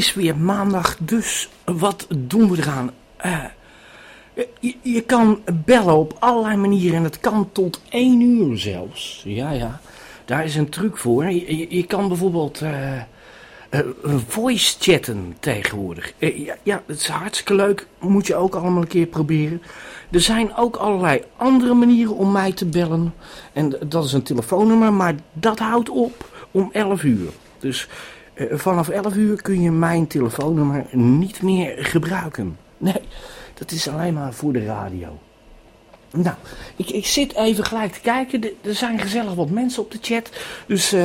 is weer maandag, dus wat doen we eraan? Eh, je, je kan bellen op allerlei manieren en het kan tot één uur zelfs. Ja, ja, daar is een truc voor. Je, je- je kan bijvoorbeeld eh, eh, voice chatten tegenwoordig. Eh, ja, ja, het is hartstikke leuk. Moet je ook allemaal een keer proberen. Er zijn ook allerlei andere manieren om mij te bellen. En dat is een telefoonnummer, maar dat houdt op om 11 uur. Dus eh, vanaf 11 uur kun je mijn telefoonnummer niet meer gebruiken. Nee, dat is alleen maar voor de radio. Nou, ik, ik zit even gelijk te kijken. Er- zijn gezellig wat mensen op de chat. Dus eh,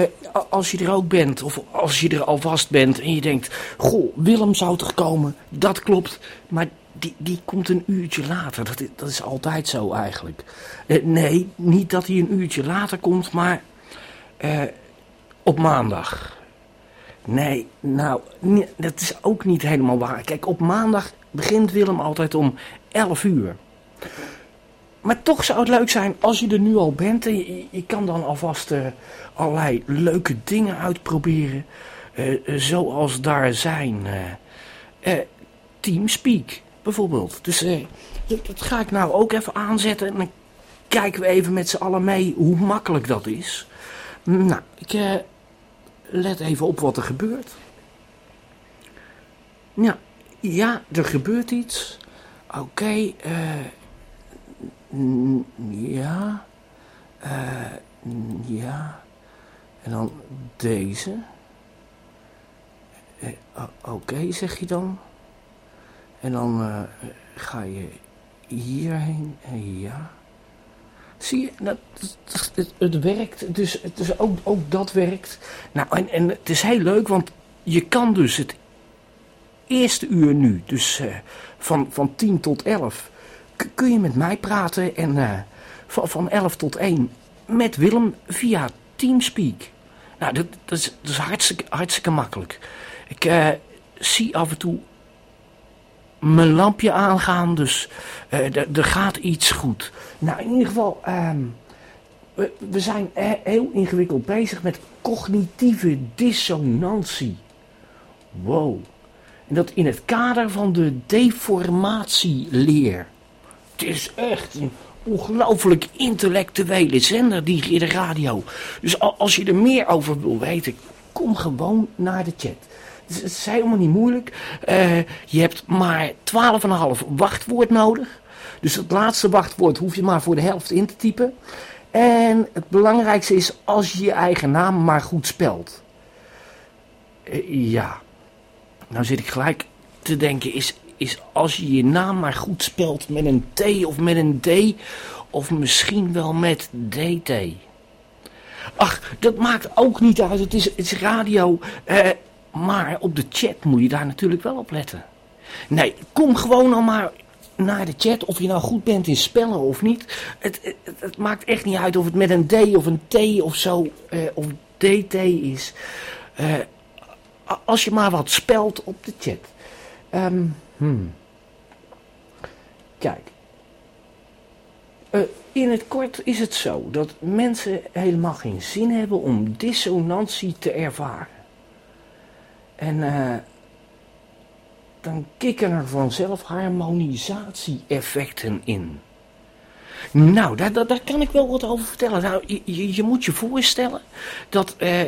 als je er ook bent, of als je er alvast bent en je denkt... Goh, Willem zou toch komen? Dat klopt. Maar die, die komt een uurtje later. Dat, dat is altijd zo eigenlijk. Eh, nee, niet dat hij een uurtje later komt, maar eh, op maandag. Nee, nou, dat is ook niet helemaal waar. Kijk, op maandag begint Willem altijd om 11 uur. Maar toch zou het leuk zijn als je er nu al bent. En je, kan dan alvast eh, allerlei leuke dingen uitproberen. eh, eh, zoals daar zijn. eh, Teamspeak bijvoorbeeld. Dus dat, ga ik nou ook even aanzetten. En dan kijken we even met z'n allen mee hoe makkelijk dat is. Nou, ik let even op wat er gebeurt. Ja, ja er gebeurt iets. Oké, eh. Mm, Ja. eh, ja. En dan deze. Eh, Oké, zeg je dan. En dan eh, ga je hierheen. En ja. Zie je, het, het, werkt. Dus, dus ook, ook dat werkt. Nou, en, en het is heel leuk, want je kan dus het eerste uur nu, dus eh, van, van 10 tot 11, k- kun je met mij praten. En eh, van, van 11 tot 1 met Willem via Teamspeak. Nou, dat, dat is hartstikke, hartstikke makkelijk. Ik eh, zie af en toe mijn lampje aangaan, dus eh, er gaat iets goed. Nou, in ieder geval, ehm, we, we zijn he- heel ingewikkeld bezig met cognitieve dissonantie. Wow. En dat in het kader van de deformatieleer. Het is echt een ongelooflijk intellectuele zender, die de radio. Dus als je er meer over wil weten, kom gewoon naar de chat. Het is helemaal niet moeilijk. Uh, je hebt maar 12,5 wachtwoord nodig. Dus het laatste wachtwoord hoef je maar voor de helft in te typen. En het belangrijkste is als je je eigen naam maar goed spelt. Uh, ja. Nou zit ik gelijk te denken, is, is als je je naam maar goed spelt met een T of met een D, of misschien wel met DT. Ach, dat maakt ook niet uit, het is, het is radio. Uh, maar op de chat moet je daar natuurlijk wel op letten. Nee, kom gewoon al maar naar de chat, of je nou goed bent in spellen of niet. Het, het, maakt echt niet uit of het met een D of een T of zo, uh, of DT is. Uh, als je maar wat spelt op de chat. Um, hmm. Kijk. Uh, in het kort is het zo dat mensen helemaal geen zin hebben om dissonantie te ervaren. En uh, dan kikken er vanzelf harmonisatie-effecten in. Nou, daar, daar, kan ik wel wat over vertellen. Nou, je, je moet je voorstellen dat uh,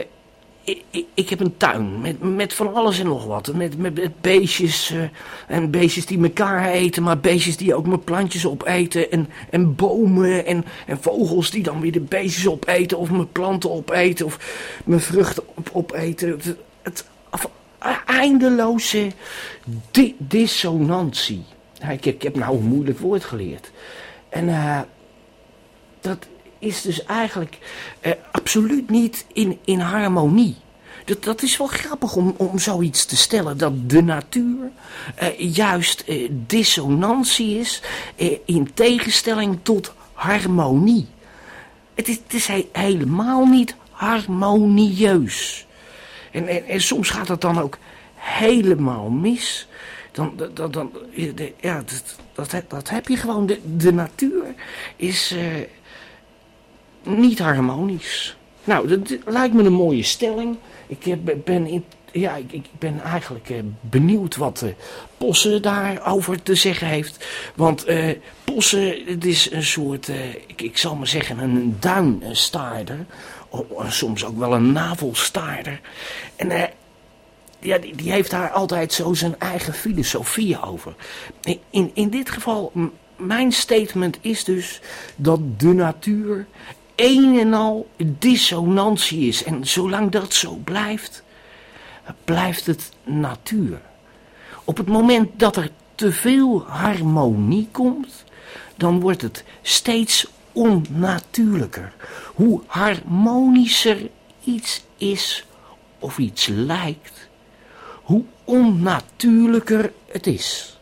ik, ik, heb een tuin met, met van alles en nog wat. Met, met, met beestjes uh, en beestjes die elkaar eten, maar beestjes die ook mijn plantjes opeten. En, en bomen en, en vogels die dan weer de beestjes opeten of mijn planten opeten of mijn vruchten op, opeten. Het, eindeloze di dissonantie. Ik, ik, heb nou een moeilijk woord geleerd. En uh, dat is dus eigenlijk uh, absoluut niet in, in harmonie. Dat, dat is wel grappig om, om zoiets te stellen. Dat de natuur uh, juist dissonantie is in tegenstelling tot harmonie. Het is, het is helemaal niet harmonieus. En, en, soms gaat het dan ook helemaal mis. Dan, dan, dan, ja, dat, dat, dat heb je gewoon. De, de natuur is uh, niet harmonisch. Nou, dat, lijkt me een mooie stelling. Ik ben, in, ja, ik, ik, ben eigenlijk uh, benieuwd wat uh, Posse daarover te zeggen heeft. Want uh, Posse, het is een soort, ik, ik zal maar zeggen, een duinstaarder soms ook wel een navelstaarder. En uh, ja, die, die, heeft daar altijd zo zijn eigen filosofie over. In, in dit geval, mijn statement is dus dat de natuur een en al dissonantie is. En zolang dat zo blijft, blijft het natuur. Op het moment dat er te veel harmonie komt, dan wordt het steeds onnatuurlijker. Hoe harmonischer iets is of iets lijkt, hoe onnatuurlijker het is.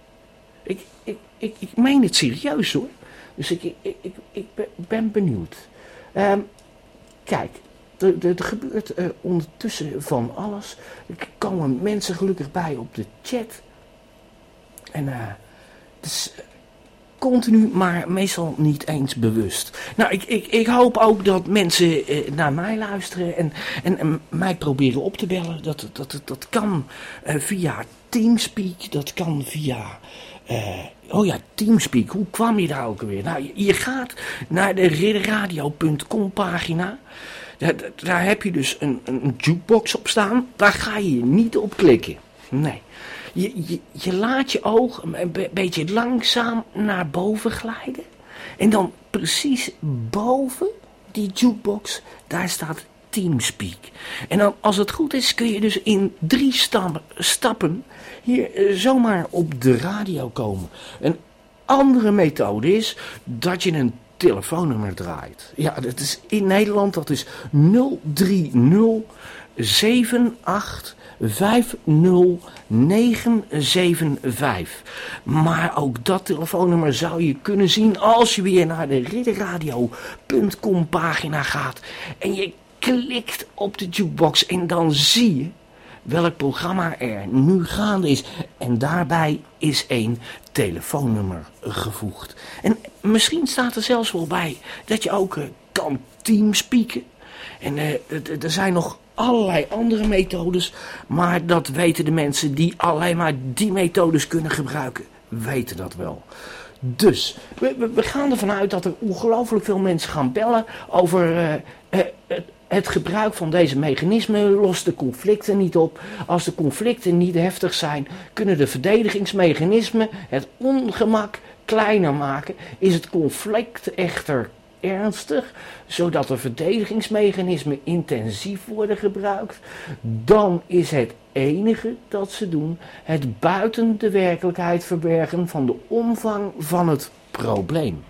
Ik, ik, ik, ik meen het serieus hoor. Dus ik, ik, ik, ik ben benieuwd. Um, kijk, er, er, gebeurt uh, ondertussen van alles. Er komen mensen gelukkig bij op de chat. En uh, het is continu, maar meestal niet eens bewust. Nou, ik, ik, ik hoop ook dat mensen eh, naar mij luisteren en, en, mij proberen op te bellen. Dat, dat, dat kan eh, via Teamspeak, dat kan via... Uh, oh ja, Teamspeak, hoe kwam je daar ook alweer? Nou, je, je gaat naar de ridderradio.com pagina. Daar, daar heb je dus een, een jukebox op staan. Daar ga je niet op klikken. Nee. Je, je, laat je oog een beetje langzaam naar boven glijden. En dan precies boven die jukebox, daar staat Teamspeak. En dan, als het goed is, kun je dus in drie stappen hier eh, zomaar op de radio komen. Een andere methode is dat je een telefoonnummer draait. Ja, dat is in Nederland, dat is 030 78 50975. Maar ook dat telefoonnummer zou je kunnen zien als je weer naar de ridderradio.com pagina gaat. En je klikt op de jukebox en dan zie je welk programma er nu gaande is. En daarbij is een telefoonnummer gevoegd. En misschien staat er zelfs wel bij dat je ook uh, kan teamspeaken. En uh, er zijn nog allerlei andere methodes. Maar dat weten de mensen die alleen maar die methodes kunnen gebruiken, weten dat wel. Dus, we, gaan ervan uit dat er ongelooflijk veel mensen gaan bellen over uh, het, het gebruik van deze mechanismen lost de conflicten niet op. Als de conflicten niet heftig zijn, kunnen de verdedigingsmechanismen het ongemak kleiner maken. Is het conflict echter ernstig, zodat de verdedigingsmechanismen intensief worden gebruikt, dan is het enige dat ze doen het buiten de werkelijkheid verbergen van de omvang van het probleem.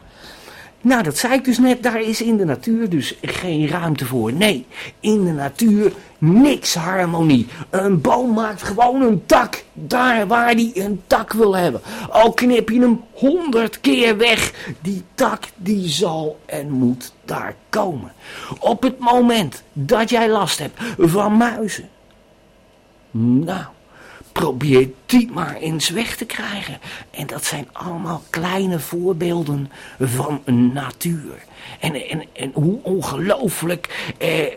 Nou, dat zei ik dus net, daar is in de natuur dus geen ruimte voor. Nee, in de natuur niks harmonie. Een boom maakt gewoon een tak, daar waar hij een tak wil hebben. Al knip je hem honderd keer weg, die tak die zal en moet daar komen. Op het moment dat jij last hebt van muizen. Nou, Probeer die maar eens weg te krijgen. En dat zijn allemaal kleine voorbeelden van natuur. En, en, en hoe ongelooflijk eh,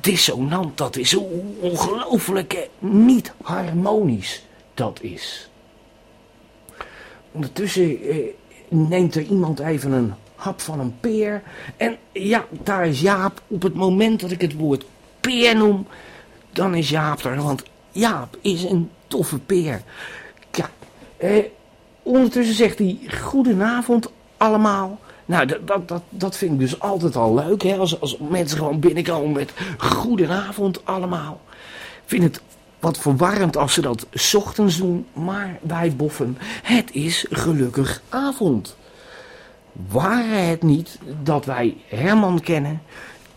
dissonant dat is. Hoe ongelooflijk eh, niet harmonisch dat is. Ondertussen eh, neemt er iemand even een hap van een peer. En ja, daar is Jaap. Op het moment dat ik het woord peer noem, dan is Jaap er. Want Jaap is een toffe peer. Ja, eh, ondertussen zegt hij goedenavond allemaal. Nou, dat, dat, dat, dat vind ik dus altijd al leuk, hè, als, als mensen gewoon binnenkomen met goedenavond allemaal. Ik vind het wat verwarrend als ze dat ochtends doen, maar wij boffen, het is gelukkig avond. Waren het niet dat wij Herman kennen,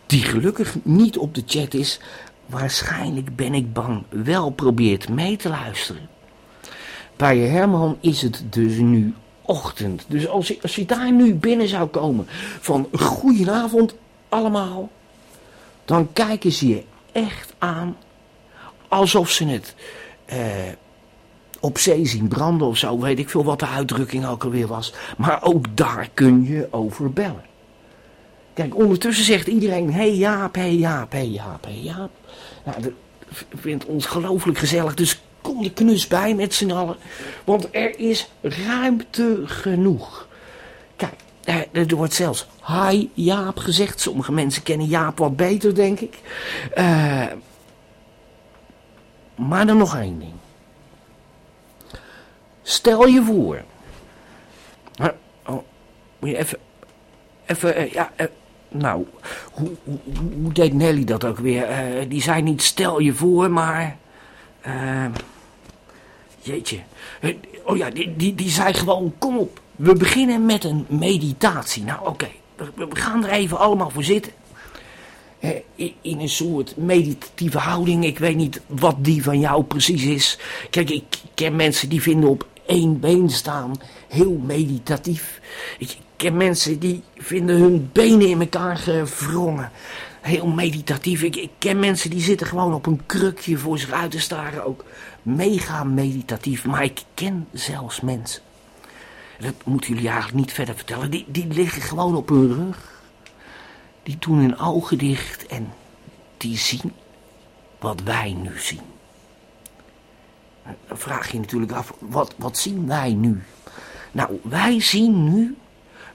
die gelukkig niet op de chat is, waarschijnlijk ben ik bang, wel probeert mee te luisteren. Bij Herman is het dus nu ochtend. Dus als je, als je daar nu binnen zou komen van goedenavond allemaal, dan kijken ze je echt aan alsof ze het eh, op zee zien branden of zo. Weet ik veel wat de uitdrukking ook alweer was. Maar ook daar kun je over bellen. Kijk, ondertussen zegt iedereen: hey Jaap, hey Jaap, hey Jaap, hey Jaap. Nou, dat vindt ons gelooflijk gezellig, dus kom er knus bij met z'n allen. Want er is ruimte genoeg. Kijk, er, wordt zelfs hi Jaap gezegd. Sommige mensen kennen Jaap wat beter, denk ik. Uh, maar dan nog één ding. Stel je voor. Oh, moet je even. Even, uh, ja. Uh, nou, hoe, hoe, hoe, deed Nelly dat ook weer? Uh, die zei niet stel je voor, maar... Uh, jeetje. Uh, oh ja, die, die, die zei gewoon kom op. We beginnen met een meditatie. Nou oké, we, gaan er even allemaal voor zitten. in een soort meditatieve houding. Ik weet niet wat die van jou precies is. Kijk, ik ken mensen die vinden op één been staan heel meditatief. Ik, ken mensen die vinden hun benen in elkaar gevrongen. Heel meditatief. Ik, ik ken mensen die zitten gewoon op een krukje voor zich uit te staren. Ook mega meditatief. Maar ik ken zelfs mensen. Dat moeten jullie eigenlijk niet verder vertellen. Die, die liggen gewoon op hun rug. Die doen hun ogen dicht en die zien wat wij nu zien. Dan vraag je natuurlijk af, wat, wat zien wij nu? Nou, wij zien nu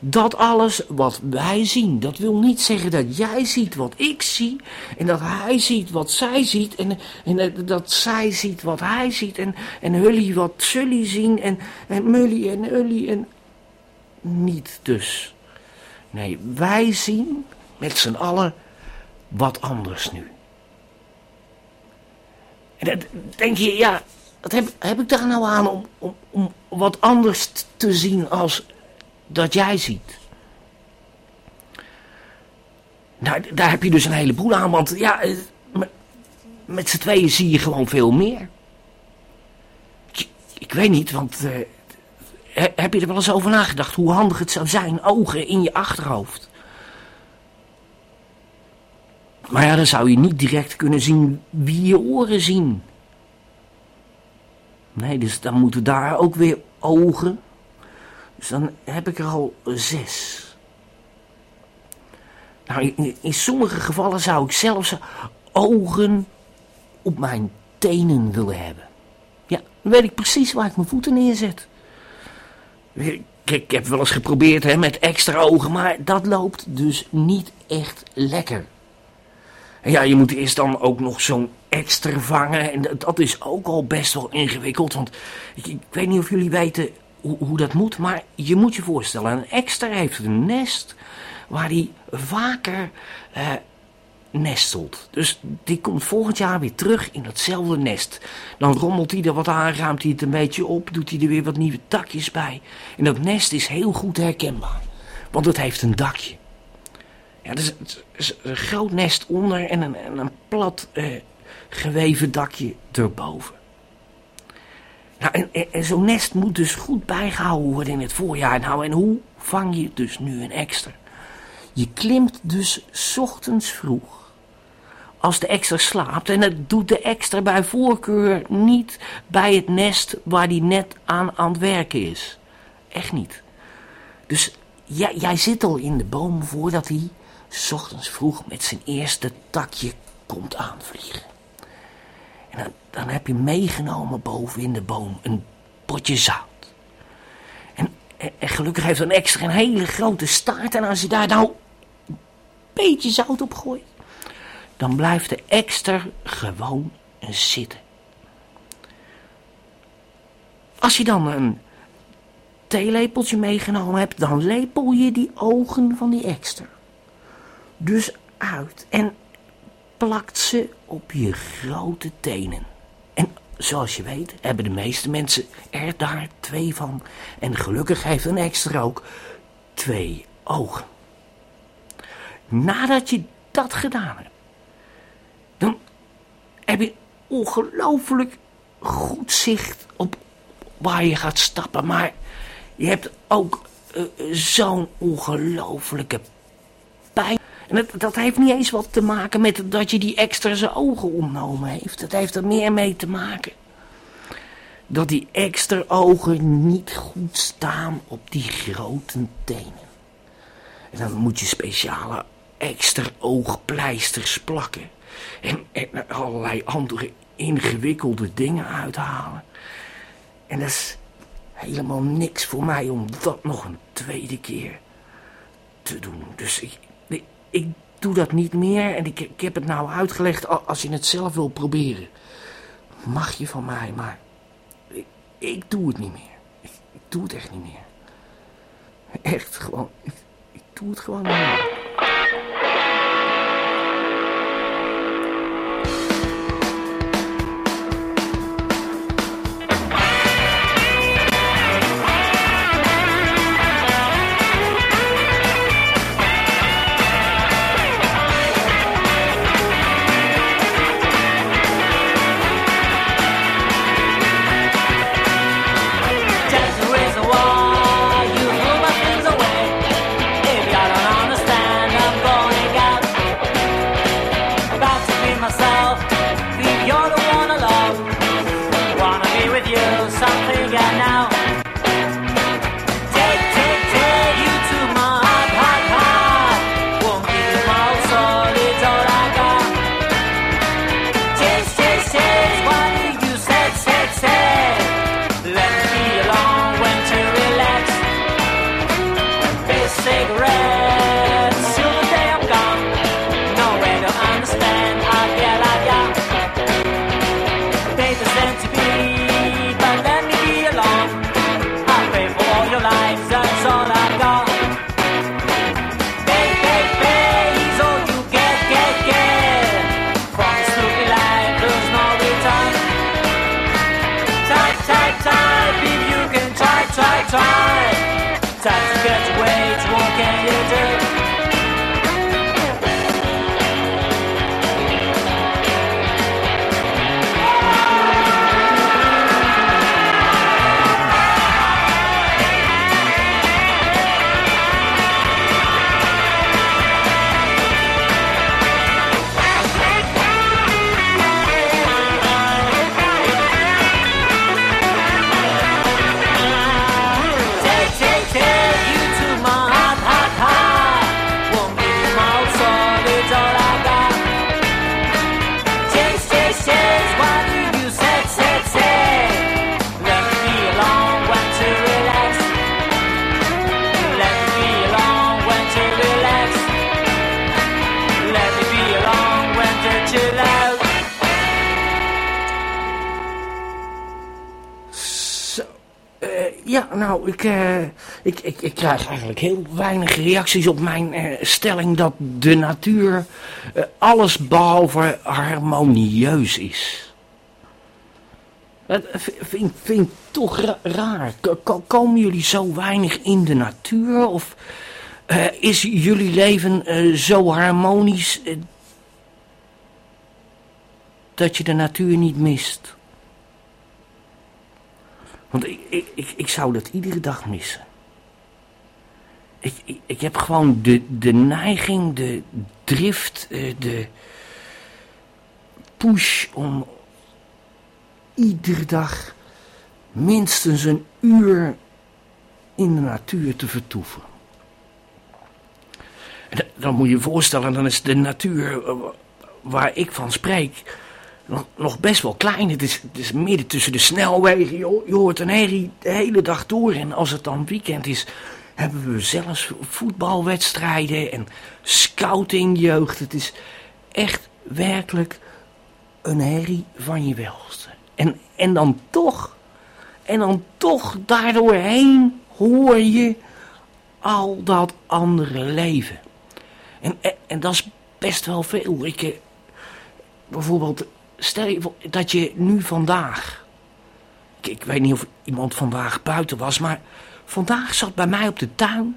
dat alles wat wij zien. Dat wil niet zeggen dat jij ziet wat ik zie. En dat hij ziet wat zij ziet. En, en dat zij ziet wat hij ziet. En, en Hully wat Sully zien. En, en Mully en Ully. En niet dus. Nee, wij zien met z'n allen wat anders nu. En dan denk je, ja, wat heb, heb ik daar nou aan om, om, om wat anders te zien als dat jij ziet. Nou, daar heb je dus een heleboel aan, want ja, eh, met z'n tweeën zie je gewoon veel meer. Ik, weet niet, want uh, heb je er wel eens over nagedacht hoe handig het zou zijn, ogen in je achterhoofd? Maar ja, dan zou je niet direct kunnen zien wie je oren zien. Nee, dus dan moeten daar ook weer ogen dus dan heb ik er al zes. Nou, in, sommige gevallen zou ik zelfs ogen op mijn tenen willen hebben. Ja, dan weet ik precies waar ik mijn voeten neerzet. Ik, ik heb wel eens geprobeerd hè, met extra ogen, maar dat loopt dus niet echt lekker. En ja, je moet eerst dan ook nog zo'n extra vangen. En dat is ook al best wel ingewikkeld. Want ik weet niet of jullie weten hoe, dat moet. Maar je moet je voorstellen, een extra heeft een nest waar hij vaker eh, nestelt. Dus die komt volgend jaar weer terug in datzelfde nest. Dan rommelt hij er wat aan, ruimt hij het een beetje op, doet hij er weer wat nieuwe takjes bij. En dat nest is heel goed herkenbaar, want het heeft een dakje. Ja, het is een groot nest onder en een, en een plat eh, geweven dakje erboven. Nou, en, en zo'n nest moet dus goed bijgehouden worden in het voorjaar. Nou, en hoe vang je dus nu een extra? Je klimt dus ochtends vroeg als de extra slaapt. En dat doet de extra bij voorkeur niet bij het nest waar die net aan aan het werken is. Echt niet. Dus jij, jij zit al in de boom voordat hij ochtends vroeg met zijn eerste takje komt aanvliegen. En dan, dan heb je meegenomen boven in de boom een potje zout. En, en, gelukkig heeft een extra een hele grote staart. En als je daar nou een beetje zout op gooit, dan blijft de extra gewoon zitten. Als je dan een theelepeltje meegenomen hebt, dan lepel je die ogen van die extra. Dus uit en plakt ze op je grote tenen. En zoals je weet hebben de meeste mensen er daar twee van. En gelukkig heeft een extra ook twee ogen. Nadat je dat gedaan hebt, dan heb je ongelooflijk goed zicht op waar je gaat stappen. Maar je hebt ook uh, zo'n ongelofelijke pijn. En dat, heeft niet eens wat te maken met dat je die extra zijn ogen ontnomen heeft. Dat heeft er meer mee te maken. Dat die extra ogen niet goed staan op die grote tenen. En dan moet je speciale extra oogpleisters plakken. En, en allerlei andere ingewikkelde dingen uithalen. En dat is helemaal niks voor mij om dat nog een tweede keer te doen. Dus ik, ik, doe dat niet meer en ik, ik heb het nou uitgelegd als je het zelf wil proberen. Mag je van mij, maar ik, ik doe het niet meer. Ik, doe het echt niet meer. Echt gewoon, ik doe het gewoon niet meer. Nou, ik, eh, ik, ik, ik krijg eigenlijk heel weinig reacties op mijn eh, stelling dat de natuur eh, alles behalve harmonieus is. Dat vind, vind ik toch ra- raar. Komen jullie zo weinig in de natuur? Of is jullie leven zo harmonisch dat je de natuur niet mist? Want ik, ik, ik, ik zou dat iedere dag missen. Ik, ik, ik heb gewoon de, de neiging, de drift, eh, de push om iedere dag minstens een uur in de natuur te vertoeven. En da- dan moet je je voorstellen, dan is de natuur eh, waar ik van spreek nog, nog best wel klein. Het is, het is midden tussen de snelwegen. Je, je hoort een herrie de hele dag door. En als het dan weekend is, hebben we zelfs voetbalwedstrijden en scoutingjeugd. Het is echt werkelijk een herrie van je welste. En, en dan toch, en dan toch daardoorheen hoor je al dat andere leven. En, en, en dat is best wel veel. Ik, eh, bijvoorbeeld, stel je dat je nu vandaag. Ik, ik weet niet of iemand vandaag buiten was, maar vandaag zat bij mij op de tuin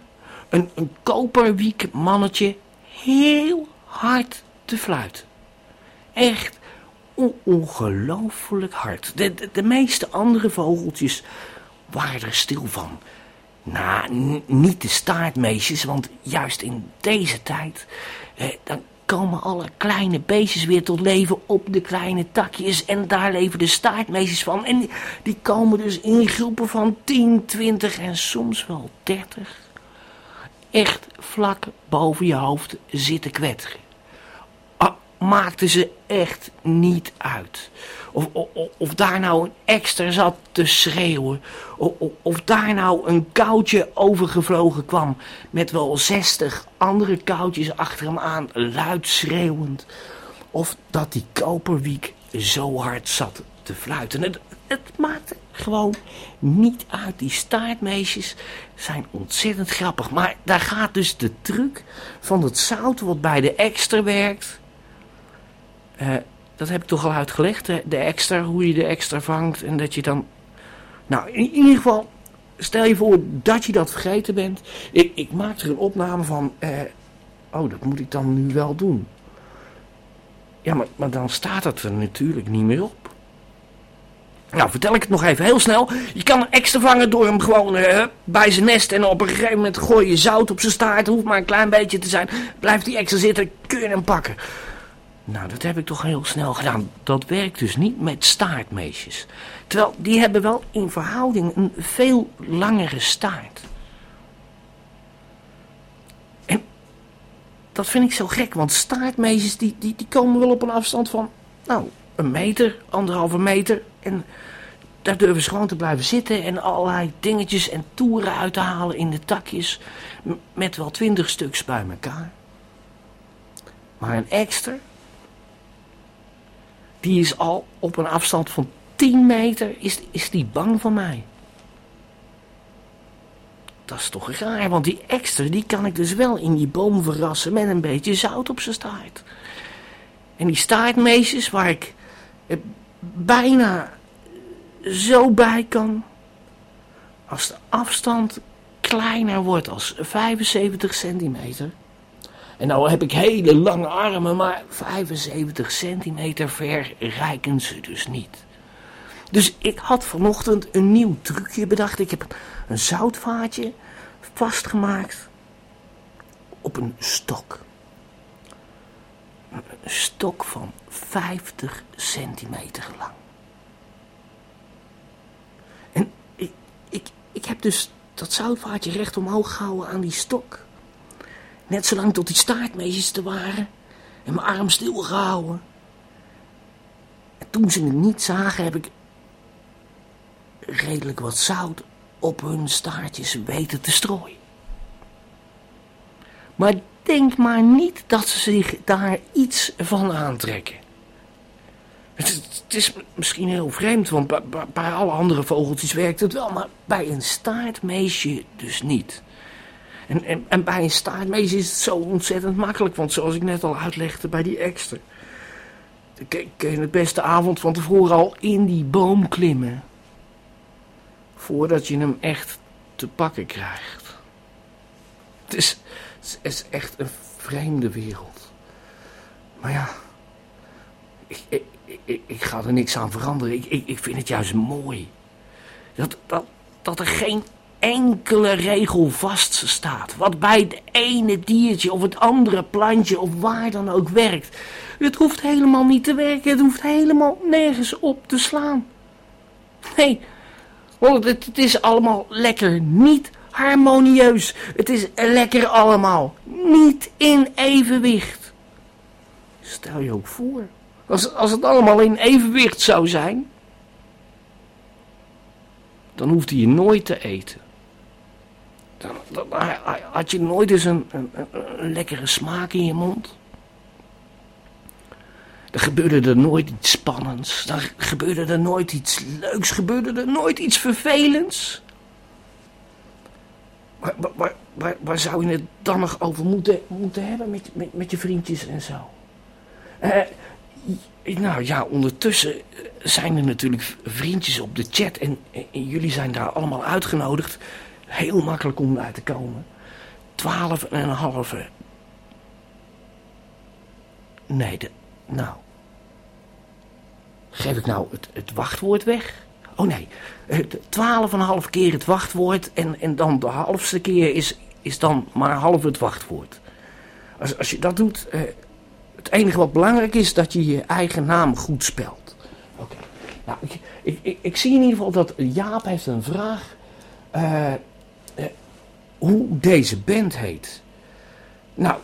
een, een koperwiek mannetje heel hard te fluiten. Echt on- ongelooflijk hard. De, de, meeste andere vogeltjes waren er stil van. Nou, niet de staartmeisjes, want juist in deze tijd... Dan komen alle kleine beestjes weer tot leven op de kleine takjes... en daar leven de staartmeisjes van. En die, komen dus in groepen van 10, 20 en soms wel 30... echt vlak boven je hoofd zitten kwetteren. Ah, maakte ze echt niet uit. Of, of, of daar nou een extra zat te schreeuwen. Of, of, daar nou een koutje overgevlogen kwam. Met wel zestig andere koutjes achter hem aan, luid schreeuwend. Of dat die koperwiek zo hard zat te fluiten. Het, het gewoon niet uit. Die staartmeisjes zijn ontzettend grappig. Maar daar gaat dus de truc van het zout wat bij de extra werkt. Eh, dat heb ik toch al uitgelegd. De, extra, hoe je de extra vangt. En dat je dan... Nou, in, ieder geval... Stel je voor dat je dat vergeten bent. Ik, ik maak er een opname van... eh, oh, dat moet ik dan nu wel doen. Ja, maar, maar dan staat het er natuurlijk niet meer op. Nou, vertel ik het nog even heel snel. Je kan een extra vangen door hem gewoon eh, bij zijn nest en op een gegeven moment gooi je zout op zijn staart. Hoeft maar een klein beetje te zijn. Blijft die extra zitten, kun je hem pakken. Nou, dat heb ik toch heel snel gedaan. Dat werkt dus niet met staartmeisjes. Terwijl die hebben wel in verhouding een veel langere staart. En dat vind ik zo gek, want staartmeisjes die, die, die komen wel op een afstand van, nou, een meter, anderhalve meter. En daar durven ze gewoon te blijven zitten en allerlei dingetjes en toeren uit te halen in de takjes. Met wel twintig stuks bij elkaar. Maar een extra, die is al op een afstand van 10 meter, is, is die bang voor mij. Dat is toch raar, want die extra, die kan ik dus wel in die boom verrassen met een beetje zout op zijn staart. En die staartmeisjes waar ik eh, bijna zo bij kan, als de afstand kleiner wordt als 75 centimeter. En nou heb ik hele lange armen, maar 75 centimeter ver reiken ze dus niet. Dus ik had vanochtend een nieuw trucje bedacht. Ik heb een zoutvaatje vastgemaakt op een stok. Een stok van 50 centimeter lang. En ik, ik, ik heb dus dat zoutvaatje recht omhoog gehouden aan die stok. Net zolang tot die staartmeisjes te waren. En mijn arm stilgehouden. En toen ze het niet zagen, heb ik redelijk wat zout op hun staartjes weten te strooien. Maar denk maar niet dat ze zich daar iets van aantrekken. Het, is- het is misschien heel vreemd, want bij, bij- alle andere vogeltjes werkt het wel, maar bij een staartmeesje dus niet. En, en, bij een staartmeesje is het zo ontzettend makkelijk, want zoals ik net al uitlegde bij die ekster. Dan kun je het beste avond van tevoren al in die boom klimmen. Voordat je hem echt te pakken krijgt. Het is, het is echt een vreemde wereld. Maar ja, ik, ik, ik, ik ga er niks aan veranderen. Ik vind het juist mooi. Dat, dat, dat er geen enkele regel vaststaat. Wat bij het ene diertje of het andere plantje of waar dan ook werkt. Het hoeft helemaal niet te werken. Het hoeft helemaal nergens op te slaan. Nee, want het, het is allemaal lekker niet harmonieus. Het is lekker allemaal niet in evenwicht. Stel je ook voor, als, als het allemaal in evenwicht zou zijn, dan hoefde je nooit te eten. Dan, dan had je nooit eens een, lekkere smaak in je mond. Er gebeurde er nooit iets spannends. Er gebeurde er nooit iets leuks. Gebeurde er nooit iets vervelends. Waar, waar- waar, waar, zou je het dan nog over moeten, moeten hebben met, met, met je vriendjes en zo? Eh, nou ja, ondertussen eh, zijn er natuurlijk vriendjes op de chat. En jullie zijn daar allemaal uitgenodigd. Heel makkelijk om uit te komen. Twaalf en een halve. Nee, de, nou. Geef ik nou het, het wachtwoord weg? Oh nee, twaalf en een half keer het wachtwoord en, en dan de halfste keer is, is dan maar half het wachtwoord. Als, als je dat doet, eh, het enige wat belangrijk is dat je je eigen naam goed spelt. Oké, nou ik, ik, ik, zie in ieder geval dat Jaap heeft een vraag eh, hoe deze band heet. Nou,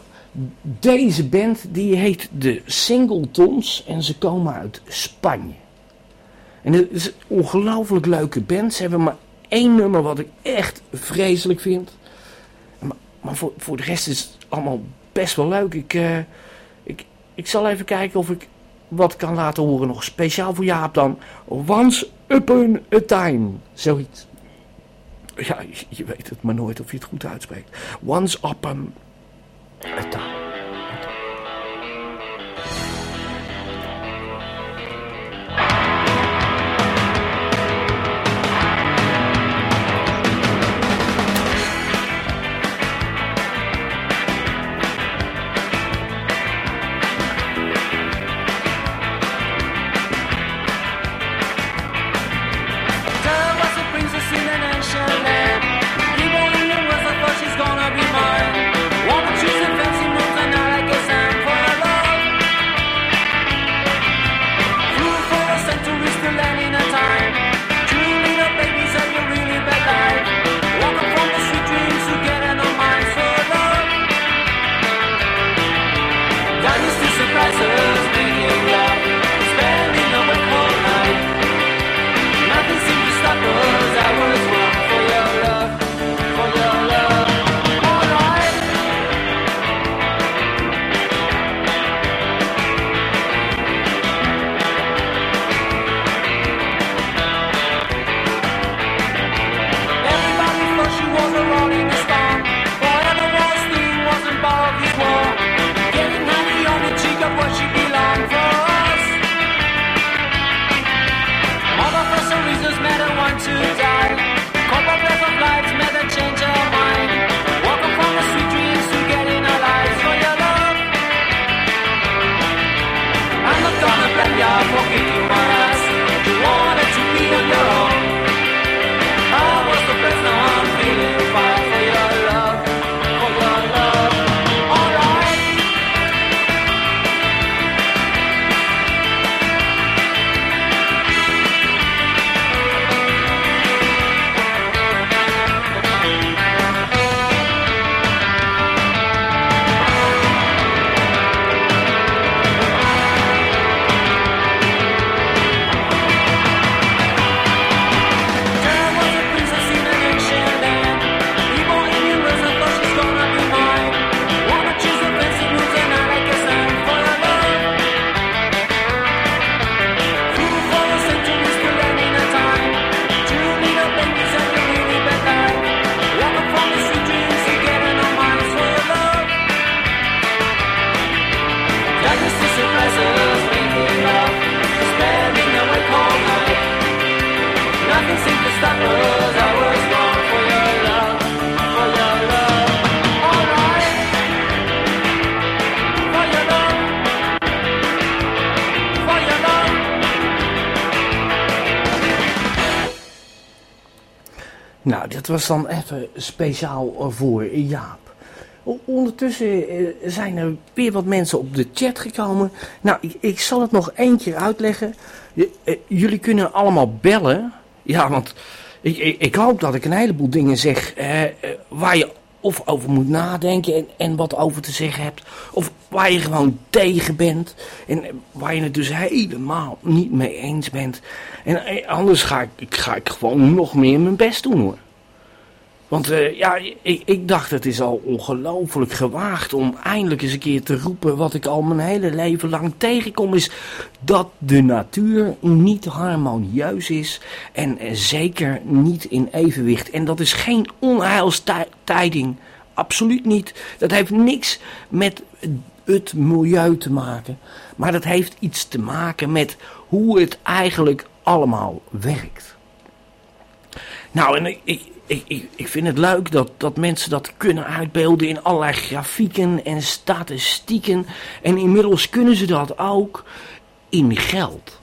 deze band die heet de Singletons en ze komen uit Spanje. En het is een ongelooflijk leuke band. Ze hebben maar één nummer wat ik echt vreselijk vind. Maar, maar voor, voor de rest is het allemaal best wel leuk. Ik, eh, ik, ik zal even kijken of ik wat kan laten horen. Nog speciaal voor Jaap dan. Once upon a time. Zoiets. Ja, je, weet het maar nooit of je het goed uitspreekt. Once upon a time. Was dan even speciaal eh, voor Jaap. Ondertussen eh, zijn er weer wat mensen op de chat gekomen. Nou, ik, ik zal het nog één keer uitleggen. Eh, jullie kunnen allemaal bellen. Ja, want ik, ik, hoop dat ik een heleboel dingen zeg waar je of over moet nadenken en, en wat over te zeggen hebt. Of waar je gewoon tegen bent. En waar je het dus helemaal niet mee eens bent. En anders ga ik, ga ik gewoon nog meer mijn best doen hoor. Want eh, ja, ik, ik dacht het is al ongelooflijk gewaagd om eindelijk eens een keer te roepen wat ik al mijn hele leven lang tegenkom. Is dat de natuur niet harmonieus is en eh, zeker niet in evenwicht. En dat is geen onheilstijding. Absoluut niet. Dat heeft niks met het milieu te maken. Maar dat heeft iets te maken met hoe het eigenlijk allemaal werkt. Nou, en ik, ik, ik, ik- ik vind het leuk dat, dat mensen dat kunnen uitbeelden in allerlei grafieken en statistieken. En inmiddels kunnen ze dat ook in geld.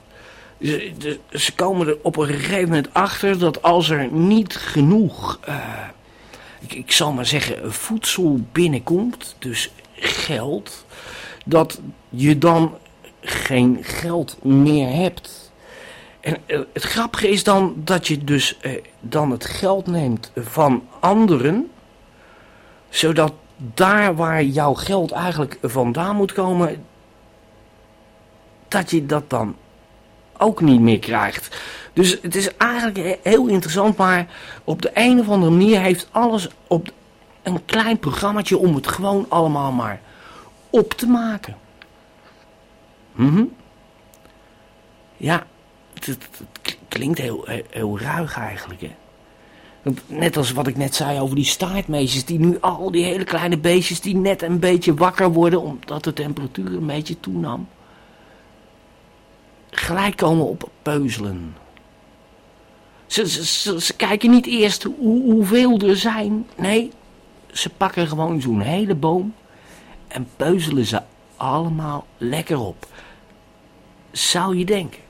Ze, komen er op een gegeven moment achter dat als er niet genoeg, eh, ik, ik zal maar zeggen, voedsel binnenkomt, dus geld, dat je dan geen geld meer hebt. En eh, het grappige is dan dat je dus eh, dan het geld neemt van anderen, zodat daar waar jouw geld eigenlijk vandaan moet komen, dat je dat dan ook niet meer krijgt. Dus het is eigenlijk he- heel interessant, maar op de een of andere manier heeft alles op een klein programmaatje om het gewoon allemaal maar op te maken. Mhm. Ja, het, klinkt heel, heel, ruig eigenlijk, hè. Net als wat ik net zei over die staartmeisjes, die nu al die hele kleine beestjes die net een beetje wakker worden omdat de temperatuur een beetje toenam, gelijk komen op peuzelen. Ze, ze, ze, ze kijken niet eerst hoe, hoeveel er zijn. Nee, ze pakken gewoon zo'n hele boom en peuzelen ze allemaal lekker op. Zou je denken.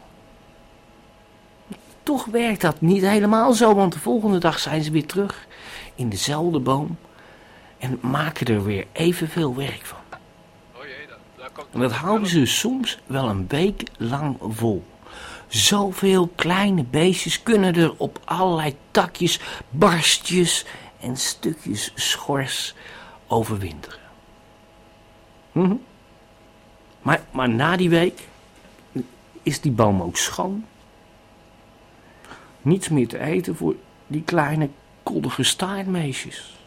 Toch werkt dat niet helemaal zo, want de volgende dag zijn ze weer terug in dezelfde boom en maken er weer evenveel werk van. En dat houden ze soms wel een week lang vol. Zoveel kleine beestjes kunnen er op allerlei takjes, barstjes en stukjes schors overwinteren. Mhm. Maar, maar na die week is die boom ook schoon. Niets meer te eten voor die kleine koddige staartmeisjes.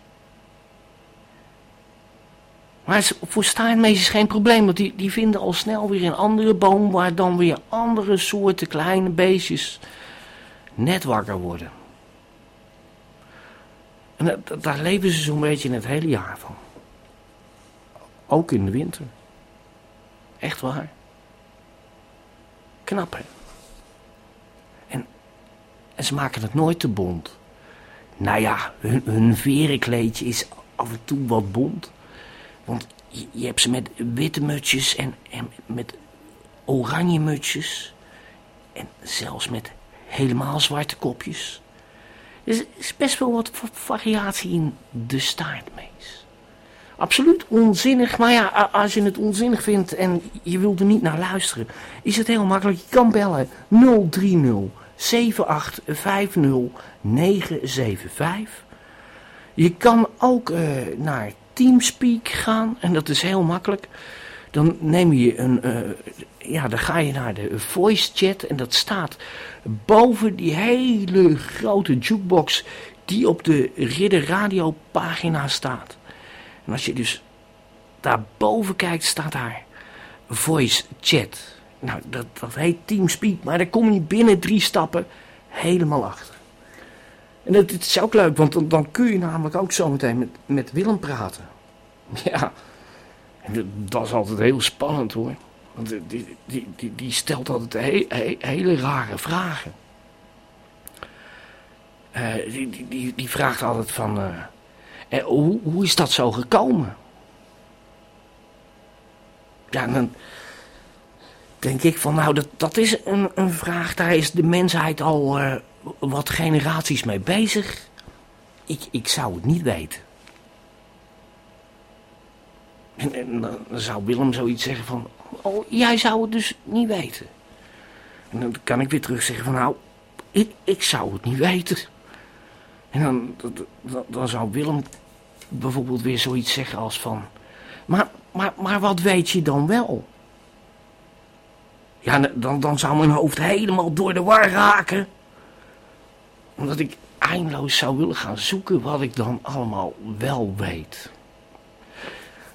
Maar het is voor staartmeisjes geen probleem, want die, die vinden al snel weer een andere boom waar dan weer andere soorten kleine beestjes net wakker worden. En dat- daar leven ze zo'n beetje het hele jaar van. Ook in de winter. Echt waar. Knap? En, ze maken het nooit te bont. Nou ja, hun, verenkleedje is af en toe wat bont. Want je, hebt ze met witte mutsjes en, en met oranje mutsjes. En zelfs met helemaal zwarte kopjes. Dus er is best wel wat va- variatie in de staartmees. Absoluut onzinnig, maar ja, als je het onzinnig vindt en je wilt er niet naar luisteren, is het heel makkelijk. Je kan bellen 030 7850 975. Je kan ook naar Teamspeak gaan en dat is heel makkelijk. Dan neem je een, ja, dan ga je naar de voice chat en dat staat boven die hele grote jukebox die op de Ridder Radio pagina staat. En als je dus daarboven kijkt, staat daar voice chat. Nou, dat, dat heet Teamspeak, maar daar kom je binnen drie stappen helemaal achter. En dat, is ook leuk, want dan, dan kun je namelijk ook zometeen met, met Willem praten. Ja, dat, dat is altijd heel spannend hoor. Want die, die, die, die, stelt altijd he- he- hele rare vragen. Eh, die, die, die, vraagt altijd van, eh, eh, hoe, hoe is dat zo gekomen? Ja, dan denk ik van, nou, dat, dat is een, een vraag, daar is de mensheid al eh, wat generaties mee bezig. ik, ik zou het niet weten. En, en dan zou Willem zoiets zeggen van, oh, jij zou het dus niet weten. En dan kan ik weer terug zeggen van, nou, ik, ik zou het niet weten. En dan, dan, dan zou Willem bijvoorbeeld weer zoiets zeggen als van, maar, maar, maar wat weet je dan wel? Ja, dan, dan zou mijn hoofd helemaal door de war raken. Omdat ik eindeloos zou willen gaan zoeken wat ik dan allemaal wel weet.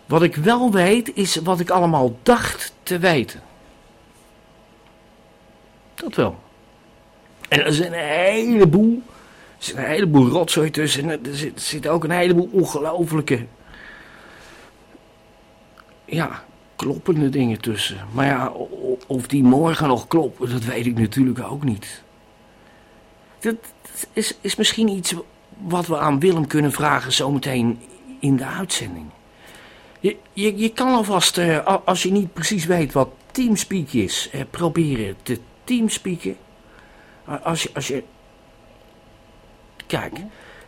Wat ik wel weet is wat ik allemaal dacht te weten. Dat wel. En er is een heleboel, er zit een heleboel rotzooi tussen. En er zit, zit ook een heleboel ongelofelijke, ja, kloppende dingen tussen. Maar ja, of die morgen nog kloppen, dat weet ik natuurlijk ook niet. Dat is, is misschien iets wat we aan Willem kunnen vragen zometeen in de uitzending. Je, je, je kan alvast, eh, als je niet precies weet wat teamspeak is, eh, proberen te teamspeaken. Als je, als je... Kijk,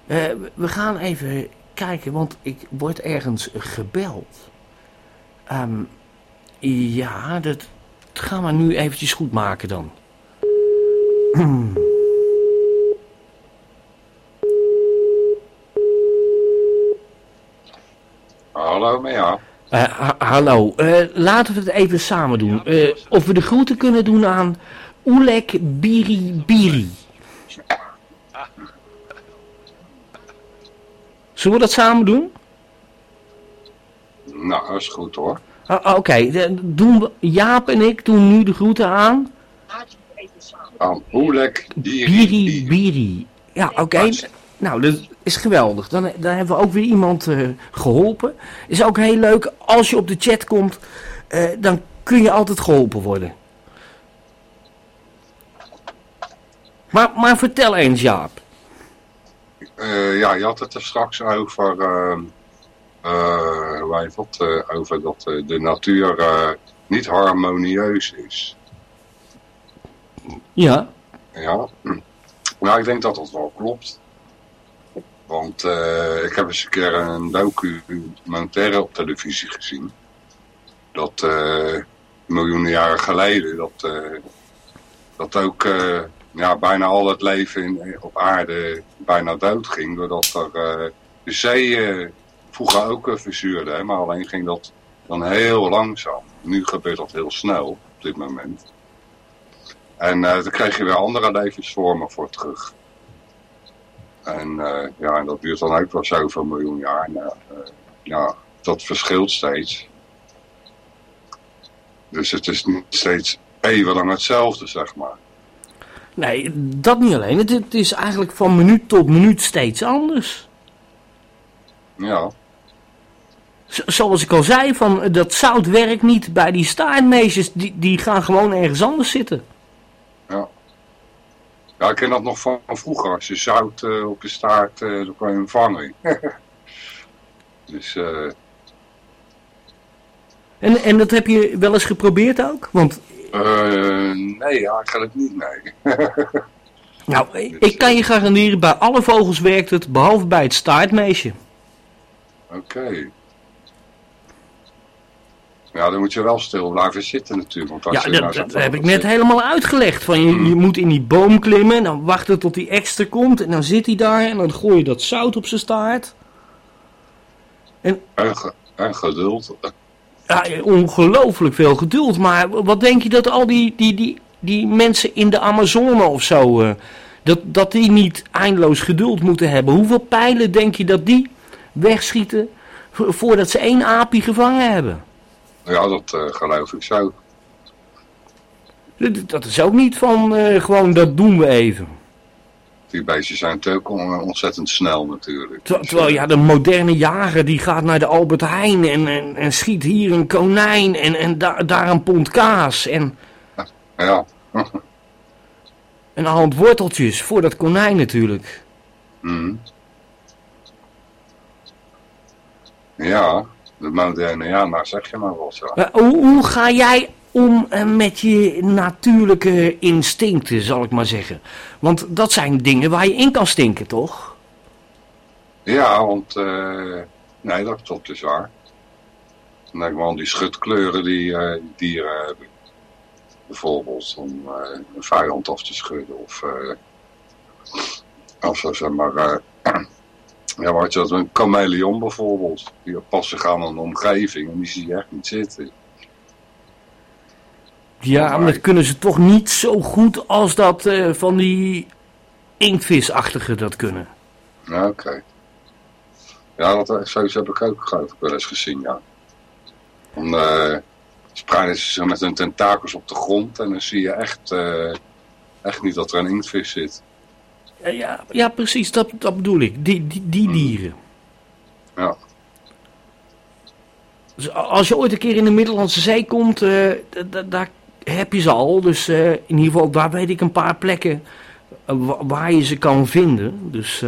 eh, we gaan even kijken, want ik word ergens gebeld. Ehm, ja, dat gaan we nu eventjes goed maken dan. Hallo. Eh, ha- hallo, Eh, laten we het even samen doen. Eh, of we de groeten kunnen doen aan Oelek Biri Biri. Zullen we dat samen doen? Nou, dat is goed hoor. Ah, ah, Oké, doen we, Jaap en ik doen nu de groeten aan Aan Oelek Biri Biri. Ja, oké. Nou, dat is geweldig. Dan, dan hebben we ook weer iemand eh, geholpen. Is ook heel leuk als je op de chat komt, eh, dan kun je altijd geholpen worden. Maar, maar vertel eens, Jaap. Eh, ja, je had het er straks over, ehm, eh, over dat eh, de natuur eh, niet harmonieus is. Ja. Ja, nou ik denk dat dat wel klopt. Want ik heb eens een keer een documentaire op televisie gezien. Dat miljoenen jaren geleden, dat, dat ook ja, bijna al het leven in, op aarde bijna dood ging. Doordat er de zee vroeger ook eh, verzuurde. Hè, maar alleen ging dat dan heel langzaam. Nu gebeurt dat heel snel op dit moment. En eh dan krijg je weer andere levensvormen voor terug. En eh, ja, en dat duurt dan ook wel zoveel miljoen jaar. Ja, dat verschilt steeds. Dus het is niet steeds even lang hetzelfde, zeg maar. Nee, dat niet alleen. Het, het is eigenlijk van minuut tot minuut steeds anders. Ja, zoals ik al zei, van, eh, dat zout werkt niet bij die staartmeisjes. Die, die gaan gewoon ergens anders zitten. ja ik ken dat nog van vroeger. Als je zout eh, op je staart, eh dan kan je hem vangen. dus eh, En, en dat heb je wel eens geprobeerd ook? Want, nee, eigenlijk niet, nee. nou, ik kan je garanderen, bij alle vogels werkt het, behalve bij het staartmeisje. Oké. Ja, dan moet je wel stil blijven zitten natuurlijk. Want als Ja, je dat, nou heb ik net helemaal uitgelegd. Van je, je moet in die boom klimmen, en dan wachten tot die extra komt. En dan zit hij daar en dan gooi je dat zout op zijn staart. En, ge- en geduld. Ja, ongelooflijk veel geduld. Maar wat denk je dat al die, die, die, die mensen in de Amazone of zo... eh, dat, dat die niet eindeloos geduld moeten hebben? Hoeveel pijlen denk je dat die wegschieten... vo- voordat ze één aapje gevangen hebben? Ja, dat eh, geloof ik zo. Dat, dat is ook niet van eh, gewoon dat doen we even. Die beestjes zijn natuurlijk on- ontzettend snel natuurlijk. Ter- terwijl eh, ja, de moderne jager die gaat naar de Albert Heijn en, en, en schiet hier een konijn en, en da- daar een pond kaas en Ja, een hand worteltjes voor dat konijn natuurlijk. mhm. ja, de moderne, ja, nou zeg je maar wel zo. Maar hoe, hoe ga jij om eh, met je natuurlijke instincten, zal ik maar zeggen? Want dat zijn dingen waar je in kan stinken, toch? Ja, want eh, nee, dat klopt dus waar. Dan ik wel aan die schutkleuren die eh, dieren hebben. Bijvoorbeeld om een vijand af te schudden. Of als ze zeg maar... eh, ja, wat je dat, een chameleon bijvoorbeeld. Die passen zich aan de omgeving en die zie je echt niet zitten. Ja, maar dat kunnen ze toch niet zo goed als dat eh, van die inktvisachtige dat kunnen. Ja, oké. Ja, dat, zoiets heb ik ook geloof ik wel eens gezien, ja. Dan eh, spreiden ze met hun tentakels op de grond en dan zie je echt, eh, echt niet dat er een inktvis zit. Ja, ja, ja, precies, dat, dat bedoel ik. Die, die, die dieren. Ja, Dus als je ooit een keer in de Middellandse Zee komt, eh, daar heb je ze al. Dus eh, in ieder geval, daar weet ik een paar plekken eh, wa- waar je ze kan vinden. Dus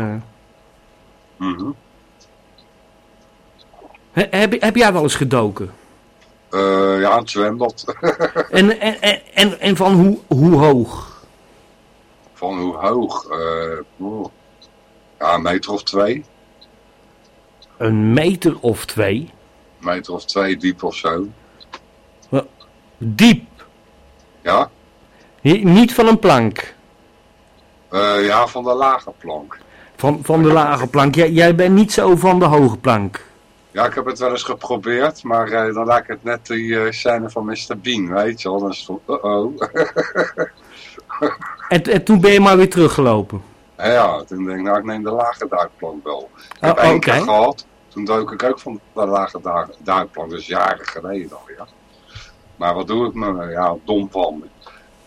he- heb, heb jij wel eens gedoken? Eh, ja het zwembad. En, en, en, en, en van hoe, hoe hoog? Van hoe hoog? Eh, ja, een meter of twee. Een meter of twee? Een meter of twee diep of zo. Diep. Ja, Niet van een plank. Eh, ja van de lage plank. Van, van de lage plank. Jij, jij bent niet zo van de hoge plank. Ja, ik heb het wel eens geprobeerd, maar eh, dan lijkt het net die eh, scène van Mr. Bean, weet je wel. Dan is het van, uh-oh. En, en toen ben je maar weer teruggelopen. En ja, toen denk ik, nou, ik neem de lage duikplank wel. Ik heb Oh, één keer gehad, toen dook ik ook van de lage du- duikplank, dus jaren geleden al, ja. Maar wat doe ik me? Ja, dom van me.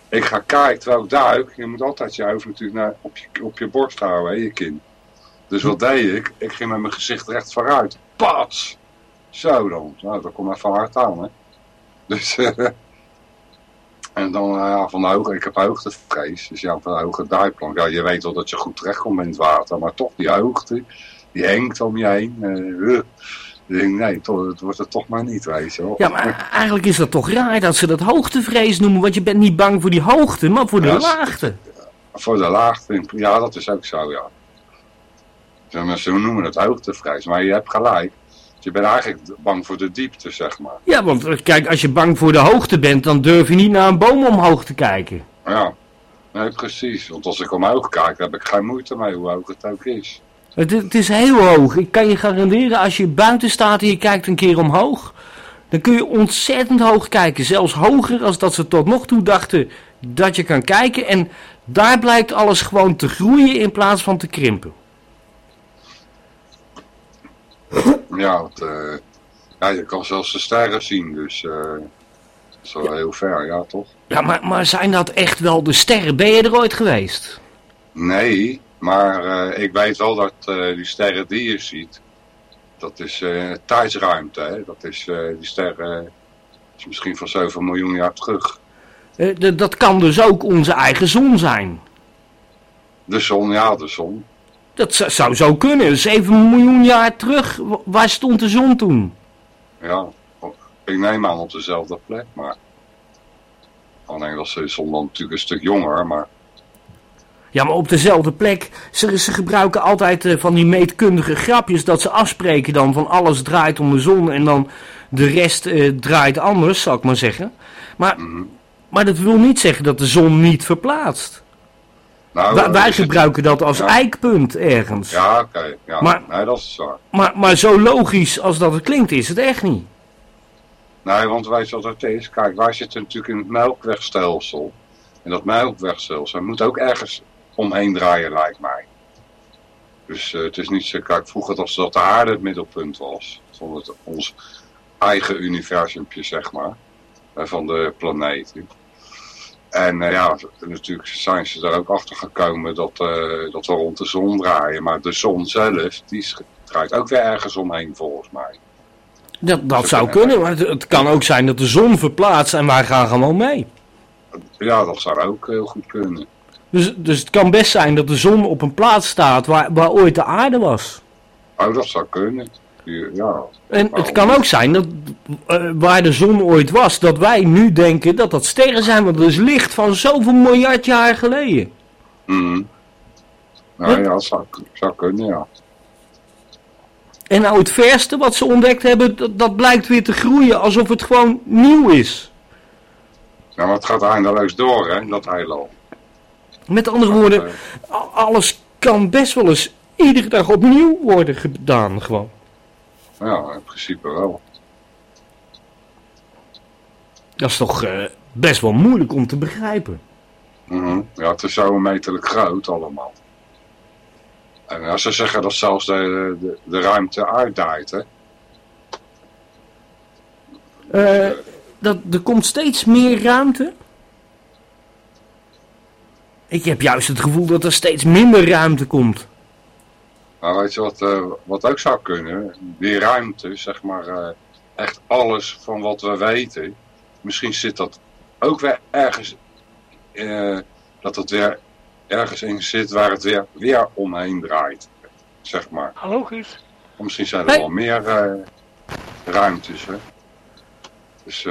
Ik ga kijken terwijl ik duik. Je moet altijd je hoofd natuurlijk naar, op, je, op je borst houden, hè, je kin. Dus wat deed ik? Ik ging met mijn gezicht recht vooruit. Pats! Zo dan. Nou, dat komt even hard aan, hè. Dus, eh, en dan eh, ja, van de hoge, ik heb hoogtevrees. Dus ja, van de hoge duikplank. Ja, je weet wel dat je goed terechtkomt in het water. Maar toch die hoogte, die hengt om je heen. eh, uh. Nee, toch, het wordt het toch maar niet, weet je wel. Ja, maar eigenlijk is dat toch raar dat ze dat hoogtevrees noemen. Want je bent niet bang voor die hoogte, maar voor de Ja, laagte. Voor de laagte, ja, dat is ook zo, ja. Ze noemen het hoogtevrees, maar je hebt gelijk. Je bent eigenlijk bang voor de diepte, zeg maar. Ja, want eh, kijk, als je bang voor de hoogte bent, dan durf je niet naar een boom omhoog te kijken. Ja, nee, precies. Want als ik omhoog kijk, heb ik geen moeite mee, hoe hoog het ook is. Het, het is heel hoog. Ik kan je garanderen, als je buiten staat en je kijkt een keer omhoog, dan kun je ontzettend hoog kijken. Zelfs hoger als dat ze tot nog toe dachten dat je kan kijken. En daar blijkt alles gewoon te groeien in plaats van te krimpen. Ja, want, eh, ja, je kan zelfs de sterren zien, dus eh, dat is wel heel ver, ja toch? Ja, maar, maar zijn dat echt wel de sterren? Ben je er ooit geweest? Nee, maar eh, ik weet wel dat die sterren die je ziet, dat is tijdsruimte. Hè? Dat is die sterren is misschien van 7 miljoen jaar terug. Dat kan dus ook onze eigen zon zijn. De zon, ja, de zon. Dat zou- zou zo kunnen. 7 miljoen jaar terug, wa- waar stond de zon toen? Ja, ik neem aan op dezelfde plek, maar alleen was de zon dan natuurlijk een stuk jonger, maar Ja, maar op dezelfde plek. Ze, ze gebruiken altijd eh, van die meetkundige grapjes dat ze afspreken dan van alles draait om de zon en dan de rest eh, draait anders, zal ik maar zeggen. Maar, mhm. maar dat wil niet zeggen dat de zon niet verplaatst. Nou, Wij, gebruiken dat als Ja. eikpunt ergens. Ja, oké, ja, Maar- nee, dat is waar. Maar, maar zo logisch als dat het klinkt, is het echt niet. Nee, want weet je wat het is? Kijk, wij zitten natuurlijk in het melkwegstelsel. En dat melkwegstelsel moet ook ergens omheen draaien, lijkt mij. Dus eh, het is niet zo... Kijk, vroeger dat, dat de aarde het middelpunt was. Van het, ons eigen universumpje, zeg maar. eh, Van de planeten. En eh, ja, natuurlijk zijn ze er ook achter gekomen dat, eh, dat we rond de zon draaien. Maar de zon zelf, die draait ook weer ergens omheen, volgens mij. Dat, dat Ze zou kunnen- kunnen, maar het, het kan ook zijn dat de zon verplaatst en wij gaan gewoon mee. Ja, dat zou ook heel goed kunnen. Dus, dus het kan best zijn dat de zon op een plaats staat waar, waar ooit de aarde was. Oh, dat zou kunnen. Ja, En het kan ook zijn dat eh, waar de zon ooit was, dat wij nu denken dat dat sterren zijn, want dat is licht van zoveel miljard jaar geleden. Mhm. Nou ja, dat zou, zou kunnen, ja. En nou het verste wat ze ontdekt hebben, dat, dat blijkt weer te groeien alsof het gewoon nieuw is. Nou, maar het gaat eindeloos door, hè, dat heilal. Met andere woorden, Eh, alles kan best wel eens iedere dag opnieuw worden gedaan gewoon. Ja, in principe wel. Dat is toch eh, best wel moeilijk om te begrijpen. Mhm. Ja, het is zo meterlijk groot allemaal. En als ze zeggen dat zelfs de, de, de ruimte uitdaait, hè. Eh, dat, er komt steeds meer ruimte. Ik heb juist het gevoel dat er steeds minder ruimte komt. Maar weet je wat, eh, wat ook zou kunnen? Die ruimte, zeg maar, eh, echt alles van wat we weten. Misschien zit dat ook weer ergens, eh, dat het weer ergens in zit waar het weer, weer omheen draait. Zeg maar. Of misschien zijn er wel meer ruimtes, hè. Dus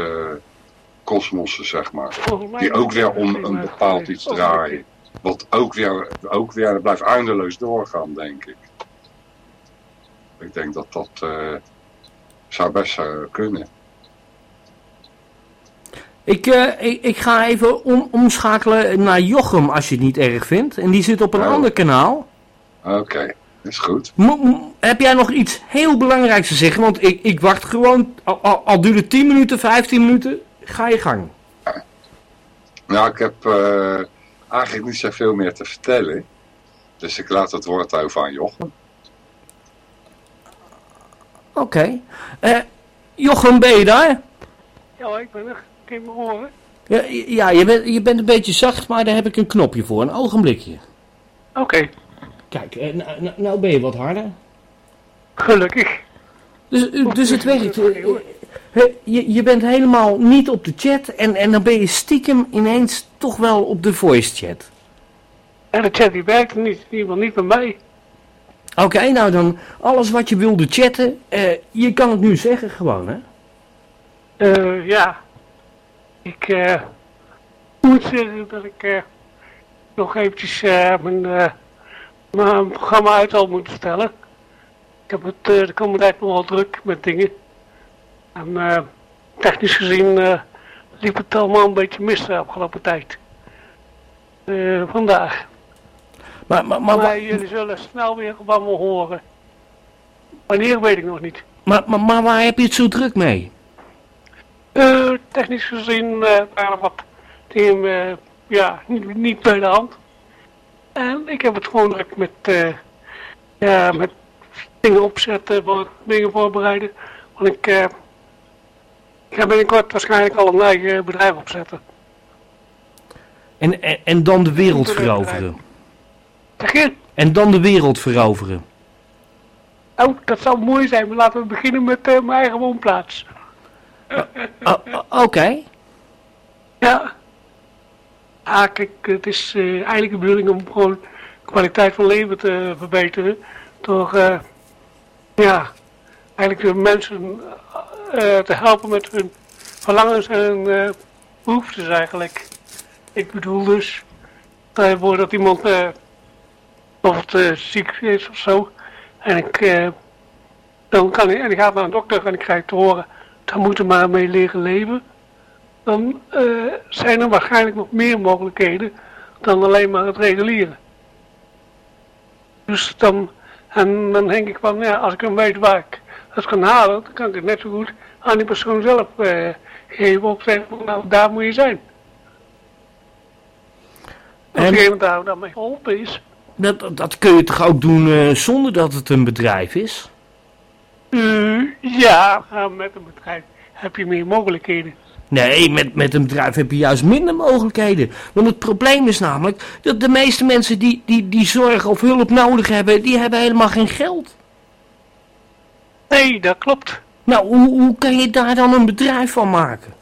kosmossen, zeg maar. Die ook weer om een bepaald iets Oh, draaien. Wat ook weer, ook weer blijft eindeloos doorgaan, denk ik. Ik denk dat dat eh, zou best eh, kunnen. Ik, eh, ik, ik ga even om, omschakelen naar Jochem als je het niet erg vindt. En die zit op een Oh. ander kanaal. Oké, is goed. Mo- heb jij nog iets heel belangrijks te zeggen? Want ik, ik wacht gewoon, al, al, al duurt het 10 minuten, 15 minuten, ga je gang. Nou, ik heb eigenlijk niet zoveel meer te vertellen. Dus ik laat het woord over aan Jochem. Oké. Eh, Jochem, ben je daar? Ja, ik ben er. Kun je me horen? Ja, ja je, bent, je bent een beetje zacht, maar daar heb ik een knopje voor. Een ogenblikje. Oké, Kijk, eh, nou, nou, nou ben je wat harder. gelukkig. Dus, eh, dus het werkt. Je, je bent helemaal niet op de chat en, en dan ben je stiekem ineens toch wel op de voice chat. En de chat die werkt niet, in ieder geval niet bij mij. Oké, nou dan alles wat je wilde chatten, eh, je kan het nu zeggen gewoon hè. Eh, ja. Ik eh, moet zeggen dat ik nog eventjes mijn, mijn programma uit al moet stellen. Ik heb het de komende tijd nogal druk met dingen. En technisch gezien liep het allemaal een beetje mis de afgelopen tijd. Vandaag. Maar, maar, maar, jullie zullen snel weer van me horen. Wanneer weet ik nog niet. maar, maar, maar waar heb je het zo druk mee? Eh, technisch gezien er wat dingen eh, ja, niet, niet bij de hand. En ik heb het gewoon druk met, eh, ja, met dingen opzetten, wat dingen voorbereiden. Want ik, ik ga binnenkort waarschijnlijk al een eigen bedrijf opzetten. En, en, en dan de wereld veroveren. En dan de wereld veroveren. Oh, dat zou mooi zijn, maar laten we beginnen met eh, mijn eigen woonplaats. Oh, oh, Oké. Ja. Ah, kijk, het is eh, eigenlijk de bedoeling om gewoon kwaliteit van leven te verbeteren. Door, eh, ja, eigenlijk de mensen eh, te helpen met hun verlangens en eh, behoeftes eigenlijk. Ik bedoel dus, dat iemand eh bijvoorbeeld eh, ziek is of zo. En ik, eh, dan kan hij, en die gaat naar een dokter en ik krijg te horen, daar moet hij maar mee leren leven dan eh, zijn er waarschijnlijk nog meer mogelijkheden dan alleen maar het reguliere. Dus dan, en dan denk ik van, ja, als ik hem weet waar ik het kan halen, dan kan ik het net zo goed aan die persoon zelf eh, geven of zeggen van, nou, daar moet je zijn. Als En- degene daar dan mee geholpen is, Dat, dat- kun je toch ook doen eh, zonder dat het een bedrijf is? eh, ja, met een bedrijf heb je meer mogelijkheden. Nee, met, met een bedrijf heb je juist minder mogelijkheden. Want het probleem is namelijk dat de meeste mensen die, die, die zorg of hulp nodig hebben, die hebben helemaal geen geld. Nee, dat klopt. Nou, hoe, hoe kan je daar dan een bedrijf van maken?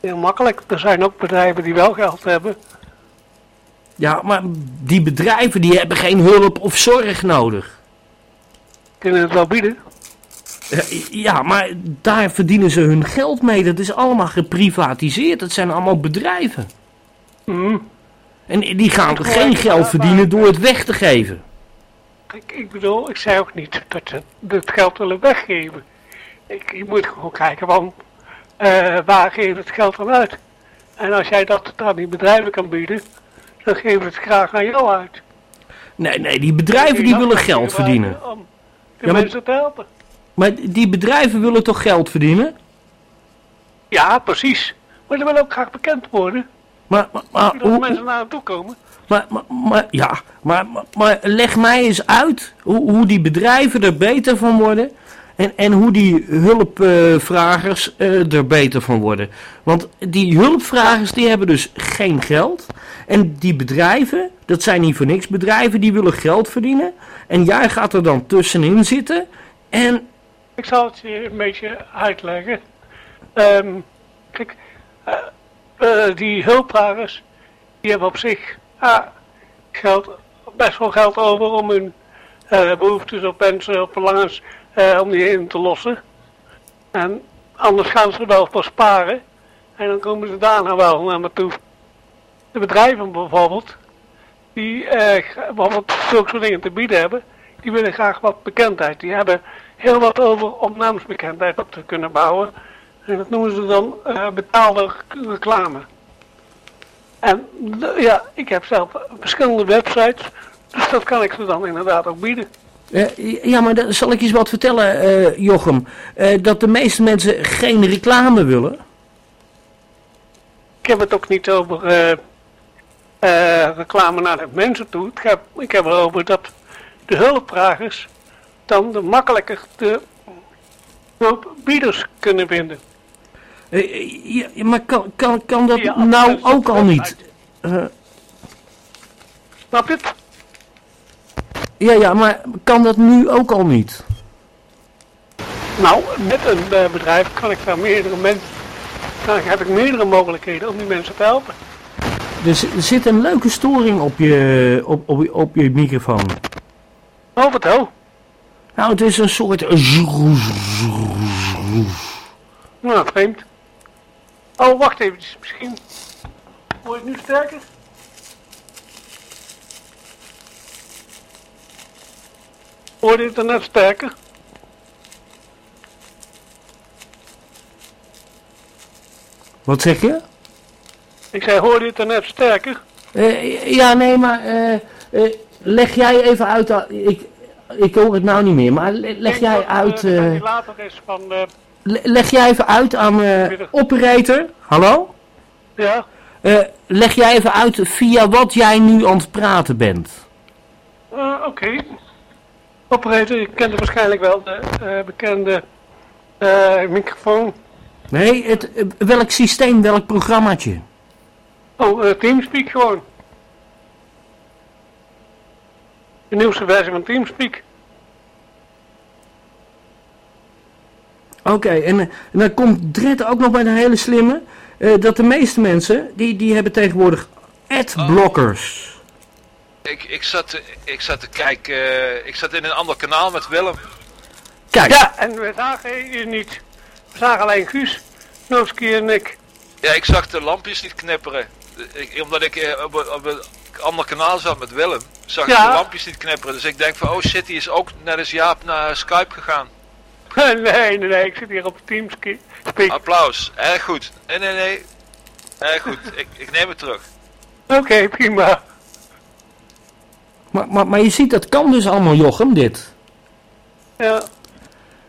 Heel makkelijk. Er zijn ook bedrijven die wel geld hebben. Ja, maar die bedrijven die hebben geen hulp of zorg nodig. Kunnen het wel bieden. Ja, maar daar verdienen ze hun geld mee. Dat is allemaal geprivatiseerd. Dat zijn allemaal bedrijven. Mhm. En die gaan Ik geen geld maar- verdienen door het weg te geven. kijk, ik bedoel, ik zei ook niet dat ze het geld willen weggeven. Ik, je moet gewoon kijken van, eh, waar geef je het geld aan uit? En als jij dat aan die bedrijven kan bieden, dan geven we het graag aan jou uit. Nee, nee, die bedrijven die willen geld verdienen. Om de Ja, maar- mensen te helpen. Maar die bedrijven willen toch geld verdienen? Ja, precies. Maar ze willen ook graag bekend worden. Maar, maar, hoe- mensen naar toe komen. maar, maar, maar- ja, maar, maar, maar leg mij eens uit hoe, hoe die bedrijven er beter van worden. En, en hoe die hulpvragers eh, er beter van worden. Want die hulpvragers die hebben dus geen geld. En die bedrijven, dat zijn niet voor niks bedrijven, die willen geld verdienen. En jij gaat er dan tussenin zitten. En Ik zal het je een beetje uitleggen. Ehm, kijk, eh, eh, die hulpvragers, die hebben op zich ah, geld, best wel geld over om hun eh, behoeftes of wensen of verlangens eh, om die in te lossen. En anders gaan ze wel voor sparen en dan komen ze daarna wel naar me toe. De bedrijven bijvoorbeeld, die eh, bijvoorbeeld zulke soort dingen te bieden hebben, die willen graag wat bekendheid. Die hebben heel wat over om naamsbekendheid op te kunnen bouwen. En dat noemen ze dan eh, betaalde reclame. En ja, ik heb zelf verschillende websites, dus dat kan ik ze dan inderdaad ook bieden. Eh, ja, maar dan zal ik eens wat vertellen, eh, Jochem. Eh, dat de meeste mensen geen reclame willen. Ik heb het ook niet over reclame naar de mensen toe. Ik heb, ik heb het over dat de hulpvragers dan de makkelijker de hulpbieders kunnen vinden. Eh, ja, ja, maar kan, kan, kan dat nou ook al niet? Eh, Snap je het? ja, ja, maar kan dat nu ook al niet? Nou, met een eh, bedrijf kan ik daar meerdere mensen, dan heb ik meerdere mogelijkheden om die mensen te helpen. Dus er zit een leuke storing op je, op, op, op je microfoon. Oh, vertel. Nou, het is een soort... Nou, vreemd. Oh, wacht even. Misschien. Hoor je het nu sterker? Hoorde je het net sterker? Wat zeg je? Ik zei, hoorde je het er net sterker? Eh, ja, nee, maar eh, eh, leg jij even uit... ik, ik hoor het nou niet meer, maar le- leg jij dat, uit... ventilator is van, le- leg jij even uit aan operator. Hallo? ja, leg jij even uit via wat jij nu aan het praten bent. oké. Operator, je kent waarschijnlijk wel de bekende microfoon. Nee, het, welk systeem, welk programmaatje? Oh, eh, Teamspeak gewoon. De nieuwste versie van Teamspeak. Oké, en, eh, en dan komt Dred ook nog bij een hele slimme. eh, dat de meeste mensen, die, die hebben tegenwoordig adblockers. Ik, ik, zat, te- ik zat te kijken, ik zat in een ander kanaal met Willem. Kijk, Ja, en we zagen je niet. We zagen alleen Guus, Nooski en ik. Ja, ik zag de lampjes niet knipperen. Ik, omdat ik eh, op, een- op een ander kanaal zat met Willem, zag ik de lampjes niet knipperen. Dus ik denk van, oh shit, die is ook net als Jaap naar Skype gegaan. nee, nee, nee, ik zit hier op Teamspeak. Applaus, erg goed. Nee, nee, nee, erg goed. Ik, ik neem het terug. Oké, prima. maar, maar, maar je ziet, dat kan dus allemaal, Jochem, dit. Ja,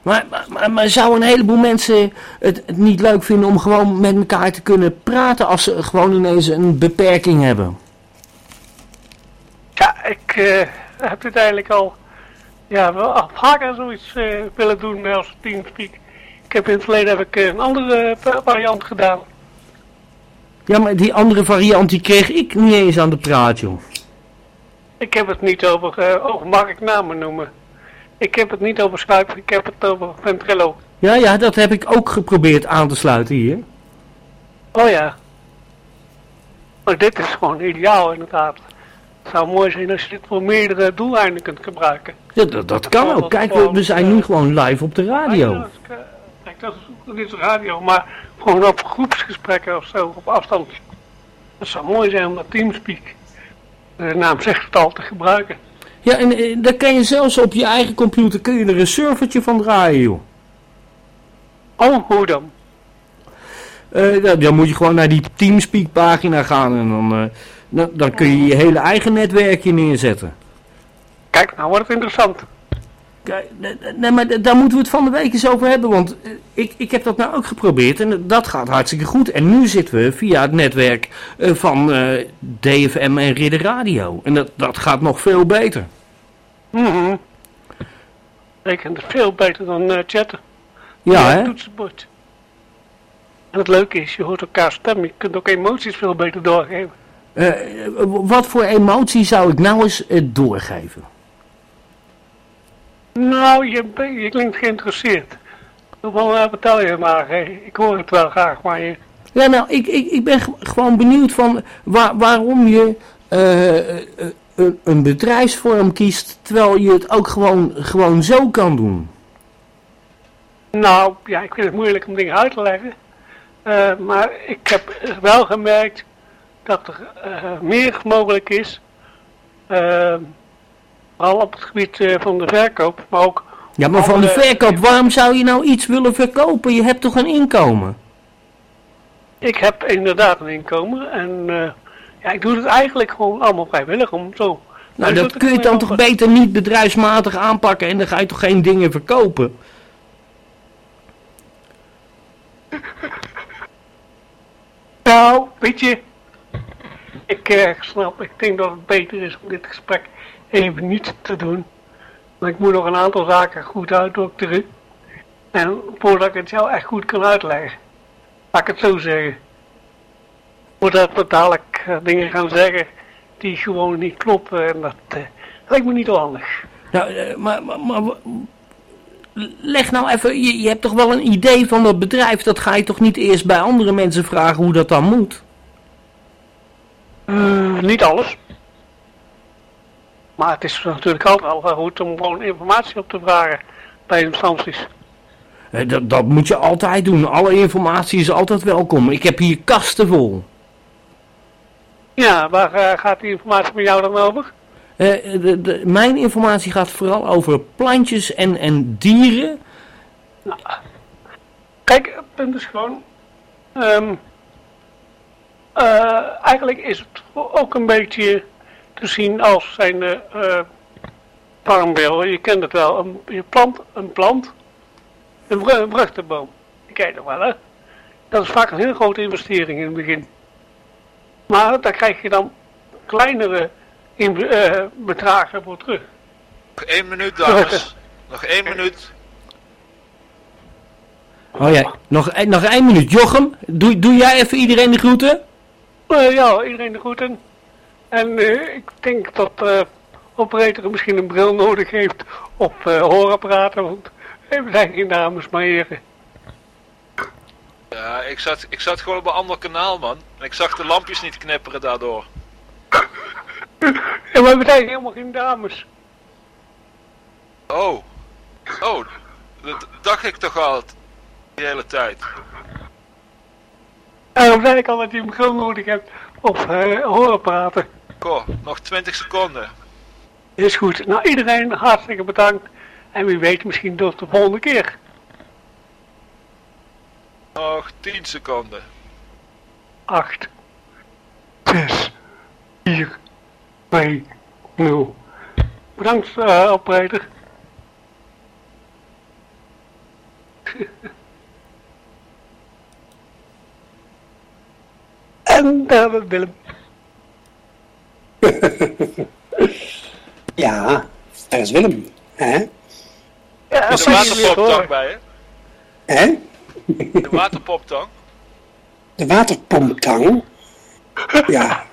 Maar, maar, een heleboel mensen het, het niet leuk vinden om gewoon met elkaar te kunnen praten als ze gewoon ineens een beperking hebben? ja ik eh, heb dit eigenlijk al ja, wel vaker zoiets eh, willen doen als Teamspeak. Ik heb in het verleden heb ik eh, een andere variant gedaan. Ja, maar die andere variant die kreeg ik niet eens aan de praat, joh. Ik heb het niet over, eh over, mag ik namen noemen? Ik heb het niet over Skype, ik heb het over Ventrilo. Ja, ja, dat heb ik ook geprobeerd aan te sluiten hier. Oh ja. Maar dit is gewoon ideaal inderdaad. Het zou mooi zijn als je dit voor meerdere doeleinden kunt gebruiken. Ja, dat, dat kan ook. Kijk, we, we zijn nu gewoon live op de radio. Ja, dat is, eh, Kijk, dat is, is radio, maar gewoon op groepsgesprekken of zo, op afstand. Het zou mooi zijn om dat Teamspeak, de naam zegt het al, te gebruiken. Ja, en eh, daar kan je zelfs op je eigen computer kun je er een servertje van draaien, joh. Oh, hoe dan? Eh, dan, dan moet je gewoon naar die Teamspeak pagina gaan en dan, eh, dan, dan kun je je hele eigen netwerkje neerzetten. Kijk, nou wordt het interessant. Kijk, nee, maar daar moeten we het van de week eens over hebben, want eh, ik, ik heb dat nou ook geprobeerd en dat gaat hartstikke goed. En nu zitten we via het netwerk eh, van eh, DFM en Ridder Radio. En dat, dat gaat nog veel beter. Mhm. Ik vind het veel beter dan eh, chatten. Ja, hè? toetsenbord. En het leuke is, je hoort elkaar stem. Je kunt ook emoties veel beter doorgeven. Wat voor emotie zou ik nou eens doorgeven? Nou, je, je klinkt geïnteresseerd. Uh, vertel je maar. hè. Ik hoor het wel graag, maar je... Ja, nou, ik, ik, ik ben gewoon benieuwd van waar, waarom je eh, eh, een, een bedrijfsvorm kiest, terwijl je het ook gewoon, gewoon zo kan doen. Nou, ja, ik vind het moeilijk om dingen uit te leggen. Eh, maar ik heb wel gemerkt dat er eh, meer mogelijk is. Vooral op het gebied eh, van de verkoop, maar ook... Ja, maar van de verkoop, waarom zou je nou iets willen verkopen? Je hebt toch een inkomen? Ik heb inderdaad een inkomen en eh, ja, ik doe het eigenlijk gewoon allemaal vrijwillig om zo... Nou, dat kun je dan toch beter niet bedrijfsmatig aanpakken en dan ga je toch geen dingen verkopen? Nou, weet je, ik eh, snap, ik denk dat het beter is om dit gesprek even niet te doen. Maar ik moet nog een aantal zaken goed uitdokteren. En voordat ik het jou echt goed kan uitleggen, laat ik het zo zeggen. Voordat we dadelijk eh, dingen gaan zeggen die gewoon niet kloppen en dat eh, lijkt me niet handig. Nou, eh, maar, maar, leg nou even, je, je hebt toch wel een idee van dat bedrijf, dat ga je toch niet eerst bij andere mensen vragen hoe dat dan moet? Niet alles. Maar het is natuurlijk altijd al wel goed om gewoon informatie op te vragen bij instanties. Eh, Dat, dat moet je altijd doen. Alle informatie is altijd welkom. Ik heb hier kasten vol. Ja, waar eh, gaat die informatie met jou dan over? Eh, de, de, mijn informatie gaat vooral over plantjes en, en dieren. Kijk, het punt is gewoon. ehm, eh, eigenlijk is het ook een beetje te zien als zijn eh farmbeelden. Je kent het wel. Een, je plant een plant, een, een vruchtenboom. Die ken je nog wel, hè? Dat is vaak een heel grote investering in het begin. Maar daar krijg je dan kleinere in, eh, bedragen voor terug. Nog één minuut, dames. Nog één minuut. Oh ja, nog, eh, nog één minuut. Jochem, doe, doe jij even iedereen de groeten? Eh, ja, iedereen de groeten. En ik denk dat eh operator misschien een bril nodig heeft op eh, hoorapparaten, want we zijn geen dames maar heren. Ja, ik zat, ik zat gewoon op een ander kanaal, man. En ik zag de lampjes niet knipperen daardoor. En we zijn helemaal geen dames. Oh. Oh. Dat dacht ik toch al die hele tijd. En dan zei ik al dat je een bril nodig hebt op eh, hoorapparaten. Goh, nog 20 seconden. Is goed. Nou, iedereen hartstikke bedankt. En wie weet misschien tot de volgende keer. Nog 10 seconden. 8, 6, 4, 2, 0. Bedankt, eh operator. en daar uh, Willem. Ja, daar is Willem. Hè? Ja, de te horen. waterpoptang bij, hè? Hè? De waterpoptang. De waterpomptang. Ja.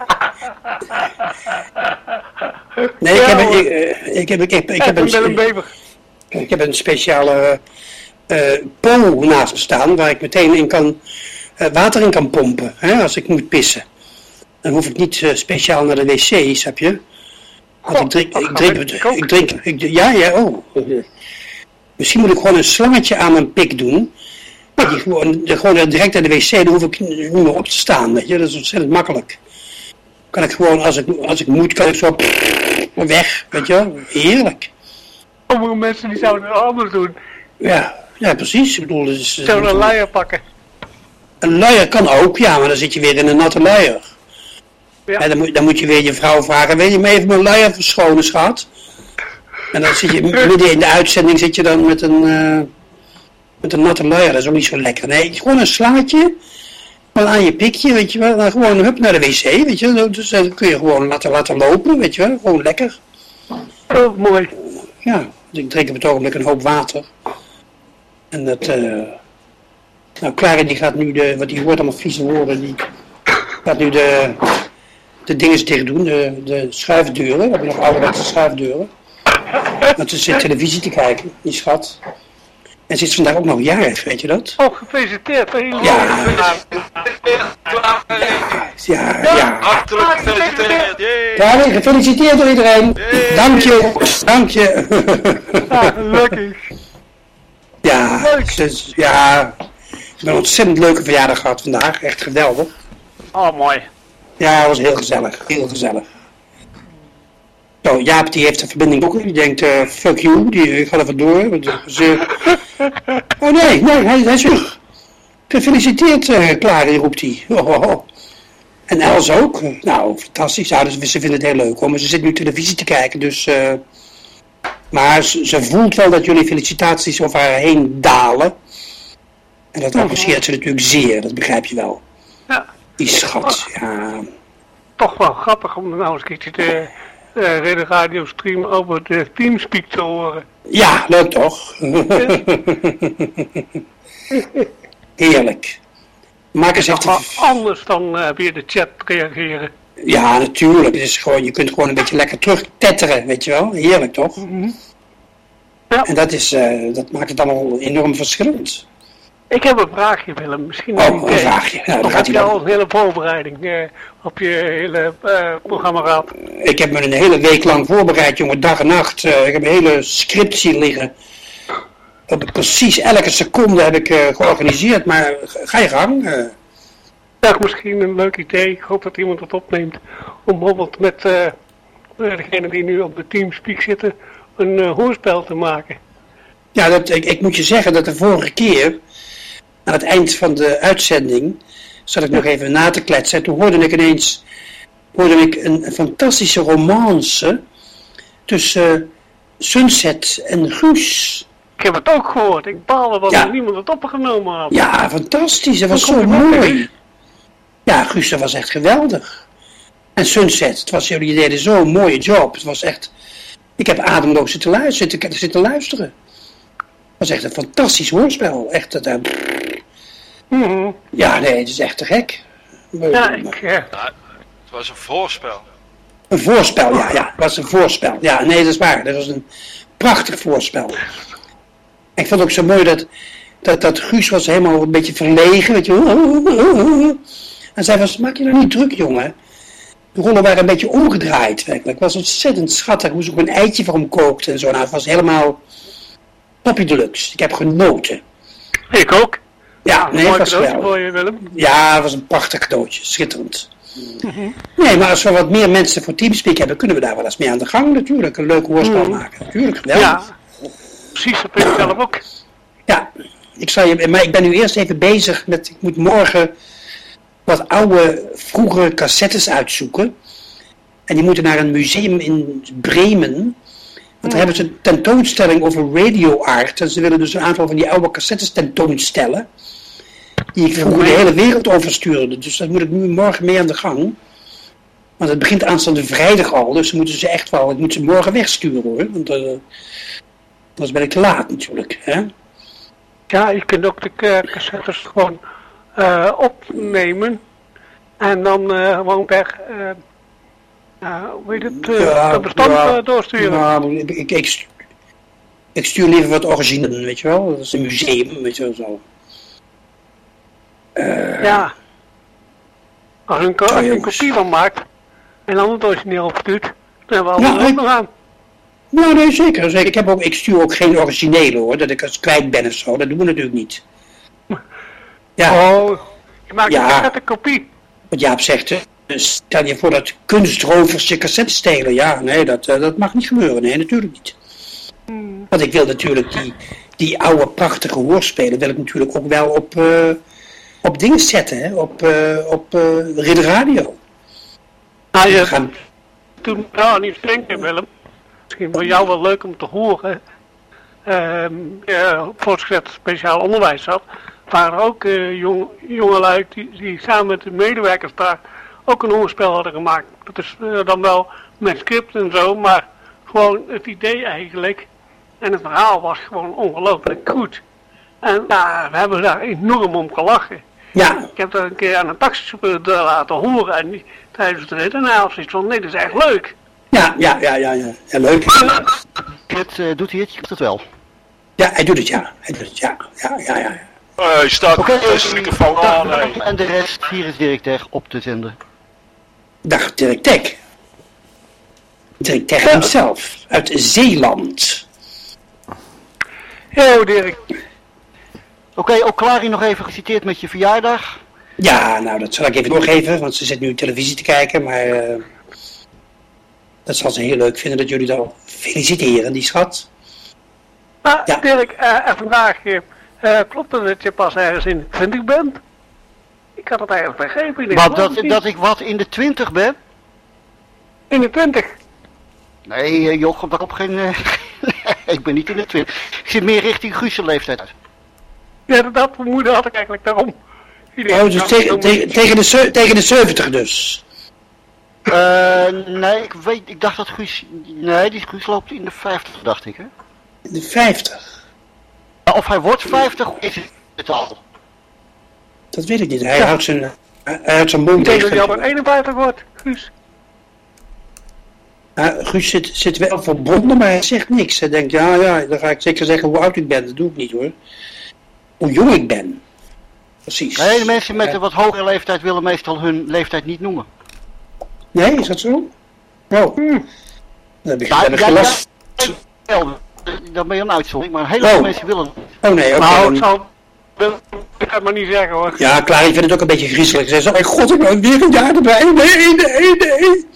Nee, ik heb, een- ik, eh, ik, heb, ik, heb, ik, Ik heb een, ik heb een speciale eh pool naast me staan waar ik meteen in kan, eh, water in kan pompen hè, als ik moet pissen. Dan hoef ik niet eh, speciaal naar de wc, snap je? Want ik drink, ik drink, ik drink, ja, ja, oh. Misschien moet ik gewoon een slangetje aan mijn pik doen. Die gewoon, de- gewoon direct naar de wc, dan hoef ik niet meer op te staan, weet je. Dat is ontzettend makkelijk. Kan ik gewoon, als ik, als ik moet, kan ik zo weg, weet je. Heerlijk. Sommige mensen die zouden het anders doen. Ja, ja precies. Ik bedoel, dus, zouden een luier pakken. Een luier kan ook, ja, maar dan zit je weer in een natte luier. Ja. Ja, dan, moet, dan moet je weer je vrouw vragen, wil je me even mijn luier verschonen, schat? En dan zit je midden in de uitzending zit je dan met een, eh, met een natte luier. Dat is ook niet zo lekker. Nee, gewoon een slaatje. Gewoon aan je pikje, weet je wel. Dan gewoon hup naar de wc, weet je wel. Dus dan kun je gewoon laten, laten lopen, weet je wel. Gewoon lekker. Oh, mooi. Ja, dus ik drink op het ogenblik een hoop water. En dat, eh nou Clara die gaat nu de, wat die hoort allemaal vieze woorden, die gaat nu de, de dingen dicht doen, de, de schuifdeuren. We hebben nog ouderwetse schuifdeuren. Want ze zit televisie te kijken, die schat. En ze is vandaag ook nog jarig, weet je dat? Oh, gefeliciteerd. Heel Ja. Ja, ja. Hartelijk gefeliciteerd. Ja, nee, gefeliciteerd door iedereen. Dank je, dank je. Ah, lekker. Ja, dus, ja, ik heb een ontzettend leuke verjaardag gehad vandaag. Echt geweldig. Oh, mooi. Ja, het was heel gezellig. Heel gezellig. Zo, Jaap die heeft de verbinding ook. Die denkt, eh, fuck you, die ik ga er vandoor. Want, eh, Ze... Oh nee, nee, hij, hij is terug. Gefeliciteerd, uh, Clary, roept hij. Oh, oh, oh. En Els ook. Eh, Nou, fantastisch. Ja, dus ze vinden het heel leuk hoor. Maar ze zit nu televisie te kijken, dus... eh, Maar ze, ze voelt wel dat jullie felicitaties over haar heen dalen. En dat apprecieert ze natuurlijk zeer, dat begrijp je wel. Ja, Die schat, ja. toch wel grappig om nou eens een keertje de Reden Radio Stream over de Teamspeak te horen. Ja, leuk toch? Heerlijk. Maak eens wel anders dan eh, via de chat reageren. Ja, natuurlijk. Het is gewoon, je kunt gewoon een beetje lekker terugtetteren, weet je wel? Heerlijk toch? Ja. En dat, is, eh, dat maakt het allemaal enorm verschillend. Ik heb een vraagje, Willem. Misschien Oh, een vraagje. Ja, dan gaat heb je dan. al een hele voorbereiding eh, op je hele eh, programma gehad? Ik heb me een hele week lang voorbereid, jongen, dag en nacht. Eh, ik heb een hele scriptie liggen. Op precies elke seconde heb ik georganiseerd, maar ga je gang. Ja, misschien een leuk idee. Ik hoop dat iemand het opneemt. Om bijvoorbeeld met degene die nu op de Teamspeak zitten, een hoorspel te maken. Ja, dat, ik, ik moet je zeggen dat de vorige keer, aan het eind van de uitzending, zat ik nog even na te kletsen. En toen hoorde ik ineens hoorde ik een, een fantastische romance tussen eh, Sunset en Guus. Ik heb het ook gehoord. Ik baalde dat Ja. niemand het opgenomen had. Ja, fantastisch. Dat was zo mooi. Ja, Guus, dat was echt geweldig. En Sunset, het was, jullie deden zo'n mooie job. Het was echt... Ik heb ademloos zitten luisteren. Zitten, zitten luisteren. Het was echt een fantastisch hoorspel. Echt, dat, eh, Mhm. ja, nee, het is echt te gek. Ja, ik, eh, Het was een voorspel. Een voorspel, ja, ja. Het was een voorspel. Ja, nee, dat is waar. Dat was een prachtig voorspel. Ik vond het ook zo mooi dat, dat, dat Guus was helemaal een beetje verlegen, weet je wel. En zij was, maak je nou niet druk, jongen. De rollen waren een beetje omgedraaid, werkelijk. Het was ontzettend schattig hoe ze ook een eitje voor hem kookte en zo. Nou, het was helemaal poppy deluxe. Ik heb genoten. ik ook. Ja, nee, mooi was cadeautje geweldig. voor je, Willem. Ja, het was een prachtig cadeautje. Schitterend. Nee, maar als we wat meer mensen voor Teamspeak hebben, kunnen we daar wel eens mee aan de gang natuurlijk. Een leuk hoorspel maken. Natuurlijk, geweldig. Ja, precies. Dat vind ik zelf ook. Ja, ik zal je, maar ik ben nu eerst even bezig met, ik moet morgen wat oude, vroegere cassettes uitzoeken. En die moeten naar een museum in Bremen. Want daar hebben ze een tentoonstelling over radio art. En ze willen dus een aantal van die oude cassettes tentoonstellen. Die ik vroeger de hele wereld overstuurde. Dus dat moet ik nu morgen mee aan de gang. Want het begint aanstaande vrijdag al. Dus moeten ze echt wel, ik moet ze morgen wegsturen hoor. Want eh, anders ben ik te laat natuurlijk. Hè? Ja, je kunt ook de cassettes gewoon eh, opnemen. En dan eh, gewoon per, hoe heet het, eh, Ja, dat bestand ja. eh, doorsturen. Maar ik, ik, ik, stu- ik stuur liever wat origineel, weet je wel. Dat is een museum, weet je wel zo. Ja. Als je een, ko- Ja, als je een kopie van maakt en dan het origineel opstuurt, dan hebben we allemaal nog aan. Nou, nee, zeker. zeker. Ik, heb ook, ik stuur ook geen originele hoor, dat ik als kwijt ben of zo. Dat doen we natuurlijk niet. Ja, Oh, je maakt Ja. een kopie. wat Jaap zegt, hè. Stel je voor dat kunstrovers je cassette stelen. Ja, nee, dat, eh, dat mag niet gebeuren. Nee, natuurlijk niet. Want ik wil natuurlijk die, die oude prachtige hoorspelen wil ik natuurlijk ook wel op, eh, op dingen zetten. Hè? Op, eh op eh Ridder Radio. Nou, je gaan, toen nou, niet denken, Willem. Misschien voor jou wel leuk om te horen. Ehm ja, voortgezet speciaal onderwijs had. waren er ook eh, jong, jongelui die, die samen met de medewerkers daar ook een hoorspel hadden gemaakt. Dat is eh, dan wel met script en zo, maar gewoon het idee eigenlijk. En het verhaal was gewoon ongelooflijk goed. En ja, we hebben daar enorm om gelachen. ja, Ik heb dat een keer aan een taxichauffeur laten horen en die, tijdens het rit. En hij had zoiets van, nee, dat is echt leuk. ja, ja, ja, ja, ja. ja leuk. Het, eh, doet hij het? Je doet het wel. Ja, hij doet het, ja. Hij doet het, ja. Ja, ja, ja. Hij staat Oké, tussen de microfoon aan. en de rest, hier is Dirk Ter op de zender. Dag Dirk Tek. Dirk Tek hemzelf, uit Zeeland. Yo, Dirk. Oké, ook Clary nog even geciteerd met je verjaardag. Ja, nou, dat zal ik even doorgeven, want ze zit nu televisie te kijken, maar eh, dat zal ze heel leuk vinden dat jullie dat feliciteren, die schat. Maar Ja. Dirk, eh, en vandaag, eh, eh, klopt het dat je pas ergens in de 20 bent? Ik had het eigenlijk begrepen. Ik Wat, geloof dat, dat ik wat in de twintig ben? In de 20. Nee, eh, Jochem, daar op geen... eh, ik ben niet in de twintig. Ik zit meer richting Guusje leeftijd uit. Ja, dat, vermoeden had ik eigenlijk daarom. Oh, dus tegen, de, tegen de 70 dus. Eh, nee, ik weet, ik dacht dat Guus... Nee, die Guus loopt in de 50, dacht ik, hè? De 50. Of hij wordt 50, of is het al? Dat weet ik niet. Hij houdt zijn, hij houdt zijn mond Ik denk dat je al een 51 wordt, Guus. Ja, Guus zit, zit wel verbonden, maar hij zegt niks. Hij denkt, ja, ja, dan ga ik zeker zeggen hoe oud ik ben. Dat doe ik niet hoor. Hoe jong ik ben. Precies. Nee, de mensen met een wat hogere leeftijd willen meestal hun leeftijd niet noemen. Nee, is dat zo? Oh. Hm. Dan heb ik, Ja, heb ja, ja. Wel, dan ben je een uitzondering, maar heel veel Oh. mensen willen. Oh nee, oké. Nou, dan- ik het maar niet zeggen hoor. Ja, klaar, ik vind het ook een beetje griezelig. Ze zegt, oh god, ik ben weer een jaar erbij. Nee, nee, nee.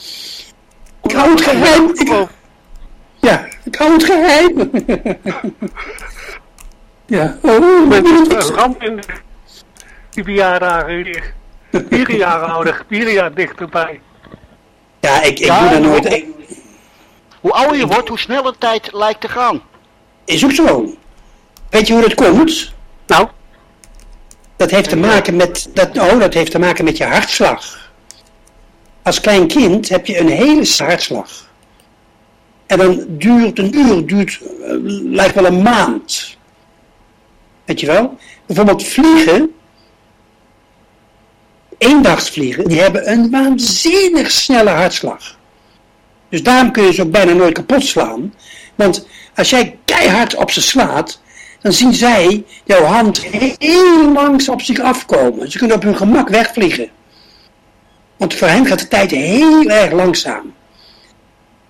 Ik hou het geheim. Ik, ja, ik hou het geheim. ja, oh, Met een ramp in de die verjaardagen. Vier jaar ouder, vier jaar dichterbij. Ja, ik, ik Ja, doe dat nooit. Ik- Hoe ouder je wordt, hoe sneller tijd lijkt te gaan. is ook zo. Weet je hoe dat komt? Nou, Dat heeft te maken met, dat, oh, dat heeft te maken met je hartslag. Als klein kind heb je een hele hartslag. En dan duurt een uur, duurt, eh, lijkt wel een maand. Weet je wel? Bijvoorbeeld vliegen, eendagsvliegen, die hebben een waanzinnig snelle hartslag. Dus daarom kun je ze ook bijna nooit kapot slaan. Want als jij keihard op ze slaat, dan zien zij jouw hand heel langs op zich afkomen. Ze kunnen op hun gemak wegvliegen. Want voor hen gaat de tijd heel erg langzaam.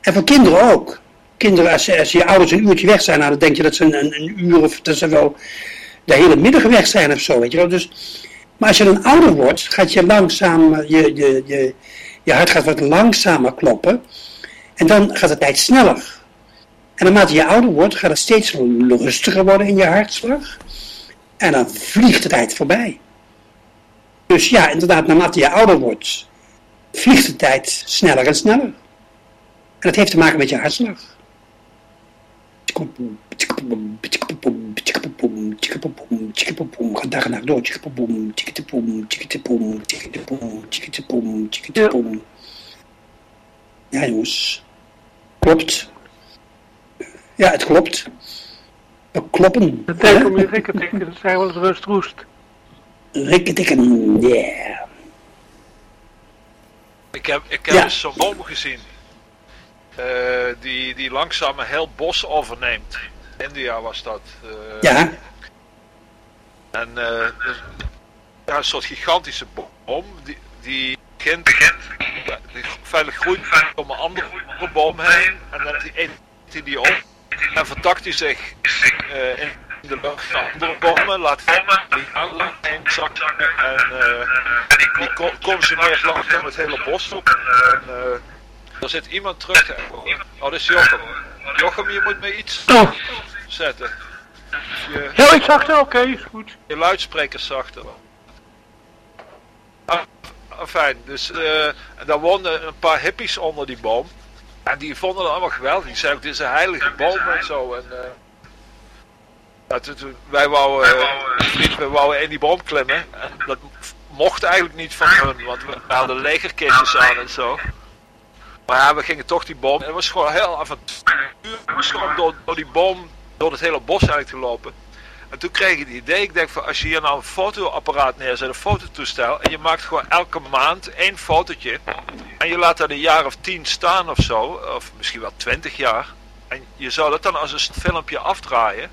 En voor kinderen ook. Kinderen, als, je ouders een uurtje weg zijn, nou, dan denk je dat ze een, een, een uur of dat ze wel de hele middag weg zijn of zo. Weet je wel. Dus, maar als je dan ouder wordt, gaat je langzaam, eh, je, je, je, je hart gaat wat langzamer kloppen. En dan gaat de tijd sneller. En naarmate je ouder wordt, gaat het steeds rustiger worden in je hartslag. En dan vliegt de tijd voorbij. Dus ja, inderdaad, naarmate je ouder wordt, vliegt de tijd sneller en sneller. En dat heeft te maken met je hartslag. Ga dag en nacht door. Ja, jongens. Klopt. Ja, het klopt. We kloppen. dat denk om je rikken tikken, dat zijn wel eens rustroest. Rikketikken, yeah. Ik heb, ik heb Ja. eens zo'n boom gezien. eh, die, die langzaam een heel bos overneemt. India was dat. eh, Ja, En eh, dus- ja, een soort gigantische boom. Die, die begint, ja, die veilig groeit om een andere boom heen. En dan eet hij die op. En vertakt hij zich eh, in de lucht andere bomen, laat die aan en zakken en eh, die ko- consumeert langzaam het hele bos op. En eh, er zit iemand terug te echoen. Oh, dat is Jochem. Jochem, je moet me iets Oh, zetten. Je, heel iets achter, oké, is goed. je luidsprekers zachter. Ah, ah, fijn, dus eh, daar woonden een paar hippies onder die boom. En die vonden het allemaal geweldig. Die zeiden ook, dit is een heilige boom en zo. En, eh, ja, toen, toen- wij wouden, vriend, we wouden in die boom klimmen. En dat mocht eigenlijk niet van hun, want we hadden legerkistjes aan en zo. Maar ja, we gingen toch die boom. En het was gewoon heel avontuur. We gewoon door, door die boom, door het hele bos eigenlijk te lopen. En toen kreeg ik het idee, ik denk van als je hier nou een fotoapparaat neerzet, een fototoestel, en je maakt gewoon elke maand één fotootje, en je laat dat een jaar of tien staan of zo, of misschien wel twintig jaar, en je zou dat dan als een filmpje afdraaien,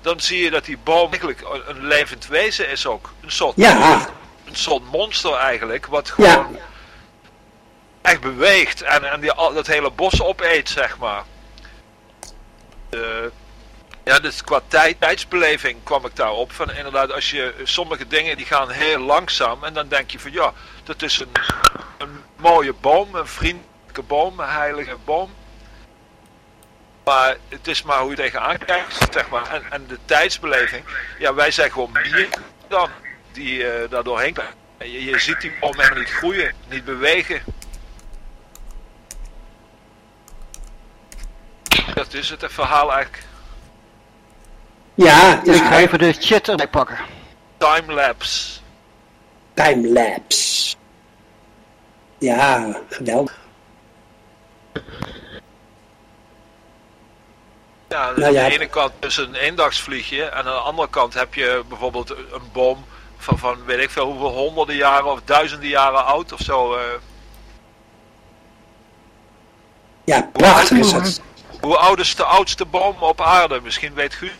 dan zie je dat die boom eigenlijk een- levend wezen is ook. Een soort, Ja, een soort monster eigenlijk, wat gewoon echt beweegt en, en die, dat hele bos opeet, zeg maar. Eh, ja, dus qua tijd, tijdsbeleving kwam ik daarop. Van inderdaad, als je sommige dingen die gaan heel langzaam en dan denk je van ja, dat is een, een mooie boom, een vriendelijke boom, een heilige boom. Maar het is maar hoe je tegenaan kijkt, zeg maar. En, en de tijdsbeleving, ja, wij zijn gewoon mier dan, die eh daar doorheen Je, je ziet die boom helemaal niet groeien, niet bewegen. Dat is het, het verhaal eigenlijk. Ja, het is Ik ga even de chat erbij pakken. Timelapse. timelapse. Ja, geweldig. Ja, aan Nou ja. de ene kant is een eendagsvliegje en aan de andere kant heb je bijvoorbeeld een boom van, van weet ik veel hoeveel honderden jaren of duizenden jaren oud of zo. eh. Ja, prachtig is dat. hoe oud is de oudste boom op aarde? Misschien weet Guus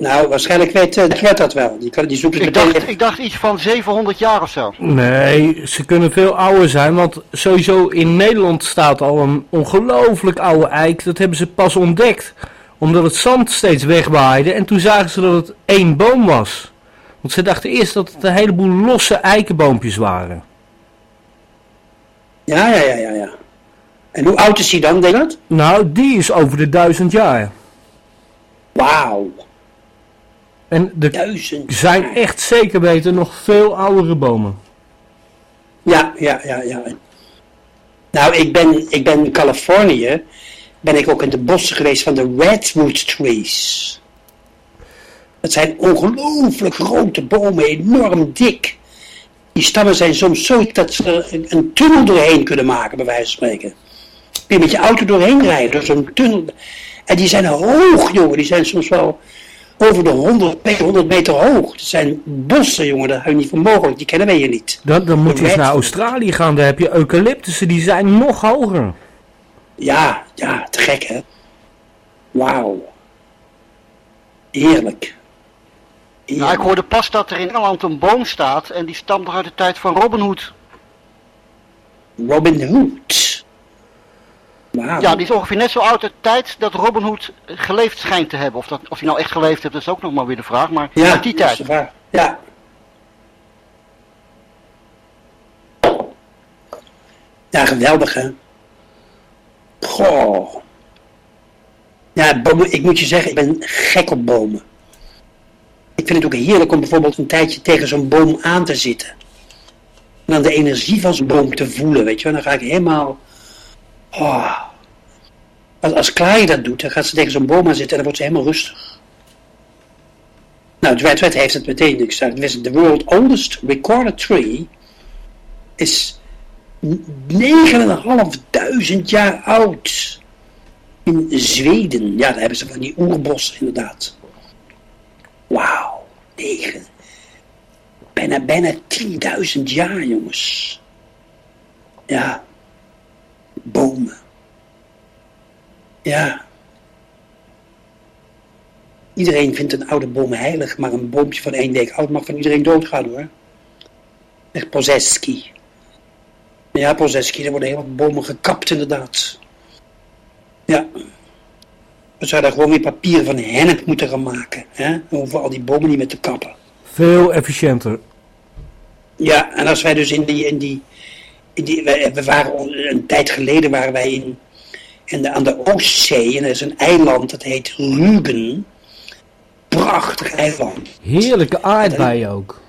Nou, waarschijnlijk weet uh, Gert dat wel. Die, kan, die zoekt het Ik meteen dacht, ik dacht iets van 700 jaar of zo. Nee, ze kunnen veel ouder zijn, want sowieso in Nederland staat al een ongelooflijk oude eik. Dat hebben ze pas ontdekt, omdat het zand steeds wegwaaide en toen zagen ze dat het één boom was. Want ze dachten eerst dat het een heleboel losse eikenboompjes waren. Ja, ja, ja, ja, ja. En hoe oud is hij dan, denk je dat? Nou, die is over de duizend jaar. Wauw, En er duizend. zijn echt zeker weten nog veel oudere bomen. Ja, ja, ja, ja. Nou, ik ben, ik ben in Californië, ben ik ook in de bossen geweest van de redwood trees. Dat zijn ongelooflijk grote bomen, enorm dik. Die stammen zijn soms zo dat ze er een, een tunnel doorheen kunnen maken, bij wijze van spreken. Kun je met je auto doorheen rijden, door zo'n tunnel. En die zijn hoog, jongen. Die zijn soms wel over de 100, 200 meter hoog. Dat zijn bossen, jongen. Dat hou je niet voor mogelijk. Die kennen wij hier niet. Dan, dan moet je eens naar. Australië gaan, daar heb je eucalyptussen, die zijn nog hoger. Ja, ja, te gek hè. Wauw. Heerlijk. Nou, ik Heerlijk. hoorde pas dat er in Engeland een boom staat en die stamt nog uit de tijd van Robin Hood. Robin Hood. Wauw. Ja, die is ongeveer net zo oud uit de tijd dat Robin Hood geleefd schijnt te hebben. Of, dat, of hij nou echt geleefd heeft, dat is ook nog maar weer de vraag. Maar ja, uit die tijd. waar. Ja. Ja, geweldig hè. Goh. Ja, bomen, ik moet je zeggen, ik ben gek op bomen. Ik vind het ook heerlijk om bijvoorbeeld een tijdje tegen zo'n boom aan te zitten. En dan de energie van zo'n boom te voelen, weet je wel. Dan ga ik helemaal... Oh. Als, als Klaai dat doet, dan gaat ze tegen zo'n boom aan zitten en dan wordt ze helemaal rustig. Nou, Dwight heeft het meteen gezegd. The world oldest recorded tree is 9.500 jaar oud. In Zweden. Ja, daar hebben ze van die oerbossen inderdaad. Wauw. 9. Bijna, bijna 10.000 jaar, jongens. Ja. Bomen. Ja. Iedereen vindt een oude boom heilig, maar een boompje van één week oud mag van iedereen doodgaan hoor. Echt Pozeski. Ja, Pozeski, er worden heel wat bomen gekapt inderdaad. Ja. We zouden gewoon weer papier van hennep moeten gaan maken. Hè? Over al die bomen niet meer te kappen. Veel efficiënter. Ja, en als wij dus in die, in die, die we, we waren een tijd geleden waren wij in, in de, aan de Oostzee en er is een eiland dat heet Rügen. Prachtig eiland. Heerlijke aardbeien ook.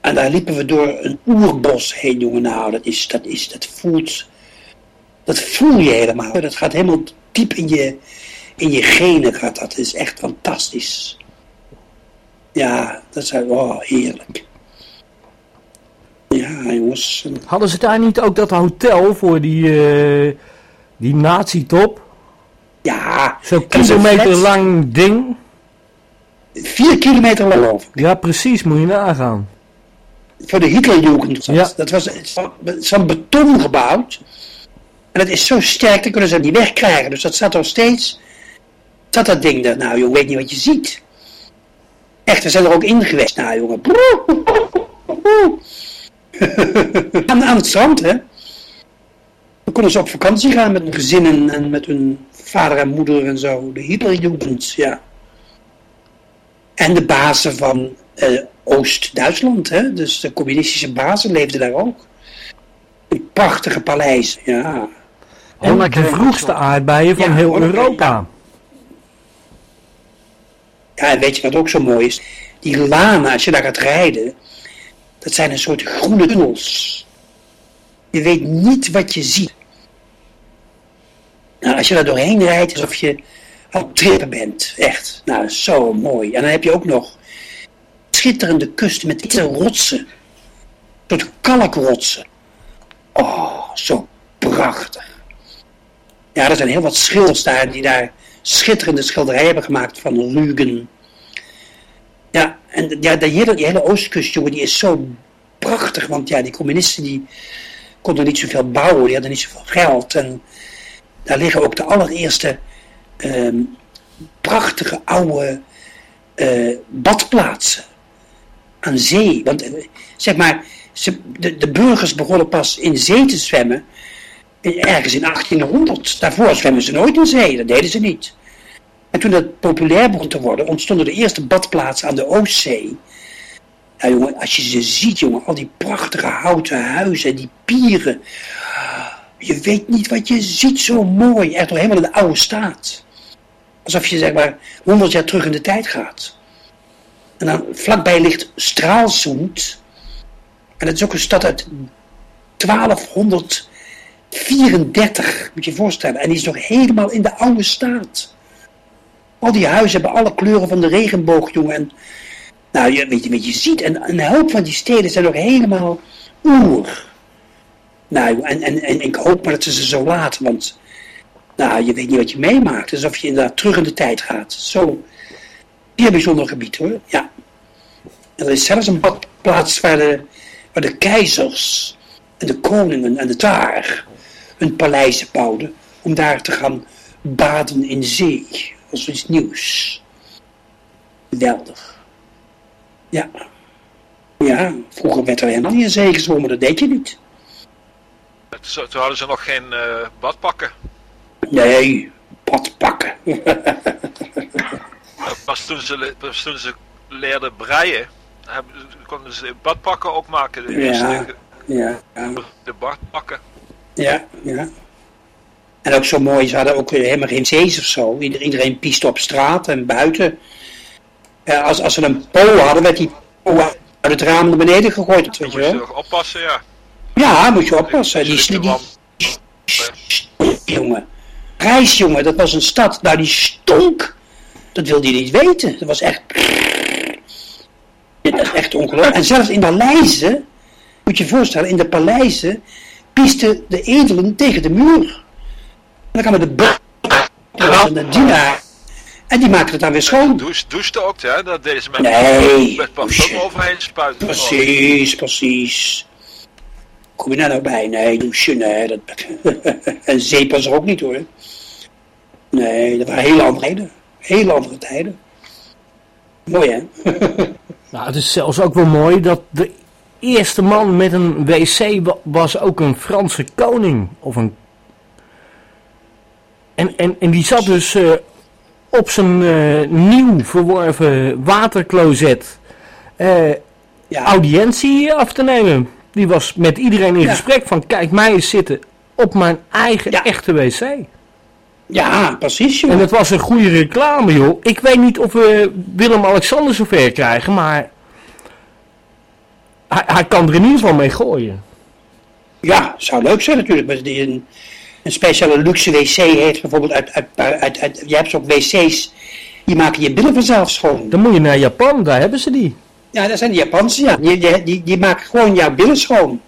En daar liepen we door een oerbos heen, jongen. Nou, dat is, dat is, dat voelt, dat voel je helemaal. Dat gaat helemaal diep in je, in je genen gaat dat. Dat is echt fantastisch. Ja, dat is, oh, heerlijk. Ja, jongens. Hadden ze daar niet ook dat hotel voor die, eh die nazi-top? Ja, Zo'n kilometer lang ding. vier kilometer lang. Ja, precies, moet je nagaan. Voor de Hitlerjugend. dat. Ja. Dat was van- beton gebouwd. En dat is zo sterk, dan kunnen ze niet wegkrijgen. Dus dat staat nog steeds. Staat dat ding daar. Nou, jongen, weet niet wat je ziet. Echt, we zijn er ook in geweest. Nou, jongen. aan, aan het strand, hè. Dan konden ze op vakantie gaan met hun gezinnen en met hun vader en moeder en zo. De Hitlerjugend, ja. En de bazen van eh, Oost-Duitsland, hè? dus de communistische bazen leefden daar ook. Een prachtige paleis, ja. En de vroegste aardbeien van Ja, heel Honecker, Europa. Ja, en weet je wat ook zo mooi is? Die lanen, als je daar gaat rijden, dat zijn een soort groene tunnels. Je weet niet wat je ziet. Nou, als je daar doorheen rijdt, alsof je het trippen bent. Echt. Nou, zo mooi. En dan heb je ook nog schitterende kusten met witte rotsen. Soort kalkrotsen. Oh, zo prachtig. Ja, er zijn heel wat schilders die daar schitterende schilderijen hebben gemaakt van Rügen. Ja, en ja, de hele, die hele oostkust, jongen, die is zo prachtig. Want ja, die communisten die konden niet zoveel bouwen, die hadden niet zoveel geld. En daar liggen ook de allereerste ehm, prachtige oude eh, badplaatsen aan zee. Want eh, zeg maar, ze, de, de burgers begonnen pas in zee te zwemmen ergens in 1800. Daarvoor zwemmen ze nooit in zee, dat deden ze niet. En toen dat populair begon te worden, ontstonden de eerste badplaatsen aan de Oostzee. Ja, jongen, als je ze ziet, jongen, al die prachtige houten huizen en die pieren. Je weet niet wat je ziet, zo mooi. Echt nog helemaal in de oude staat. Alsof je, zeg maar, honderd jaar terug in de tijd gaat. En dan vlakbij ligt Straalsund. En dat is ook een stad uit 1234, moet je je voorstellen. En die is nog helemaal in de oude staat. Al die huizen hebben alle kleuren van de regenboog, jongen. En, nou, je, weet je je ziet? En een hoop van die steden zijn nog helemaal oer. Nou, en, en, en ik hoop maar dat ze ze zo laten, want nou, je weet niet wat je meemaakt. Alsof je inderdaad terug in de tijd gaat. Zo, zeer bijzonder gebied hoor, ja. En er is zelfs een badplaats waar de, waar de keizers en de koningen en de taar hun paleizen bouwden om daar te gaan baden in zee. Was iets nieuws. Geweldig. Ja. Ja, vroeger werd er helemaal niet in zee gezwommen, dat deed je niet. Zo- Toen hadden ze nog geen eh, badpakken. Nee, badpakken. Pas toen ze, pas toen ze leerden breien, hebben, konden ze badpakken ook maken. De, Ja. eerste, ja, ja. de badpakken. Ja, ja. En ook zo mooi, ze hadden ook helemaal geen zees of zo. Ieder- Iedereen pieste op straat en buiten. Ja, als, als ze een po hadden, werd die po uit het raam naar beneden gegooid, weet je je wel. nog oppassen, ja. Ja, moet je oppassen. Die, die, jongen. Reis, jongen, dat was een stad. Nou, die stonk. Dat wilde je niet weten. Dat was echt... Dat is echt ongelooflijk. En zelfs in paleizen, moet je je voorstellen, in de paleizen piste de edelen tegen de muur. En dan kwamen de butlers en de dienaar. En die maakten het dan weer schoon. Douche, douchte ook, hè? Dat deden ze met, Nee, met overheen spuiten. Precies, precies. Kom je daar nou bij? Nee, douchen, nee. Dat... en zeep was er ook niet hoor. Nee, dat waren hele andere tijden. Hele andere tijden. Mooi hè? Nou, het is zelfs ook wel mooi dat de eerste man met een wc wa- was ook een Franse koning. Of een... En, en, en die zat dus eh, op zijn eh, nieuw verworven watercloset eh, Ja, audiëntie af te nemen. Die was met iedereen in Ja. gesprek van kijk mij eens zitten op mijn eigen Ja. echte wc. ja precies joh. En dat was een goede reclame joh. Ik weet niet of we Willem-Alexander zover krijgen, maar hij, hij kan er in ieder geval mee gooien. Ja, zou leuk zijn natuurlijk. Maar die een, speciale luxe wc heeft bijvoorbeeld uit, uit, uit, uit, je hebt ook wc's, die maken je billen vanzelf schoon. Dan moet je naar Japan, daar hebben ze die. Ja, dat zijn de Japanse, ja. Die, die, die, die maken gewoon jouw billen schoon.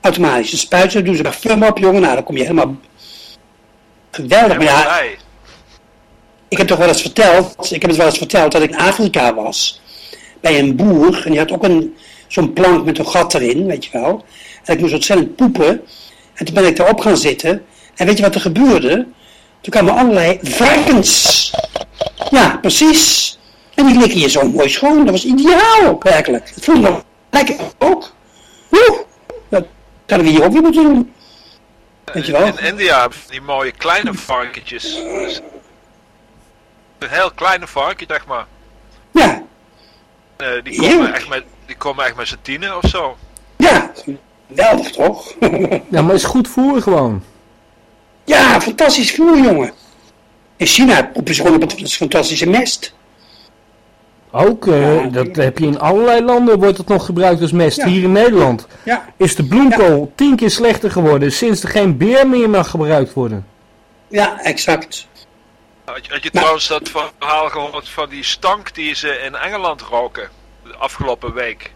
Automatisch. Een spuitje, doen ze parfum op, jongen. Nou, dan kom je helemaal... Geweldig. Maar ja, ik heb toch wel eens verteld, ik heb het wel eens verteld dat ik in Afrika was. Bij een boer. En die had ook een, zo'n plank met een gat erin, weet je wel. En ik moest ontzettend poepen. En toen ben ik daarop gaan zitten. En weet je wat er gebeurde? Toen kwamen allerlei varkens. Ja, precies. En die likken je zo mooi schoon. Dat was ideaal, werkelijk. Het voelde nog lekker ook. Woe! Dat hadden we hier ook weer moeten doen. Weet je wel? In India die mooie kleine varkentjes. Een heel kleine varkentje, zeg maar. Ja, Eh, die, komen echt met, die komen echt met z'n tienen of zo. ja. Geweldig, toch? Ja, maar is goed voer gewoon. Ja, fantastisch voer, jongen. In China op is gewoon op het fantastische mest. Ook, eh, Ja. dat heb je in allerlei landen, wordt het nog gebruikt als mest. Ja. Hier in Nederland Ja, is de bloemkool tien keer slechter geworden sinds er geen beer meer mag gebruikt worden. ja, exact. Had je, had je Nou. trouwens dat verhaal gehoord van die stank die ze in Engeland roken? De afgelopen week.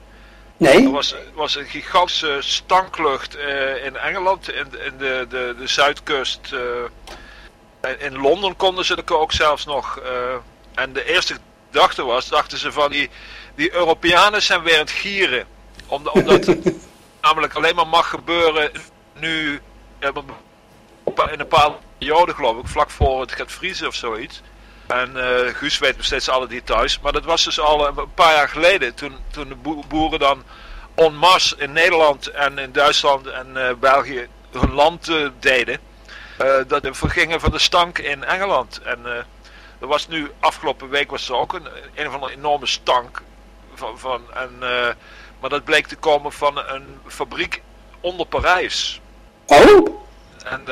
Er Nee? was, was een gigantische stanklucht eh, in Engeland, in, in de, de, de zuidkust. eh, in Londen konden ze er ook zelfs nog. eh, en de eerste gedachte was, dachten ze van die, die Europeanen zijn weer aan het gieren. Omdat, omdat het namelijk alleen maar mag gebeuren nu in een bepaalde periode geloof ik, vlak voor het gaat vriezen of zoiets. En eh Guus weet nog steeds alle details. Maar dat was dus al een paar jaar geleden. Toen, toen de boe- boeren dan en masse in Nederland en in Duitsland en eh, België hun land eh, deden. dat de vergingen van de stank in Engeland. En er was nu, afgelopen week was er ook een, een of andere enorme stank. Van, van, en, maar dat bleek te komen van een fabriek onder Parijs. Oh? En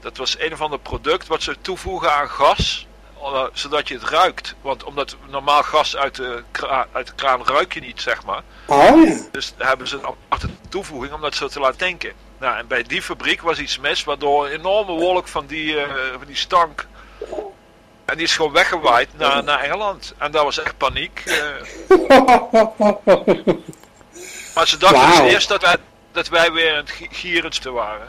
dat was een of ander product wat ze toevoegen aan gas, zodat je het ruikt. Want omdat normaal gas uit de, kra- uit de kraan ruik je niet, zeg maar. Oh ja. Dus hebben ze een aparte toevoeging om dat zo te laten denken. Nou, en bij die fabriek was iets mis, waardoor een enorme wolk van die, eh, van die stank. En die is gewoon weggewaaid naar, naar Engeland. En daar was echt paniek. eh. maar ze dachten dus eerst dat wij, dat wij weer het gi- gierendste waren.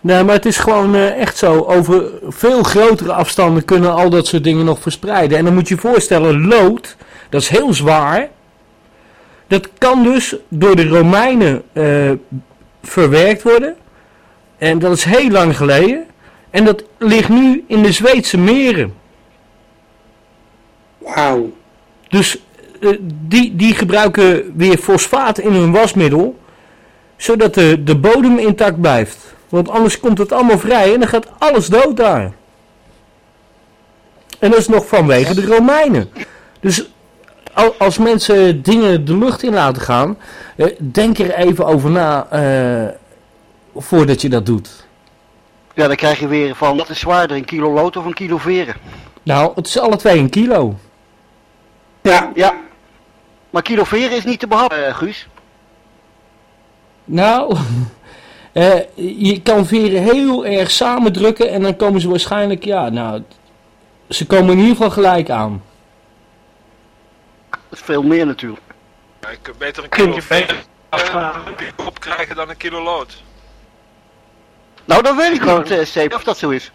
Nee, maar het is gewoon eh, echt zo. Over veel grotere afstanden kunnen al dat soort dingen nog verspreiden. En dan moet je je voorstellen, lood, dat is heel zwaar. Dat kan dus door de Romeinen eh, verwerkt worden. En dat is heel lang geleden. En dat ligt nu in de Zweedse meren. Wauw. Dus eh, die, die gebruiken weer fosfaat in hun wasmiddel. Zodat de, de bodem intact blijft. Want anders komt het allemaal vrij en dan gaat alles dood daar. En dat is nog vanwege de Romeinen. Dus al- als mensen dingen de lucht in laten gaan, eh, denk er even over na eh, voordat je dat doet. Ja, dan krijg je weer van, wat is zwaarder, een kilo lood of een kilo veren? Nou, het is alle twee een kilo. Ja, Ja. Maar kilo veren is niet te behappen, eh, Guus. Nou, eh, je kan veren heel erg samendrukken en dan komen ze waarschijnlijk, ja, nou, ze komen in ieder geval gelijk aan. Dat is veel meer natuurlijk. Ja, Ik kan beter een Kun kilo je beter veren afvragen. op je kop krijgen dan een kilo lood. Nou, dan weet ik niet, eh, Seep, of dat zo is.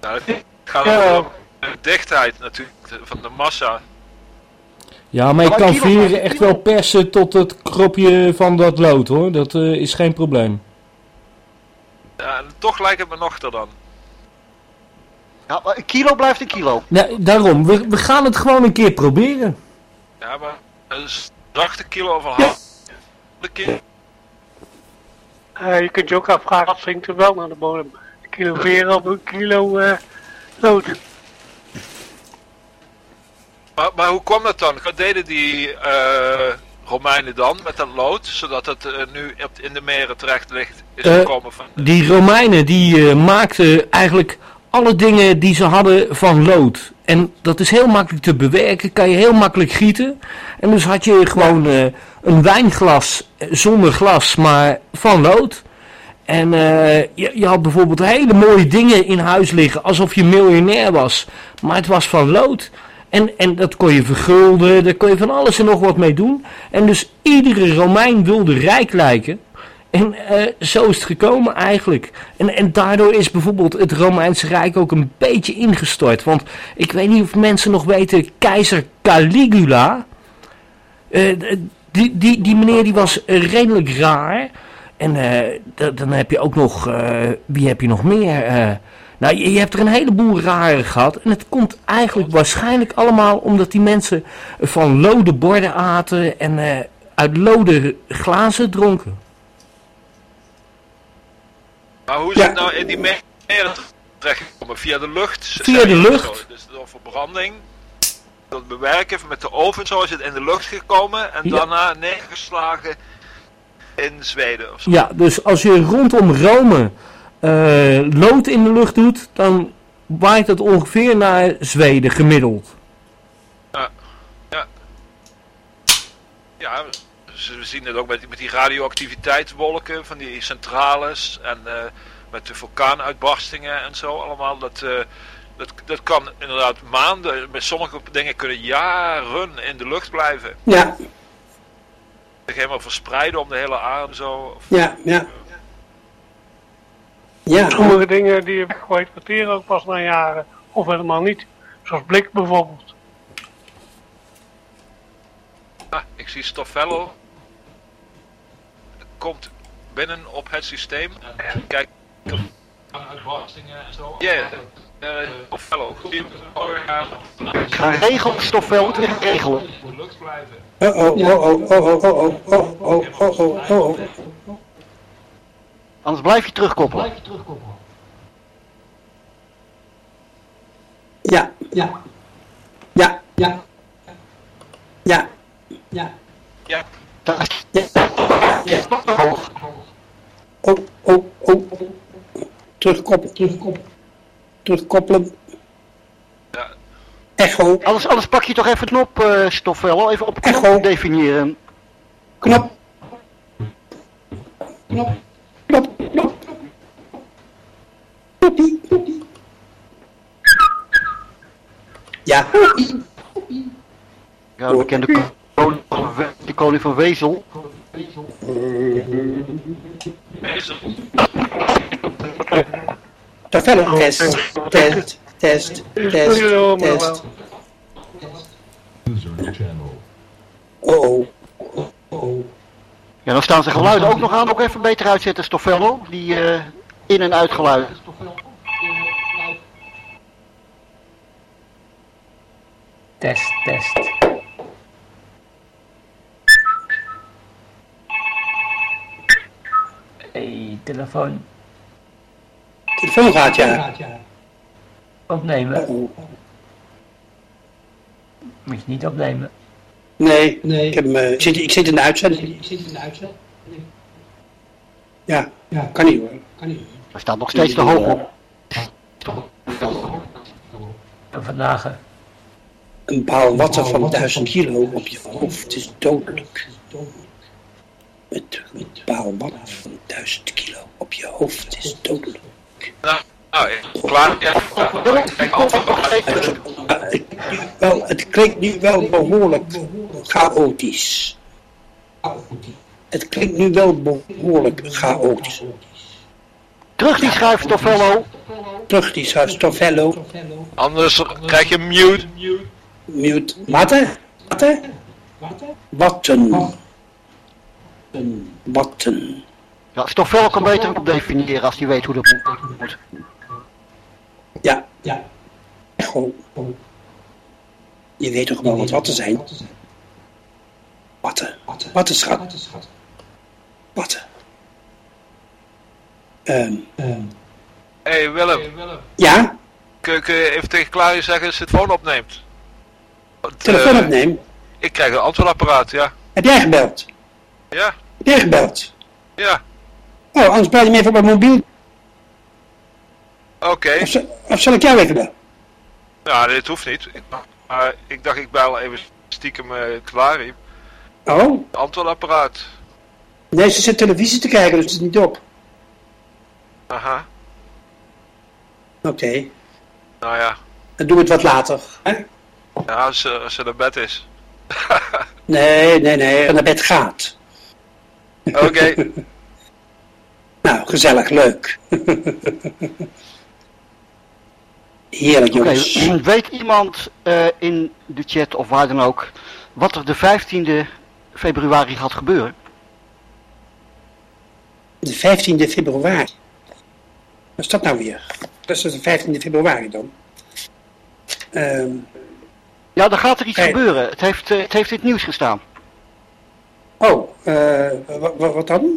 Nou, het gaat Ja. om de dichtheid natuurlijk van de massa. Ja, maar je Maar kan veren echt wel persen tot het kropje van dat lood hoor, dat eh, is geen probleem. Ja, en toch lijkt het me nog er dan. Ja, maar een kilo blijft een kilo. Nou, daarom, we, we gaan het gewoon een keer proberen. Ja, maar een zachte kilo of een half de kilo. Eh, je kunt je ook afvragen, zinkt er wel naar de bodem. kilo veer op een kilo eh lood. Maar, maar hoe kwam dat dan? Wat deden die eh, Romeinen dan met dat lood, zodat het eh, nu in de meren terecht ligt, is Eh, gekomen van... Die Romeinen die eh, maakten eigenlijk alle dingen die ze hadden van lood. En dat is heel makkelijk te bewerken, kan je heel makkelijk gieten. En dus had je gewoon een wijnglas zonder glas, maar van lood. En je, je had bijvoorbeeld hele mooie dingen in huis liggen, alsof je miljonair was. Maar het was van lood. En, en dat kon je vergulden, daar kon je van alles en nog wat mee doen. En dus iedere Romein wilde rijk lijken. En eh, zo is het gekomen eigenlijk. En, en daardoor is bijvoorbeeld het Romeinse Rijk ook een beetje ingestort. Want ik weet niet of mensen nog weten, keizer Caligula. eh, die, die, die meneer die was eh, redelijk raar. En dan heb je ook nog, wie heb je nog meer? Nou, je, je hebt er een heleboel rare gehad. En het komt eigenlijk waarschijnlijk allemaal omdat die mensen van lode borden aten en eh, uit lode glazen dronken. Maar hoe is Ja. het nou in die meren terechtgekomen? Via de lucht? Via de lucht. Dus door verbranding, het bewerken met de oven, zo is het in de lucht gekomen en Ja. daarna neergeslagen in Zweden of zo. Ja, dus als je rondom Rome lood in de lucht doet, dan waait dat ongeveer naar Zweden gemiddeld. Ja, dus we zien het ook met, die- met die radioactiviteitswolken van die centrales en eh, met de vulkaanuitbarstingen en zo allemaal. Dat, eh, dat, dat kan inderdaad maanden, met sommige dingen kunnen jaren in de lucht blijven. Ja, Zich helemaal verspreiden om de hele aarde zo. Of- ja, ja. Ja. Sommige dingen die je gooit verteren ook pas na jaren. Of helemaal niet. Zoals blik bijvoorbeeld. Ah, ik zie Stoffello. Komt binnen op het systeem. Kijk. Uitbarstingen en zo. Ja, Stoffello. Ga regelen, Stoffello. Regelen. Oh oh, oh, oh oh, oh oh, oh oh, oh oh, oh oh. Anders blijf je terugkoppelen. Ja, ja, ja, ja, ja, ja. Daar is Ja. hoog. Oh, oh, oh. Terugkoppelen, terugkoppelen. Terugkoppelen. Ja. Echo, Anders, anders pak je toch even knop, eh stofvel, even op knop Echo. definiëren. knop. Knop, ja. Ja, bekende koning van, de koning van Wezel. Test, test, test, test, test. User channel. Oh. oh, oh. Ja, dan staan zijn geluiden ook nog aan. Ook even beter uitzetten, Stoffello. Die eh, in- en uitgeluiden. Test, test. Hey, telefoon Telefoon gaat, ja. opnemen. Oh, Moet je niet opnemen. Nee, nee. Ik, heb hem, eh, ik, zit, ik zit in de uitzending. Ik zit in de uitzending. Ja, ja, kan niet hoor. Kan niet. Hij staat nog steeds te hoog op. En vandaag eh, Een paal watten van 1000 kilo op je hoofd is dodelijk. Met een paal watten van 1000 kilo op je hoofd is dodelijk. Nou, klaar. Ja, het, wel, het klinkt nu wel behoorlijk chaotisch. Het klinkt nu wel behoorlijk chaotisch. Terug die schuif, Stoffello. Terug die Stoffello. anders krijg je mute. Mute. Watten? Watten? Watten. Watten. Ja, Stoffello kan beter op definiëren als hij weet hoe dat moet. Ja, ja. Echo. Je weet toch wel wat watten zijn? Watten. Watten, schat. Watten. Ehm, Hé hey, Willem, Ja, kun, je- even tegen Claudia zeggen als ze het telefoon opneemt? Want, telefoon eh, opnemen. Ik krijg een antwoordapparaat, ja. Heb jij gebeld? Ja, Heb jij gebeld? ja. Oh, anders bel je me even op mijn mobiel. Oké. Of, zal- of zal ik jou even bellen? Nou, dit hoeft niet. Ik, maar ik dacht ik bel even stiekem uh, Clary. Oh, Antwoordapparaat. nee, ze zit televisie te kijken, dus het is niet op. Aha. Oké, Nou ja. dan doen we het wat later. Hè? Ja, als, ze- als ze naar bed is. Nee, nee, nee, als naar bed gaat. Oké. Nou, gezellig, leuk. Heerlijk, jongens. weet iemand eh, in de chat of waar dan ook wat er de 15e februari gaat gebeuren? De 15e februari. Wat is dat nou weer? Dat is dus de 15e februari dan. Ehm, Ja, er gaat er iets Hey. gebeuren. Het heeft, eh, het heeft in het nieuws gestaan. oh, wa- wat dan?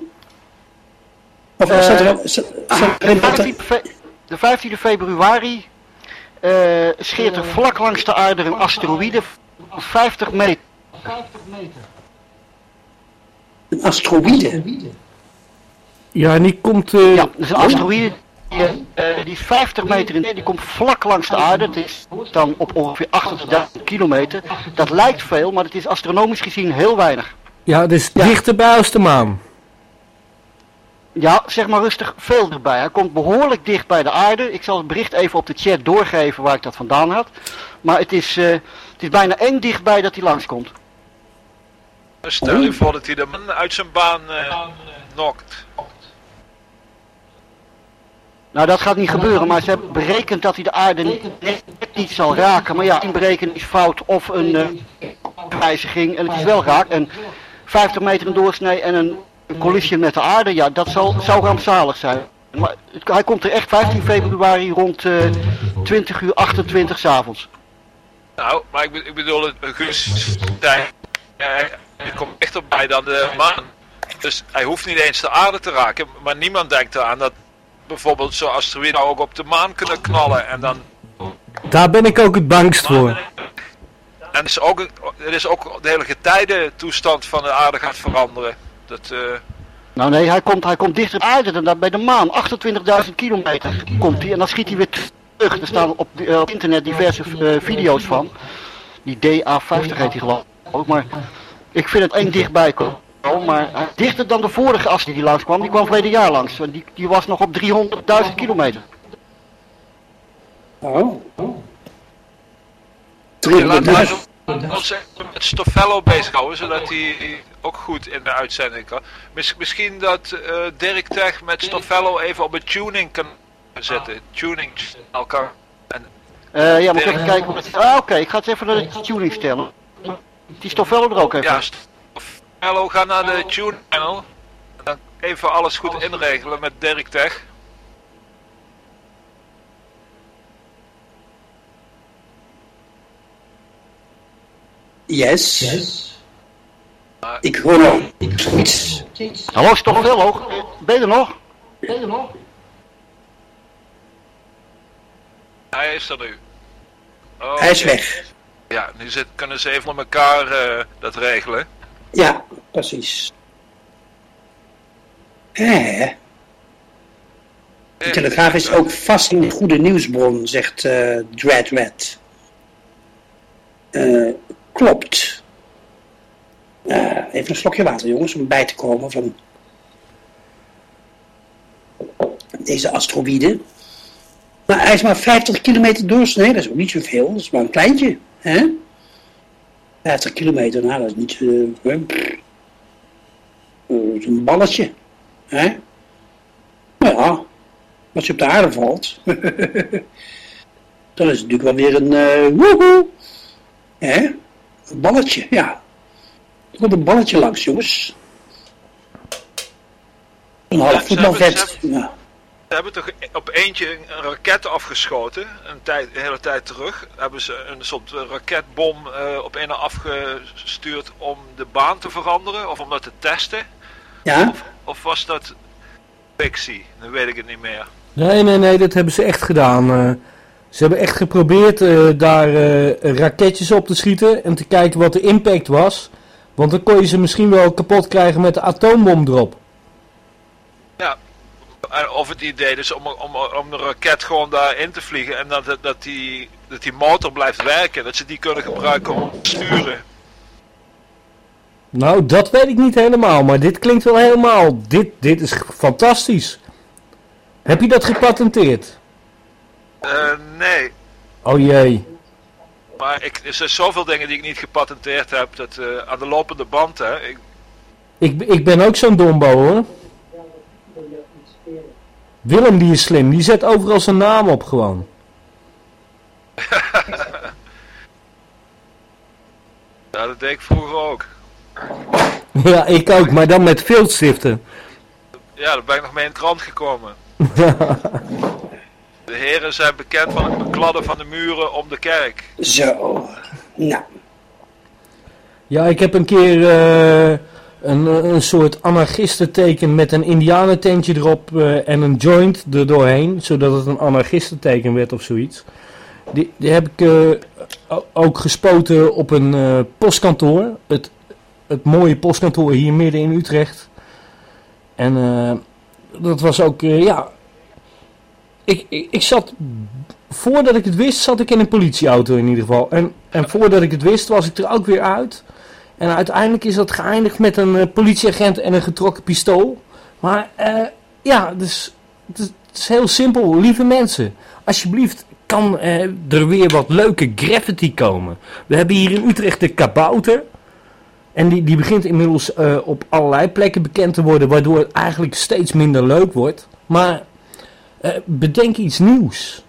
Of Eh, staat er al- sta- staat er De in wat er- 15e, fe- de 15e februari eh, scheert er vlak langs de aarde een asteroïde van 50 meter. Een asteroïde. Ja, en die komt... eh, Ja, dat is een asteroïde die, eh, die is 50 meter in die komt vlak langs de aarde. Het is dan op ongeveer 80.000 kilometer. Dat lijkt veel, maar het is astronomisch gezien heel weinig. ja, het is dichterbij als de maan. Ja, zeg maar rustig, veel erbij. Hij komt behoorlijk dicht bij de aarde. Ik zal het bericht even op de chat doorgeven waar ik dat vandaan had. Maar het is, eh, het is bijna eng dichtbij dat hij langskomt. Stel je voor dat hij de man uit zijn baan eh nokt. Nou, dat gaat niet gebeuren, maar ze hebben berekend dat hij de aarde niet, net niet zal raken. Maar ja, een berekeningsfout of een eh, wijziging en het is wel raak. En 50 meter in doorsnee en een, een collision met de aarde, ja, dat zal, zou rampzalig zijn. Maar hij komt er echt 15 februari rond eh 20 uur 28 s avonds. Nou, maar ik, be- ik bedoel, het Guus zei, eh, hij komt dichterbij dan de maan. Dus hij hoeft niet eens de aarde te raken. Maar niemand denkt eraan dat bijvoorbeeld zo'n asteroïde ook op de maan kunnen knallen. En dan Daar ben ik ook het bangst voor. En het is ook, het is ook de hele getijdentoestand van de aarde gaat veranderen. Dat, eh, Nou nee, hij komt, hij komt dichter aarde dan bij de maan. 28.000 kilometer komt hij en dan schiet hij weer terug. Er staan op, eh, op internet diverse eh, video's van. Die DA50 heet hij geloof ik ook. Maar ik vind het eng dichtbij komen. Maar dichter dan de vorige as die langs kwam. Die kwam verleden jaar langs. En Die, die was nog op 300.000 kilometer. Oh. laten 300.000. we ons even met Stoffello bezighouden, zodat hij ook goed in de uitzending kan. Miss- misschien dat eh Dirk Tech met Stoffello even op een tuning kan zetten. Tuning channel kan. En, Eh, ja, moet ik even kijken. het- Ah, oké. Ik ga het even naar de tuning stellen. Die Stoffello er ook even. ja, Stoffello ga naar de tune channel. En dan even alles goed inregelen met Dirk Tech. Yes. Ik hoor nog iets. Hallo Stoffello. Ben je er nog? Ben je er nog? Hij is er nu. Oh, Hij is weg. Ja, nu zit, kunnen ze even met elkaar eh, dat regelen. Ja, precies. Eh. De Telegraaf is ook vast een goede nieuwsbron, zegt eh Dread Red. Eh, klopt. Eh, even een slokje water, jongens, om bij te komen van deze asteroïde. Maar hij is maar 50 kilometer doorsnee, dat is ook niet zoveel, dat is maar een kleintje. Hè? 50 kilometer, nou dat is niet... eh, pff. Eh, een balletje. Hè? Maar ja, als je op de aarde valt, dan is het natuurlijk wel weer een eh woehoe. Hè? Een balletje, ja. Er komt een balletje langs, jongens. Een half Ja, ze voetbalvet. hebben- ze Ja. Ze hebben toch op eentje een raket afgeschoten, een, tijd, een hele tijd terug. Hebben ze een soort raketbom eh, op een afgestuurd om de baan te veranderen of om dat te testen? ja, Of was dat fictie? Dan weet ik het niet meer. Nee, nee, nee, dat hebben ze echt gedaan. Eh, ze hebben echt geprobeerd eh, daar raketjes op te schieten en te kijken wat de impact was. Want dan kon je ze misschien wel kapot krijgen met de atoombom erop. Ja. Of het idee is om, om, om de raket gewoon daarin te vliegen en dat, dat, die, dat die motor blijft werken. Dat ze die kunnen gebruiken om te sturen. Nou, dat weet ik niet helemaal, maar dit klinkt wel helemaal. Dit, dit is fantastisch. Heb je dat gepatenteerd? Eh, nee. Oh jee. Maar ik, er zijn zoveel dingen die ik niet gepatenteerd heb. Dat, eh, aan de lopende band, hè. Ik, Ik, ik ben ook zo'n dombo hoor. Willem die is slim, die zet overal zijn naam op gewoon. ja, dat deed ik vroeger ook. Ja, ik ook, maar dan met viltstiften. Ja, daar ben ik nog mee in de krant gekomen. De heren zijn bekend van het bekladden van de muren om de kerk. Zo. Nou, Ja, ik heb een keer eh, een, een soort anarchistenteken met een indianententje erop eh, en een joint er doorheen, zodat het een anarchistenteken werd of zoiets. Die, die heb ik eh, ook gespoten op een eh, postkantoor. Het, het mooie postkantoor hier midden in Utrecht. En eh, dat was ook, eh, ja... Ik, ik, zat, voordat ik het wist, zat ik in een politieauto in ieder geval. En, en voordat ik het wist, was ik er ook weer uit. En uiteindelijk is dat geëindigd met een eh, politieagent en een getrokken pistool. Maar eh, ja, dus, het, is, heel simpel. Lieve mensen, alsjeblieft kan eh, er weer wat leuke graffiti komen. We hebben hier in Utrecht de kabouter. En die, die begint inmiddels op allerlei plekken bekend te worden, waardoor het eigenlijk steeds minder leuk wordt. Maar eh, bedenk iets nieuws.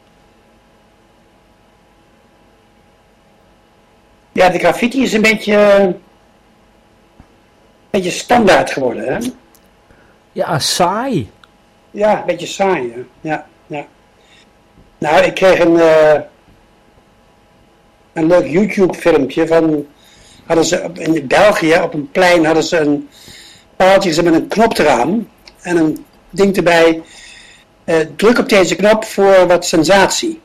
ja, de graffiti is een beetje, een beetje standaard geworden, hè? Ja, saai. Ja, een beetje saai, hè? Ja, ja. Nou, ik kreeg een, eh, een leuk YouTube-filmpje van... Hadden ze op- in België op een plein hadden ze een paaltje met een knop eraan. En een ding erbij. Eh, druk op deze knop voor wat sensatie.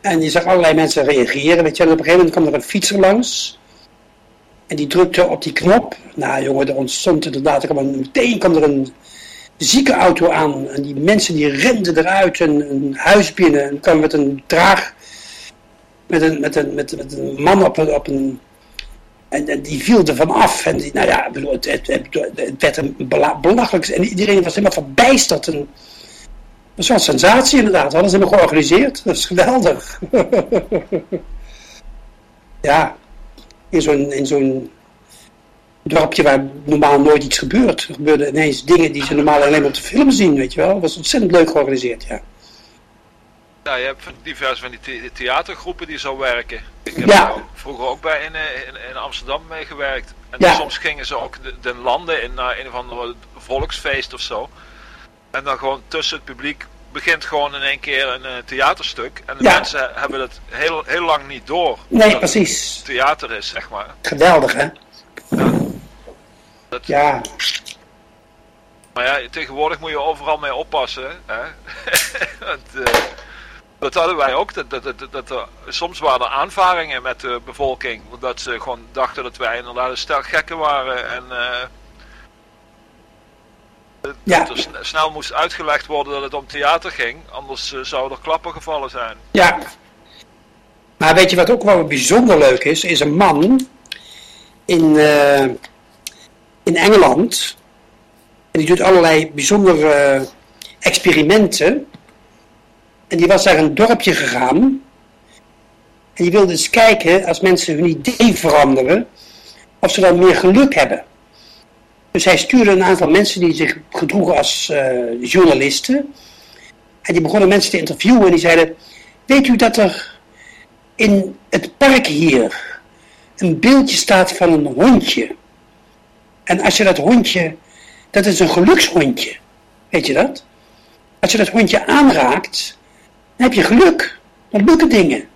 En je zag allerlei mensen reageren. Weet je, op een gegeven moment kwam er een fietser langs. En die drukte op die knop. Nou jongen, er ontstond inderdaad, er kwam een, meteen kwam er een ziekenauto aan. En die mensen die renden eruit, een, een huis binnen. En kwamen met een draag, met een, met een, met, een man op. Op een en, die viel er van af. En nou ja, het, het, het, het werd een bela- belachelijk. En iedereen was helemaal verbijsterd. En, een sensatie inderdaad. Ze hem georganiseerd. Dat is geweldig. ja, in zo'n, in dorpje waar normaal nooit iets gebeurt. Er gebeurden ineens dingen die ze normaal alleen maar op de film zien, weet je wel. Dat was ontzettend leuk georganiseerd, ja. Ja, je hebt diverse van die the- theatergroepen die zo werken. Ik heb Ja. er vroeger ook bij in, eh, in, in Amsterdam mee gewerkt. En Ja. soms gingen ze ook de, de landen in naar een of ander volksfeest of zo. En dan gewoon tussen het publiek begint gewoon in één keer een eh, theaterstuk. En de Ja. mensen hebben het heel, heel lang niet door. Nee, dat precies. het theater is, zeg maar. Geweldig, hè? Dat, Ja, Maar ja, tegenwoordig moet je overal mee oppassen. Hè? Want, eh, dat hadden wij ook. Dat, dat, dat, dat er, soms waren er aanvaringen met de bevolking. Omdat ze gewoon dachten dat wij inderdaad een stel gekken waren. En eh, dat Ja. dat er sn- snel moest uitgelegd worden dat het om theater ging. Anders eh, zouden er klappen gevallen zijn. ja. Maar weet je wat ook wel bijzonder leuk is? Is een man in, eh, in Engeland. En die doet allerlei bijzondere experimenten. En die was naar een dorpje gegaan. En die wilde eens kijken, als mensen hun idee veranderen, of ze dan meer geluk hebben. Dus hij stuurde een aantal mensen die zich gedroegen als eh, journalisten. En die begonnen mensen te interviewen en die zeiden, weet u dat er in het park hier een beeldje staat van een hondje. En als je dat hondje, dat is een gelukshondje. Weet je dat? Als je dat hondje aanraakt, dan heb je geluk. Dan lukken dingen.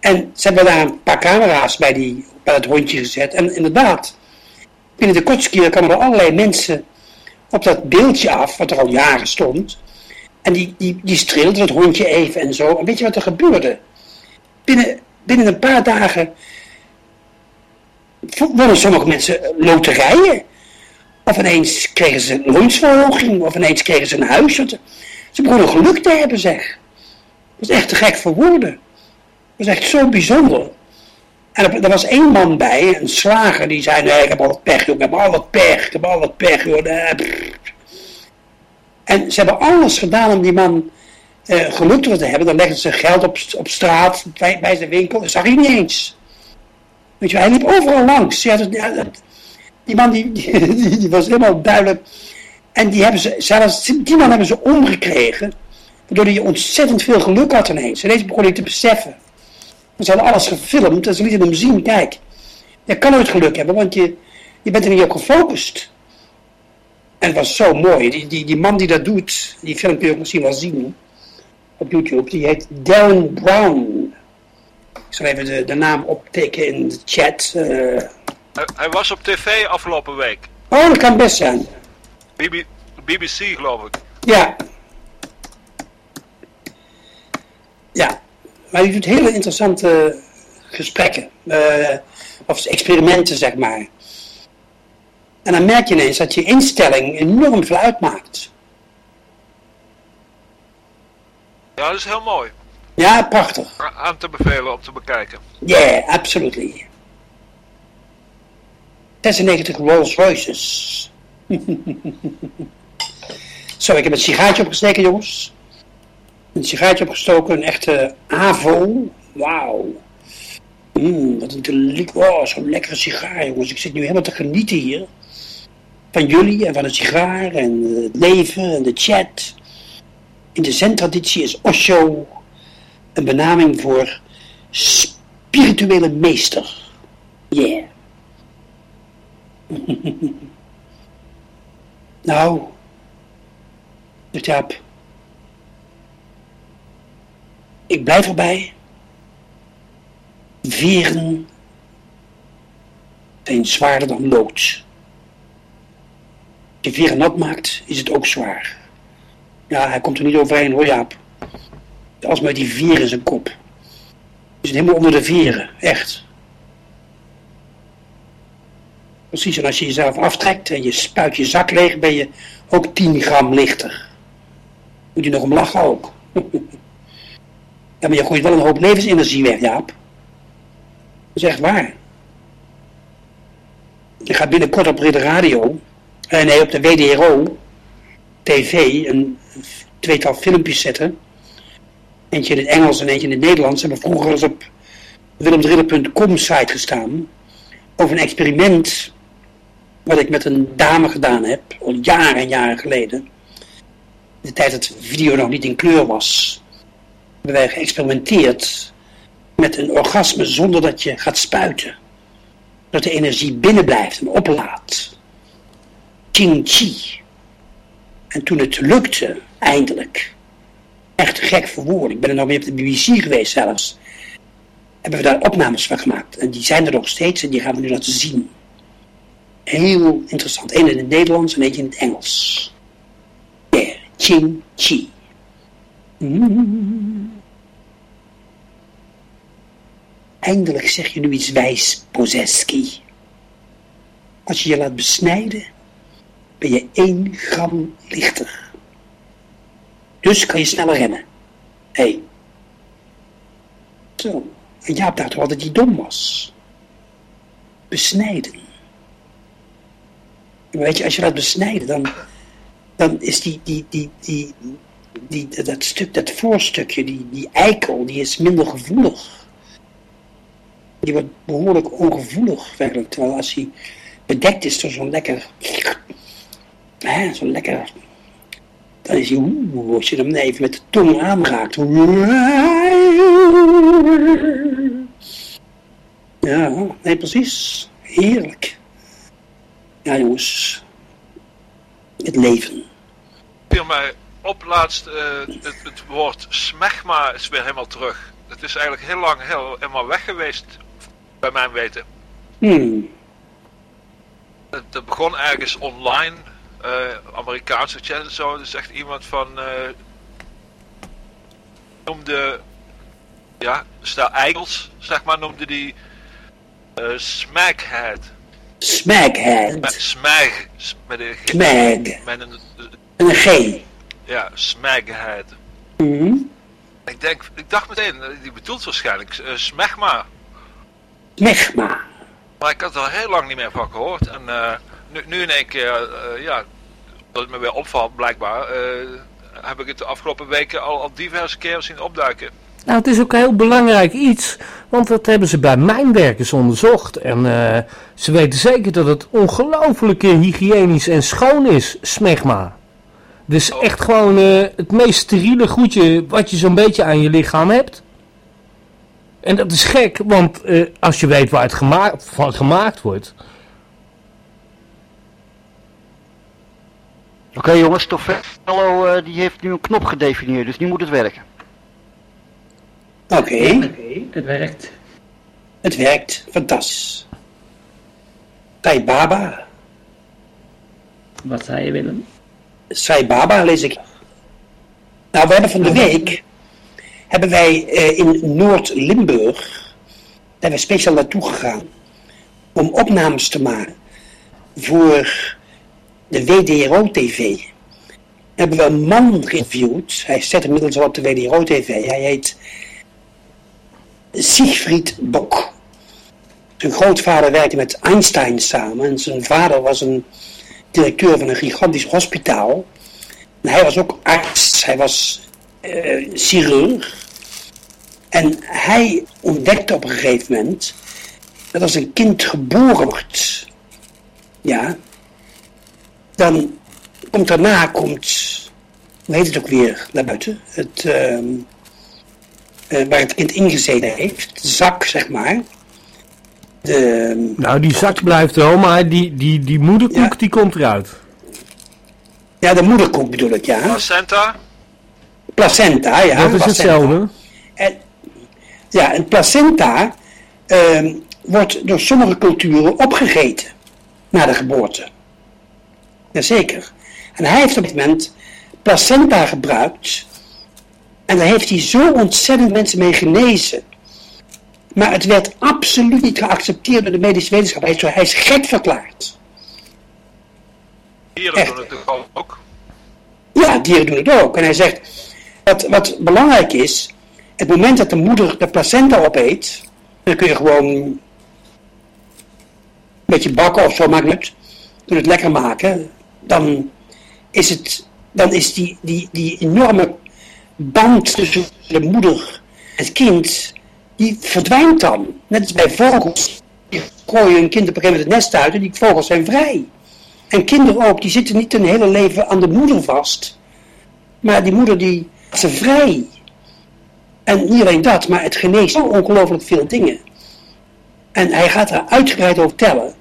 En ze hebben daar een paar camera's bij, die, bij dat hondje gezet. En inderdaad, binnen de kortste keren kwamen er allerlei mensen op dat beeldje af, wat er al jaren stond. En die, die, die streelde het hondje even en zo. En weet je wat er gebeurde? Binnen, binnen een paar dagen wonnen sommige mensen loterijen. Of ineens kregen ze een loonsverhoging, of ineens kregen ze een huis. Ze begonnen geluk te hebben, zeg. Dat is echt te gek voor woorden. Dat is echt zo bijzonder. En er, was één man bij, een slager, die zei, ik heb al wat pech, joh, ik heb al wat pech, ik heb al wat pech, joh. En ze hebben alles gedaan om die man eh geluk te hebben. Dan legden ze geld op, op straat, bij, bij zijn winkel, dat zag hij niet eens. Weet je, hij liep overal langs. Ja, dat, die man die- die was helemaal duidelijk. En die hebben ze, zelfs, die man hebben ze omgekregen. Waardoor hij ontzettend veel geluk had ineens. Ineens begon hij te beseffen. Ze hadden alles gefilmd en ze lieten hem zien. Kijk, je kan nooit geluk hebben, want je, je bent er niet op gefocust. En het was zo mooi. Die, die, die man die dat doet, die film kun je ook misschien wel zien op YouTube. Die heet Darren Brown. Ik zal even de, de naam optekenen in de chat. eh. Hij, hij was op tv afgelopen week. oh, dat kan best zijn. BB, BBC geloof ik. Ja. Ja, maar die doet hele interessante gesprekken. eh, of experimenten, zeg maar. En dan merk je ineens dat je instelling enorm veel uitmaakt. Ja, dat is heel mooi. Ja, prachtig. Aan te bevelen om te bekijken. Yeah, absolutely. 96 Rolls Royces. Zo, ik heb een sigaartje opgesteken, jongens. Een sigaartje opgestoken, een echte AVO. Wauw. Mmm, wat een delic. Oh, zo'n lekkere sigaar, jongens. Ik zit nu helemaal te genieten hier. Van jullie en van het sigaar en het leven en de chat. In de zen-traditie is Osho een benaming voor spirituele meester. Yeah. nou, Jaap. Ik blijf erbij. Veren zijn zwaarder dan lood. Als je veren nat maakt, is het ook zwaar. Ja, hij komt er niet overheen hoor, Jaap. Als met die vier in zijn kop. Je zit helemaal onder de vieren, echt. Precies, en als je jezelf aftrekt en je spuit je zak leeg, ben je ook 10 gram lichter. Moet je nog om lachen ook. ja, maar je gooit wel een hoop levensenergie weg, Jaap. Dat is echt waar. Je gaat binnenkort op de radio, eh, nee, op de WDRO, TV, een tweetal filmpjes zetten. Eentje in het Engels en eentje in het Nederlands. Hebben vroeger eens op willemdrille.com site gestaan. Over een experiment wat ik met een dame gedaan heb. Al jaren en jaren geleden. De tijd dat video nog niet in kleur was. Hebben wij geëxperimenteerd met een orgasme zonder dat je gaat spuiten. Dat de energie binnen blijft en oplaat. Ching Chi. En toen het lukte, eindelijk, echt gek voor. Ik ben er nog weer op de BBC geweest zelfs. Hebben we daar opnames van gemaakt. En die zijn er nog steeds en die gaan we nu laten zien. Heel interessant. Eén in het Nederlands en eentje in het Engels. Yeah, Ching Chi. Mm. Eindelijk zeg je nu iets wijs, Pozeski. Als je je laat besnijden, ben je één gram lichter. Dus kan je sneller rennen. Hé. Hey. Zo. En Jaap dacht altijd dat dom was. Besnijden. Weet je, als je laat besnijden, dan, dan is die, die, die, die, die, dat stuk, dat voorstukje, die, die eikel, die is minder gevoelig. Die wordt behoorlijk ongevoelig werkelijk. Terwijl als hij bedekt is door zo'n lekker, zo'n lekker dan is hij, oeh, als je hem even met de tong aanraakt. Ja, nee, precies. Heerlijk. Ja, jongens. Het leven. viel mij op laatst, eh, het, het woord smegma is weer helemaal terug. Het is eigenlijk heel lang heel, helemaal weg geweest, bij mijn weten. Hmm. Het, het begon ergens online, eh, Amerikaanse chat en zo. Er zegt iemand van... eh noemde... Ja, stel Eagles, zeg maar, noemde die... eh Smackhead. Smackhead. Met Smag. Met een G. Smag. Met een... En een G. Ja, Smaghead. Mhm. Ik denk, ik dacht meteen, eh, die bedoelt waarschijnlijk uh, Smegma. Smegma. Maar ik had er al heel lang niet meer van gehoord. En eh, nu, nu in één keer, ja, dat het me weer opvalt blijkbaar, heb ik het de afgelopen weken al, al diverse keren zien opduiken. Nou, het is ook een heel belangrijk iets, want dat hebben ze bij mijnwerkers onderzocht. En eh, ze weten zeker dat het ongelooflijk hygiënisch en schoon is, smegma. Dus echt gewoon eh, het meest steriele goedje wat je zo'n beetje aan je lichaam hebt. En dat is gek, want eh, als je weet waar het gema van gemaakt wordt. Oké jongens, Tofello eh die heeft nu een knop gedefinieerd, dus nu moet het werken. Oké, Het werkt. het werkt. Fantastisch. Sai Baba. Wat zei je Willem? Sai Baba lees ik. Nou, we hebben van de week, hebben wij eh, in Noord-Limburg, daar we speciaal naartoe gegaan, om opnames te maken voor de WDRO-TV. Hebben we een man geïnterviewd, hij zit inmiddels al op de WDRO-TV, hij heet Siegfried Bok. Zijn grootvader werkte met Einstein samen en zijn vader was een directeur van een gigantisch hospitaal. Hij was ook arts, hij was eh, chirurg. En hij ontdekte op een gegeven moment dat als een kind geboren wordt, ja, dan komt daarna, komt, hoe heet het ook weer, naar buiten, het, ehm, eh, waar het kind ingezeten heeft, de zak zeg maar. De, Nou, die zak blijft wel, maar die, die, die moederkoek Ja. die komt eruit. ja, de moederkoek bedoel ik, ja. Placenta? Placenta, ja. dat is placenta. hetzelfde. En, ja, een placenta ehm, wordt door sommige culturen opgegeten na de geboorte. Jazeker. En hij heeft op dit moment placenta gebruikt. En daar heeft hij zo ontzettend mensen mee genezen. Maar het werd absoluut niet geaccepteerd door de medische wetenschap. Hij is, hij is gek verklaard. Dieren Echt. doen het natuurlijk ook. Ja, dieren doen het ook. En hij zegt, wat, wat belangrijk is, het moment dat de moeder de placenta opeet, dan kun je gewoon een beetje bakken of zo, maakt niet. Kun het lekker maken. Dan is, het, dan is die, die, die enorme band tussen de moeder en het kind, die verdwijnt dan. Net als bij vogels. Die gooien een kind op een gegeven moment het nest uit en die vogels zijn vrij. En kinderen ook, die zitten niet hun hele leven aan de moeder vast. Maar die moeder die ze vrij. En niet alleen dat, maar het geneest ongelooflijk veel dingen. En hij gaat er uitgebreid over tellen.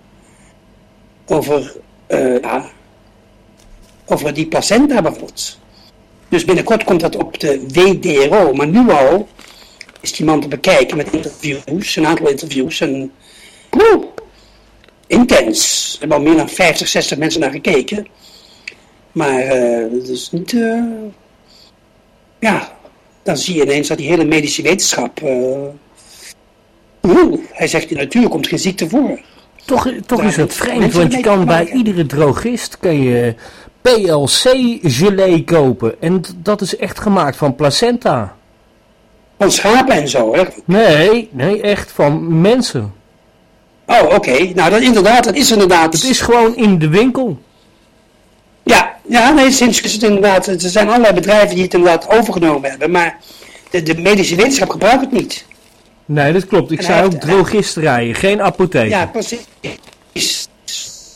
Over, ja, over die placenta bijvoorbeeld. Dus binnenkort komt dat op de WDRO. Maar nu al is die man te bekijken met interviews, een aantal interviews. En, woe, intens. Er hebben al meer dan 50, 60 mensen naar gekeken. Maar eh het is niet. eh, ja, dan zie je ineens dat die hele medische wetenschap. oeh, hij zegt in de natuur komt geen ziekte voor. Toch, toch is het vreemd, want je kan bij iedere drogist kan je PLC-gelée kopen. En dat is echt gemaakt van placenta. Van schapen en zo, hè? Nee, nee, echt van mensen. Oh, oké. Nou, dat inderdaad, dat is inderdaad. Het is gewoon in de winkel. Ja, ja nee, sinds is het inderdaad. Er zijn allerlei bedrijven die het inderdaad overgenomen hebben. Maar de, de medische wetenschap gebruikt het niet. Nee, dat klopt. Ik En zei ook heeft- drogisterijen, geen apotheek. Ja, precies.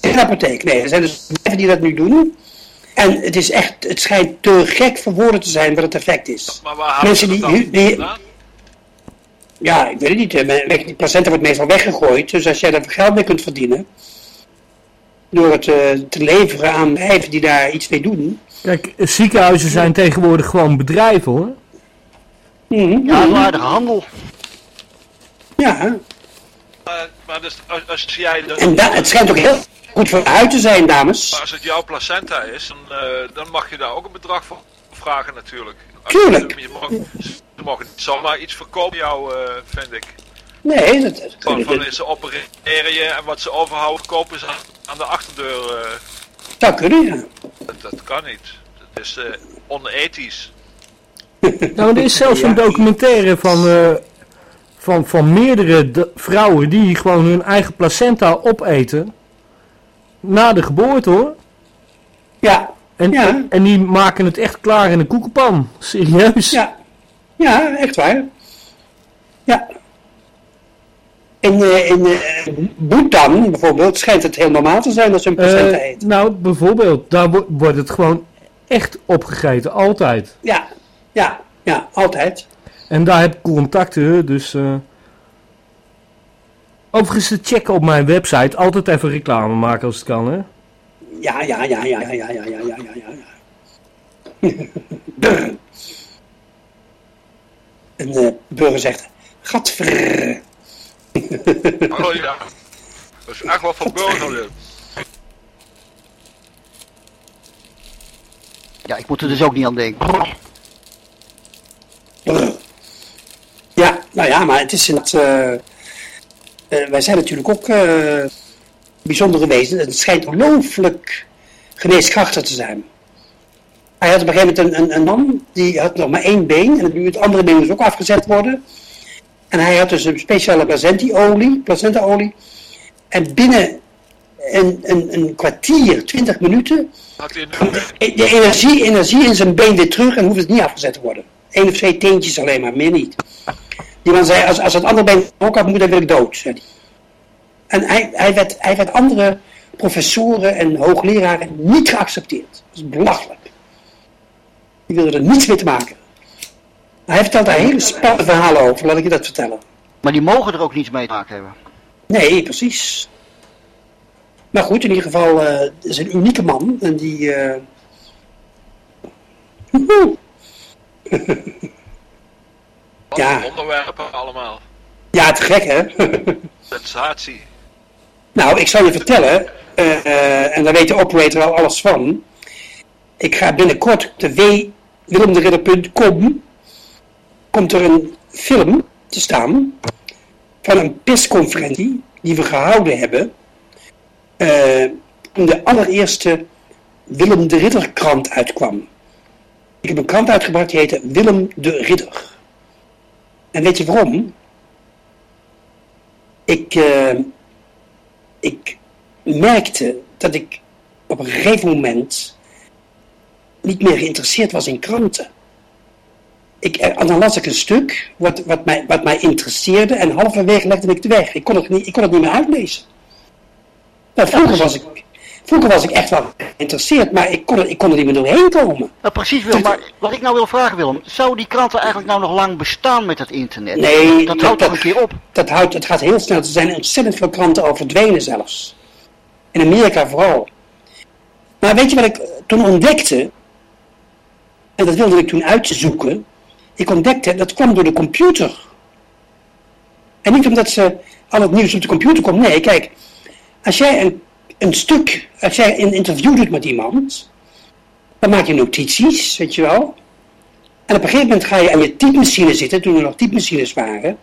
Geen apotheek, nee. Er zijn dus bedrijven die dat nu doen. En het is echt, het schijnt te gek voor woorden te zijn wat het effect is. Maar waar Mensen die- die-? Ja, ik weet het niet. Die placenta wordt meestal weggegooid. Dus als jij daar geld mee kunt verdienen. Door het eh, te leveren aan bedrijven die daar iets mee doen. Kijk, ziekenhuizen zijn tegenwoordig gewoon bedrijven hoor. Mhm, Ja, handel. Ja, Eh, Maar dus, als, als jij... de- En da- het schijnt ook heel goed voor huid te zijn, dames. Maar als het jouw placenta is, dan, eh, dan mag je daar ook een bedrag voor vragen natuurlijk. Tuurlijk. Je, je mag, ze mogen niet zomaar iets verkopen jou, eh, vind ik. Nee, dat, dat Van, dat- van, ze opereren je en wat ze overhouden verkopen ze aan, aan de achterdeur. eh, zou kunnen, ja. dat, dat kan niet. Dat is eh, onethisch. Nou, er is zelfs Ja. een documentaire van, eh, van, van meerdere vrouwen die gewoon hun eigen placenta opeten. Na de geboorte hoor. Ja, En, Ja. en die maken het echt klaar in een koekenpan. Serieus. ja. Ja, echt waar. Ja. In, eh, in eh, Bhutan bijvoorbeeld schijnt het heel normaal te zijn dat ze een placenta Eh, eten. nou, bijvoorbeeld, daar wo- wordt het gewoon echt opgegeten. Altijd. Ja, ja, ja, altijd. En daar heb ik contacten, dus... eh Overigens te checken op mijn website. Altijd even reclame maken als het kan, hè. Ja, ja, ja, ja, ja, ja, ja, ja, ja, ja, ja. Een eh, burger zegt, gadver. Oh ja. Dat is echt wat voor burger. Ja, ik moet er dus ook niet aan denken. Ja, nou ja, maar het is in het. eh, eh, wij zijn natuurlijk ook eh, bijzondere wezens. Het schijnt ongelooflijk geneeskrachtig te zijn. Hij had op een gegeven moment een, een, een man, die had nog maar één been. En het andere been moest ook afgezet worden. En hij had dus een speciale placentaolie. placentaolie. En binnen een, een, een kwartier, twintig minuten, een... de energie, energie in zijn been weer terug en hoeft het niet afgezet te worden. Eén of twee teentjes alleen maar, meer niet. Die man zei, als, als het andere been ook af moet, dan wil ik dood. Zei hij. En hij, hij, werd, hij werd andere professoren en hoogleraren niet geaccepteerd. Dat is belachelijk. Die wilden er niets mee te maken. Hij vertelt daar hele spannende verhalen over, laat ik je dat vertellen. Maar die mogen er ook niets mee te maken hebben. Nee, precies. Maar goed, in ieder geval, het is een unieke man. En die... woehoe. Wat Ja. onderwerpen allemaal. ja, te gek hè? Sensatie. nou, ik zal je vertellen, eh, eh, en daar weet de operator al alles van. Ik ga binnenkort op de www.willemderidder.com komt er een film te staan van een persconferentie die we gehouden hebben eh, toen de allereerste Willem de Ridder krant uitkwam. Ik heb een krant uitgebracht die heette Willem de Ridder. En weet je waarom? Ik, eh, ik merkte dat ik op een gegeven moment niet meer geïnteresseerd was in kranten. Ik, eh, dan las ik een stuk wat, wat, mij, wat mij interesseerde en halverwege legde ik het weg. Ik kon het niet, ik kon het niet meer uitlezen. Nou, vroeger, was ik, vroeger was ik echt wel geïnteresseerd, maar ik kon, er, ik kon er niet meer doorheen komen. Nou, precies Willem, maar wat ik nou wil vragen Willem, zou die kranten eigenlijk nou nog lang bestaan met het internet? Nee, dat houdt toch een keer op. Dat houdt, het gaat heel snel. Er zijn ontzettend veel kranten al verdwenen zelfs. In Amerika vooral. Maar weet je wat ik eh, toen ontdekte? En dat wilde ik toen uitzoeken. Ik ontdekte, dat kwam door de computer. En niet omdat ze al het nieuws op de computer komt. Nee, kijk. Als jij een, een stuk, als jij een interview doet met iemand. Dan maak je notities, weet je wel. En op een gegeven moment ga je aan je typemachine zitten, toen er nog typemachines waren.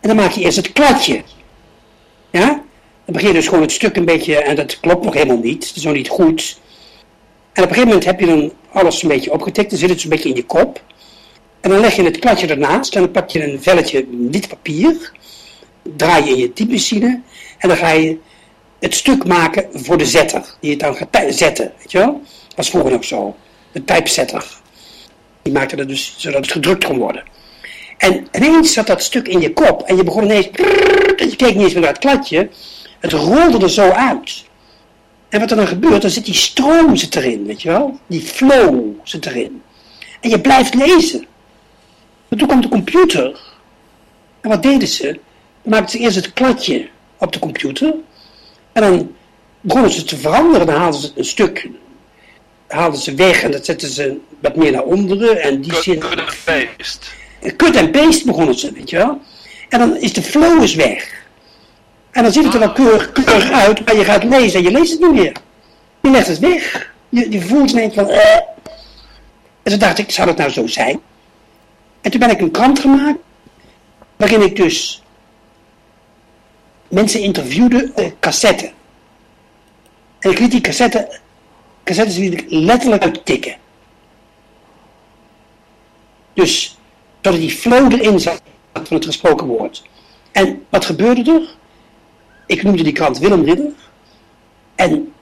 En dan maak je eerst het kladje. Ja? Dan begin je dus gewoon het stuk een beetje, en dat klopt nog helemaal niet, het is nog niet goed. En op een gegeven moment heb je dan alles een beetje opgetikt, dan zit het zo'n beetje in je kop. En dan leg je het kladje ernaast en dan pak je een velletje wit papier, draai je in je typemachine en dan ga je het stuk maken voor de zetter, die het dan gaat zetten, weet je wel? Was vroeger nog zo, de typesetter. Die maakte dat dus zodat het gedrukt kon worden. En ineens zat dat stuk in je kop en je begon ineens. En je keek niet eens meer naar het kladje. Het rolde er zo uit. En wat er dan gebeurt, dan zit die stroom erin, weet je wel? Die flow zit erin. En je blijft lezen. Maar toen kwam de computer. En wat deden ze? Maakten ze eerst het kladje op de computer. En dan begonnen ze te veranderen. Dan haalden ze een stuk haalden ze weg en dat zetten ze wat meer naar onderen. En die Kut zin, kut en beest. cut en paste begonnen ze, weet je wel. En dan is de flow is weg. En dan ziet het er wel keurig, keurig uit, maar je gaat lezen en je leest het niet meer. Je legt het weg. Je, je voelt ineens van, eh. En toen dacht ik, zou dat nou zo zijn? En toen ben ik een krant gemaakt, waarin ik dus mensen interviewde, eh, cassetten. En ik liet die cassetten, cassettes liet ik letterlijk uittikken. Dus, zodat die flow erin zat van het gesproken woord. En wat gebeurde er? Ik noemde die krant Willem Ridder. En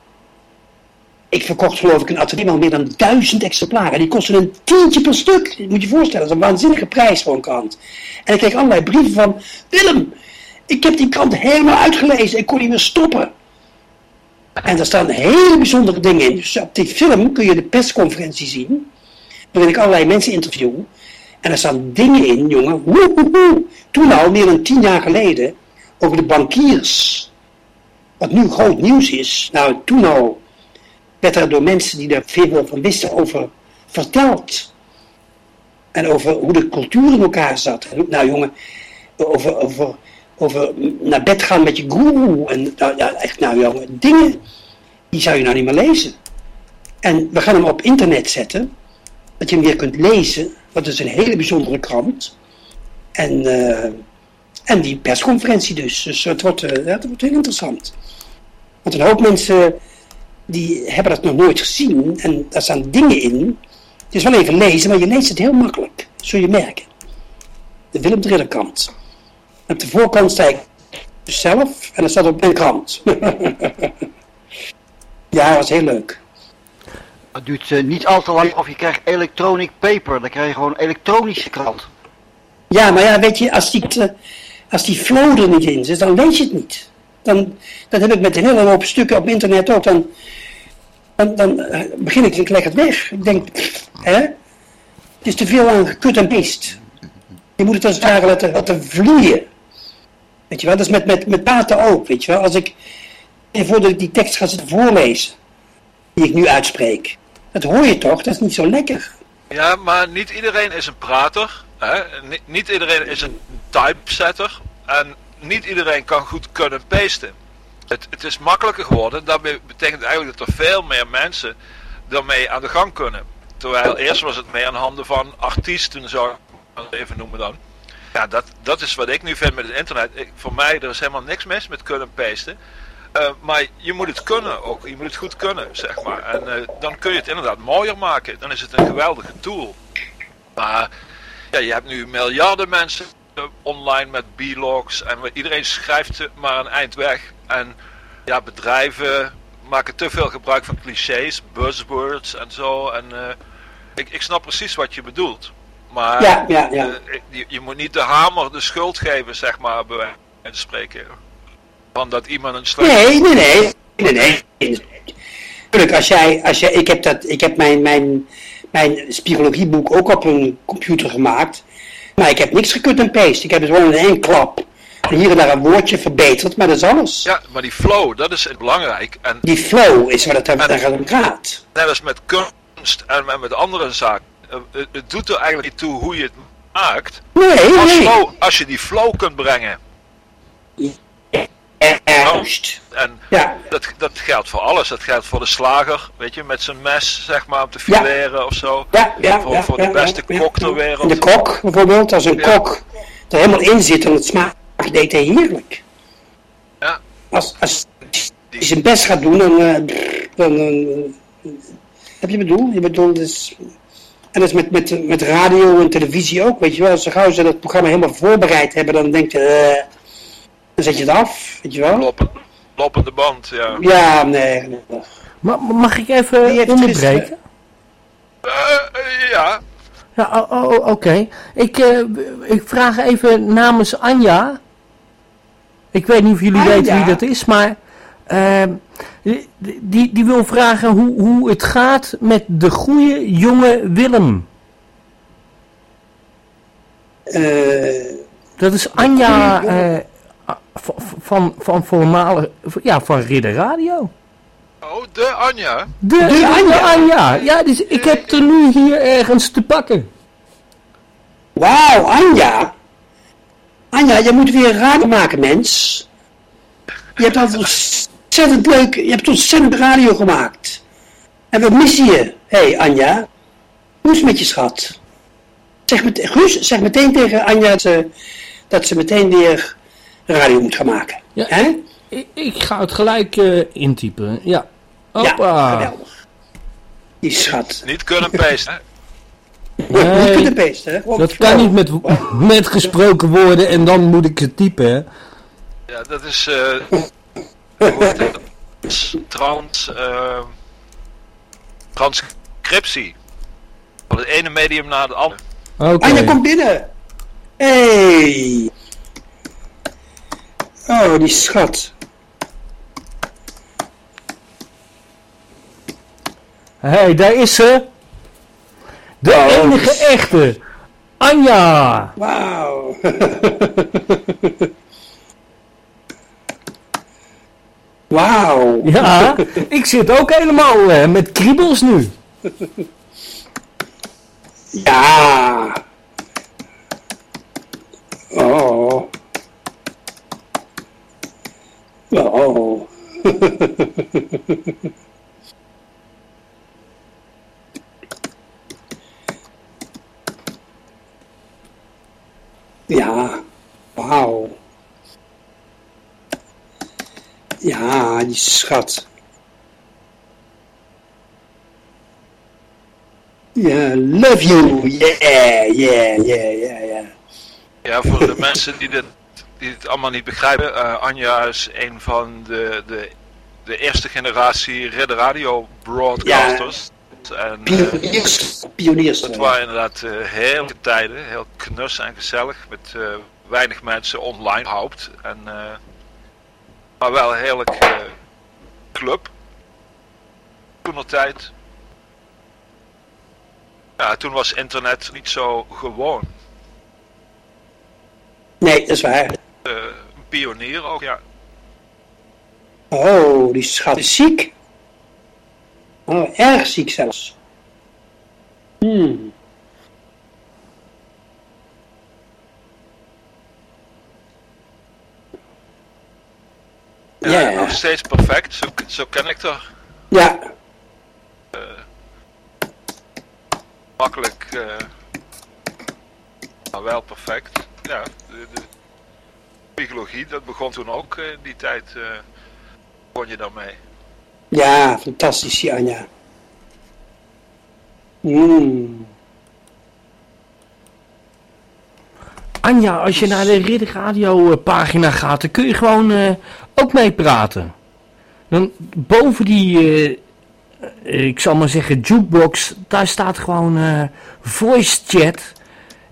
ik verkocht geloof ik een atelier meer dan duizend exemplaren. Die kosten een tientje per stuk. Moet je je voorstellen, dat is een waanzinnige prijs voor een krant. En ik kreeg allerlei brieven van... Willem, ik heb die krant helemaal uitgelezen. Ik kon niet meer stoppen. En daar staan hele bijzondere dingen in. Dus op die film kun je de persconferentie zien. Waarin ik allerlei mensen interview. En er staan dingen in, jongen. Woe, woe, woe. Toen al, meer dan tien jaar geleden. Over de bankiers. Wat nu groot nieuws is. Nou, toen al werd er door mensen die daar veel van wisten over verteld. En over hoe de cultuur in elkaar zat. Nou jongen, over, over, over naar bed gaan met je guru. En nou, ja, echt nou jongen, dingen, die zou je nou niet meer lezen. En we gaan hem op internet zetten, dat je hem weer kunt lezen. Dat is een hele bijzondere krant. En, eh, en die persconferentie dus. Dus het wordt, ja, het wordt heel interessant. Want een hoop mensen die hebben dat nog nooit gezien. En daar staan dingen in. Het is wel even lezen, maar je leest het heel makkelijk. Zul je merken. De Willem de Ridderkant. Op de voorkant sta ik zelf en dat staat op mijn krant. ja, dat was heel leuk. Het duurt eh, niet al te lang of je krijgt electronic paper. Dan krijg je gewoon een elektronische krant. Ja, maar ja, weet je, als die, eh, als die flow er niet in zit, dan lees je het niet. Dan, dat heb ik met een hele hoop stukken op internet ook. Dan, dan, dan eh, begin ik, ik leg het weg. Ik denk, hè, het is te veel aan gekut en beest. Je moet het als het ware laten, laten vloeien. Weet je wel, dat is met, met, met praten ook, weet je wel. Als ik, voordat ik die tekst ga voorlezen, die ik nu uitspreek. Dat hoor je toch, dat is niet zo lekker. Ja, maar niet iedereen is een prater. Hè? Niet, iedereen is een typesetter. En niet iedereen kan goed kunnen pasten. Het, het is makkelijker geworden. Dat be- betekent eigenlijk dat er veel meer mensen daarmee aan de gang kunnen. Terwijl eerst was het meer in handen van artiesten, zou ik het even noemen dan. Ja, dat, dat is wat ik nu vind met het internet. Voor mij, er is helemaal niks mis met kunnen pasten. Eh, maar je moet het kunnen ook. Je moet het goed kunnen, zeg maar. En eh, dan kun je het inderdaad mooier maken. Dan is het een geweldige tool. Maar ja, je hebt nu miljarden mensen eh, online met blogs en iedereen schrijft maar een eind weg. En ja, bedrijven maken te veel gebruik van clichés, buzzwords en zo. En ik, ik snap precies wat je bedoelt. Maar Ja, ja, ja. eh, je, je moet niet de hamer de schuld geven, zeg maar, bij wijze van spreken. Van dat iemand een slecht... Nee, nee, nee. nee, nee. Tuurlijk, als jij, als jij, ik heb, dat, ik heb mijn, mijn, mijn spirologieboek ook op een computer gemaakt. Maar ik heb niks gekut en paste. Ik heb het gewoon in één klap. En hier en daar een woordje verbeterd, maar dat is alles. Ja, maar die flow, dat is belangrijk. En Die flow is waar het daar daar om gaat. net als met kunst en met andere zaken. Eh, Het, het doet er eigenlijk niet toe hoe je het maakt. Nee, Als, nee. flow, als je die flow kunt brengen. Juist. En Ja. dat, dat geldt voor alles. Dat geldt voor de slager, weet je, met zijn mes, zeg maar, om te fileren of zo. Ja, ja, voor ja, voor ja, de beste ja, kok ja. ter wereld. De kok bijvoorbeeld, als een Ja. kok er helemaal in zit en het smaakt, deed hij heerlijk. Ja. Als, als hij zijn best gaat doen, dan, eh, dan, heb je bedoel? Je bedoelt dus, en dat is met, met, met radio en televisie ook, weet je wel. Als ze gauw ze dat programma helemaal voorbereid hebben, dan denk je, eh, dan zet je het af, weet je wel. Lopen, lopende band, ja. Ja, nee. nee. Ma- mag ik even onderbreken? Eh, ja, Ja, oh, oh, oké. Ik, eh, ik vraag even namens Anja. Ik weet niet of jullie Anja? weten wie dat is, maar eh, die, die, wil vragen hoe, hoe het gaat met de goede jonge Willem. Eh, Dat is Anja eh, van, van, van voormalig, ja, van Ridder Radio. oh, de Anja. De, De ja, Anja. Anja. Ja, dus ik heb er nu hier ergens te pakken. Wauw, Anja. Anja, je moet weer radio maken, mens. Je hebt altijd ontzettend leuk, je hebt ontzettend radio gemaakt. En we missen je. Hé hey, Anja, hoe is het met je schat? Zeg, met, Guus, zeg meteen tegen Anja dat ze, dat ze meteen weer radio moet gaan maken. Ja. Hè? Ik, ik ga het gelijk eh, intypen. Ja. Ja, Hoppa. geweldig. Die schat. Niet kunnen pesten. hè? Nee, Nee, niet kunnen pesten, hè? Dat kan niet met, met gesproken woorden en dan moet ik het typen. Hè. Ja, dat is... eh? Trans... eh, transcriptie. Van het ene medium naar het andere. Oké. Anja, kom binnen. Hey. Oh, die schat. Hé, hey, daar is ze. De Oh, enige echte. Anja. Wauw. Wauw. Ja, ik zit ook helemaal eh, met kriebels nu. Ja. Oh. Oh. ja. Wauw. Ja, die schat. Ja, love you. Yeah, yeah, yeah, yeah, yeah. Ja, voor de mensen die, dit, die het allemaal niet begrijpen. eh, Anja is een van de, de, de eerste generatie Red Radio broadcasters. En, eh, Pioniers. Pioniers. dat waren inderdaad eh hele tijden, heel knus en gezellig, met weinig mensen online hoopt. En, eh, maar wel een heerlijk eh, club. Toen tijd. Ja, toen was internet niet zo gewoon. Nee, dat is waar. Eh, een pionier ook, ja. Oh, die schat is ziek. Oh, erg ziek zelfs. Hmm. Ja, Ja. nog steeds perfect, zo, zo ken ik haar. Ja, Makkelijk, eh, maar wel perfect. Ja, de, de psychologie, dat begon toen ook eh, in die tijd, eh begon je daarmee. ja, fantastisch Anja. Hmm. Anja, als je naar de Ridder Radio eh, pagina gaat, dan kun je gewoon eh, ook meepraten. Dan boven die, eh, ik zal maar zeggen, jukebox, daar staat gewoon voice chat.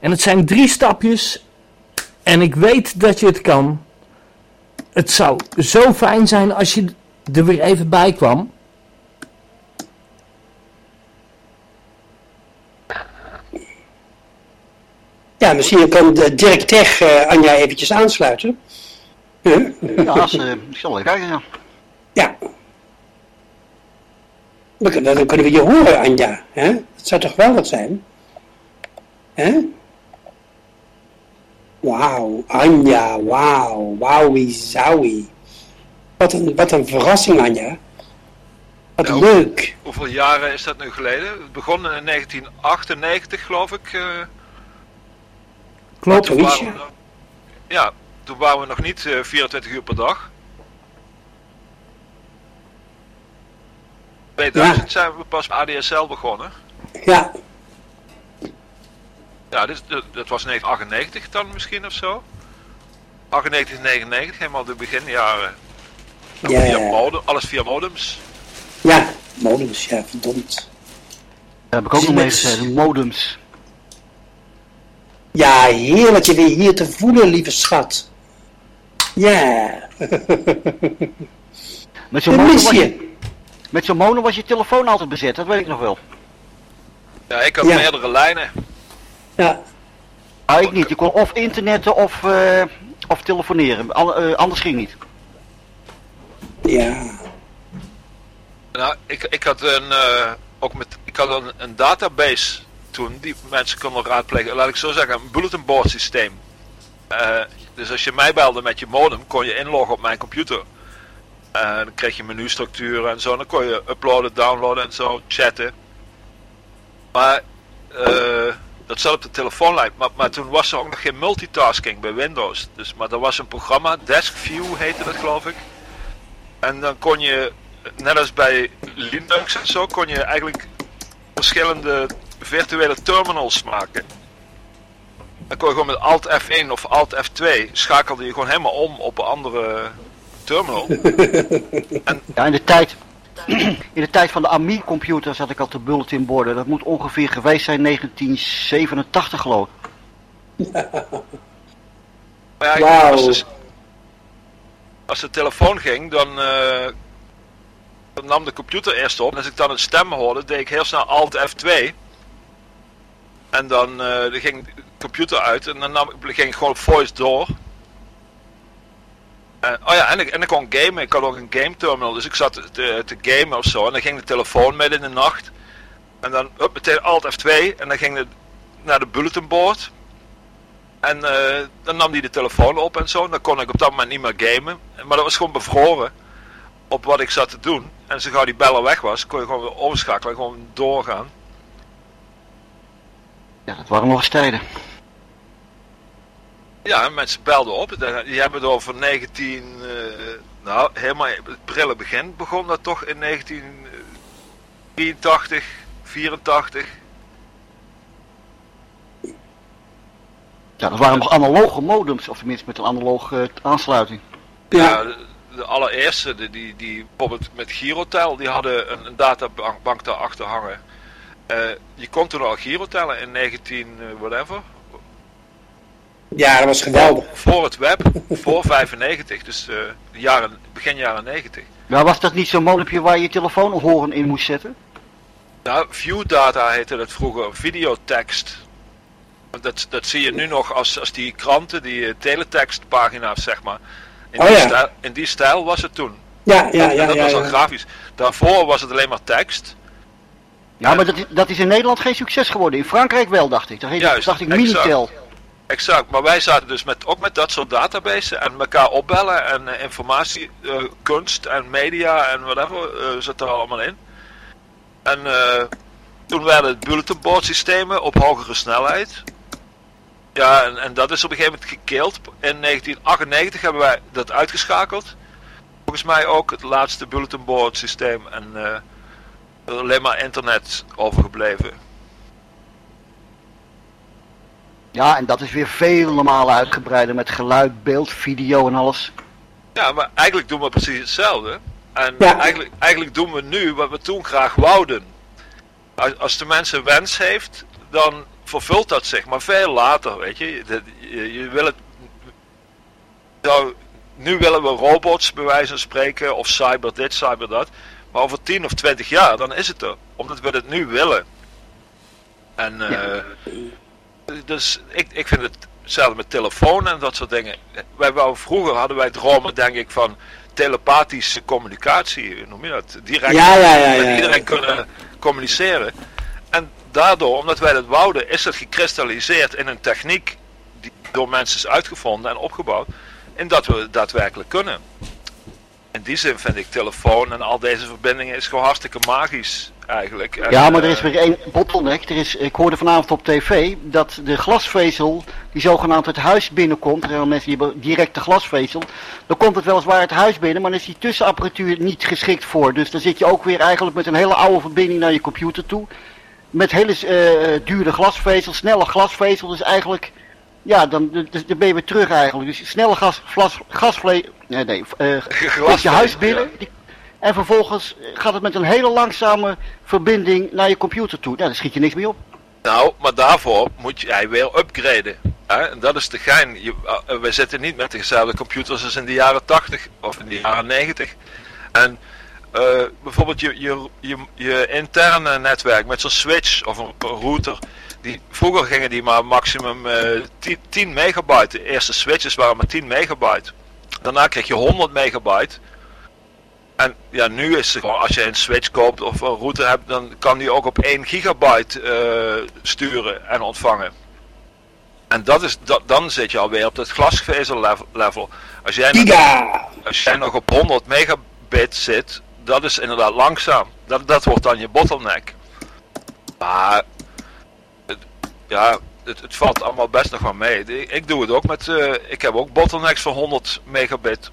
En het zijn drie stapjes. En ik weet dat je het kan. Het zou zo fijn zijn als je er weer even bij kwam. Ja, misschien kan de Dirk Tech eh, Anja eventjes aansluiten. Huh? Ja, als, eh, ik zal even kijken, ja. Ja. Dan kun- Dan kunnen we je horen, Anja. Hè? Dat zou toch wel wat zijn? Hè? Wauw, Anja, wauw, wowie zowie. Wat een, wat een verrassing, Anja. Wat Nou, leuk. Hoeveel jaren is dat nu geleden? Het begon in 1998, geloof ik. eh, Klopt. toen waren ja. we nog- ja, toen waren we nog niet eh, 24 uur per dag. 2000 zijn we pas ADSL begonnen. Ja, Ja, dit, dat, dat was 1998 dan misschien of zo. 98, 99, helemaal de beginjaren. Ja, via ja. modem, alles via modems. ja, modems, ja, verdomd. Daar heb ik ook nog mee gezeten, modems. Ja, heerlijk je weer hier te voelen, lieve schat. Ja, Met zo'n was je. met zo'n was je telefoon altijd bezet, dat weet ik nog wel. Ja, ik had Ja. meerdere lijnen. Ja, Ah, ik niet. Je kon of internetten of, eh, of telefoneren. An- eh, anders ging niet. ja, Nou, ik, ik had een, eh, ook met, ik had een, een database toen die mensen konden raadplegen. Laat ik zo zeggen, een bulletin board systeem. Eh, dus als je mij belde met je modem, kon je inloggen op mijn computer. En dan kreeg je menustructuur en zo. Dan kon je uploaden, downloaden en zo, chatten. Maar eh, dat zat op de telefoonlijn. Maar, maar toen was er ook nog geen multitasking bij Windows. Dus, maar er was een programma, DeskView heette dat geloof ik. En dan kon je, net als bij Linux en zo, kon je eigenlijk verschillende virtuele terminals maken. Dan kon je gewoon met Alt F1 of Alt F2 schakelde je gewoon helemaal om op een andere terminal. Ja, in de tijd, in de tijd van de Ami-computers had ik al de bulletinborden. Dat moet ongeveer geweest zijn 1987 geloof ik. Maar ja, Wauw. als, de, als de telefoon ging, dan, eh, dan nam de computer eerst op. En als ik dan een stem hoorde, deed ik heel snel Alt F2. En dan, dan ging de computer uit en dan nam, ging gewoon voice door. En, oh ja, en ik, en ik kon gamen. Ik had ook een game terminal, dus ik zat te, te gamen of zo. En dan ging de telefoon midden in de nacht. En dan up, meteen Alt F2 en dan ging het naar de bulletinboard. En eh, dan nam hij de telefoon op en zo. En dan kon ik op dat moment niet meer gamen. Maar dat was gewoon bevroren op wat ik zat te doen. En zo gauw die beller weg was, kon je gewoon weer overschakelen en gewoon doorgaan. Ja, dat waren nog eens tijden. Ja, en mensen belden op. Die hebben het over 19... eh, nou, helemaal het prille begin begon dat toch in 1983, 84. Ja, dat waren nog analoge modems, of tenminste met een analoge eh, aansluiting. Ja, Ja, de, de allereerste, de, die, die bijvoorbeeld met Girotel, die hadden een, een databank daarachter hangen. Eh, je kon toen al Girotellen in 19, eh, whatever. ja, dat was geweldig. Voor het web, voor 95, dus eh, jaren, begin jaren 90. Nou, was dat niet zo'n modempje waar je je telefoonhoren in moest zetten? Nou, viewdata heette dat vroeger, videotekst. Dat, dat zie je nu nog als, als die kranten, die teletextpagina's, zeg maar. In, Oh die ja. stijl, in die stijl was het toen. Ja, ja, En ja, dat ja. was al ja. grafisch. Daarvoor was het alleen maar tekst. Ja, maar dat, is- dat is in Nederland geen succes geworden. In Frankrijk wel, dacht ik. Heet, Juist, dacht ik. Minitel. Exact, maar wij zaten dus met, ook met dat soort databases en elkaar opbellen en eh, informatie, eh, kunst en media en whatever eh, zat er allemaal in. En toen werden het bulletinboard systemen op hogere snelheid. Ja, en, en dat is op een gegeven moment gekeeld. In 1998 hebben wij dat uitgeschakeld. Volgens mij ook het laatste bulletinboard systeem en alleen maar internet overgebleven. Ja, en dat is weer vele malen uitgebreider met geluid, beeld, video en alles. Ja, maar eigenlijk doen we precies hetzelfde. En Ja. eigenlijk, eigenlijk doen we nu wat we toen graag wouden. Als, als de mens een wens heeft, dan vervult dat zich. Maar veel later, weet je. Dat- Je, je wil het... Nou, nu willen we robots bij wijze van spreken. Of cyber dit, cyber dat. Maar over 10 of 20 jaar, dan is het er. Omdat we het nu willen. En... eh dus ik, ik vind het hetzelfde met telefoon en dat soort dingen. Wij wou, vroeger hadden wij dromen, denk ik, van telepathische communicatie. Noem je dat? Direct Ja, ja, ja, met iedereen kunnen communiceren. En daardoor, omdat wij dat wouden, is het gekristalliseerd in een techniek die door mensen is uitgevonden en opgebouwd. En dat we het daadwerkelijk kunnen. In die zin vind ik telefoon en al deze verbindingen is gewoon hartstikke magisch eigenlijk. En, Ja, maar er is eh, weer één bottleneck. Er is, ik hoorde vanavond op tv dat de glasvezel die zogenaamd het huis binnenkomt. Er zijn mensen die hebben direct de glasvezel. Dan komt het weliswaar het huis binnen, maar dan is die tussenapparatuur niet geschikt voor. Dus dan zit je ook weer eigenlijk met een hele oude verbinding naar je computer toe. Met hele eh, dure glasvezel, snelle glasvezel. Dus eigenlijk, ja, dan, dan, ben je weer terug eigenlijk. Dus snelle gas, glas, gasvle... Nee, nee, eh komt je huis binnen. en vervolgens gaat het met een hele langzame verbinding naar je computer toe. Ja, daar schiet je niks mee op. Nou, maar daarvoor moet jij weer upgraden. Hè? En dat is de gein. Je, eh, we zitten niet met dezelfde computers als in de jaren 80 of in de jaren 90. En eh, bijvoorbeeld je, je, je, je interne netwerk met zo'n switch of een router. Die, vroeger gingen die maar maximum eh 10, 10 megabyte. De eerste switches waren maar 10 megabyte. Daarna kreeg je 100 megabyte. En ja, nu is het gewoon, als je een switch koopt of een router hebt, dan kan die ook op 1 gigabyte eh, sturen en ontvangen. En dat is, dat, dan zit je alweer op dat glasvezel level-. Als jij, nog, als jij nog op 100 megabit bit zit, dat is inderdaad langzaam. Dat, dat wordt dan je bottleneck. Maar, ja, het, het valt allemaal best nog wel mee. Ik, doe het ook met, eh, ik heb ook bottlenecks van 100 megabit.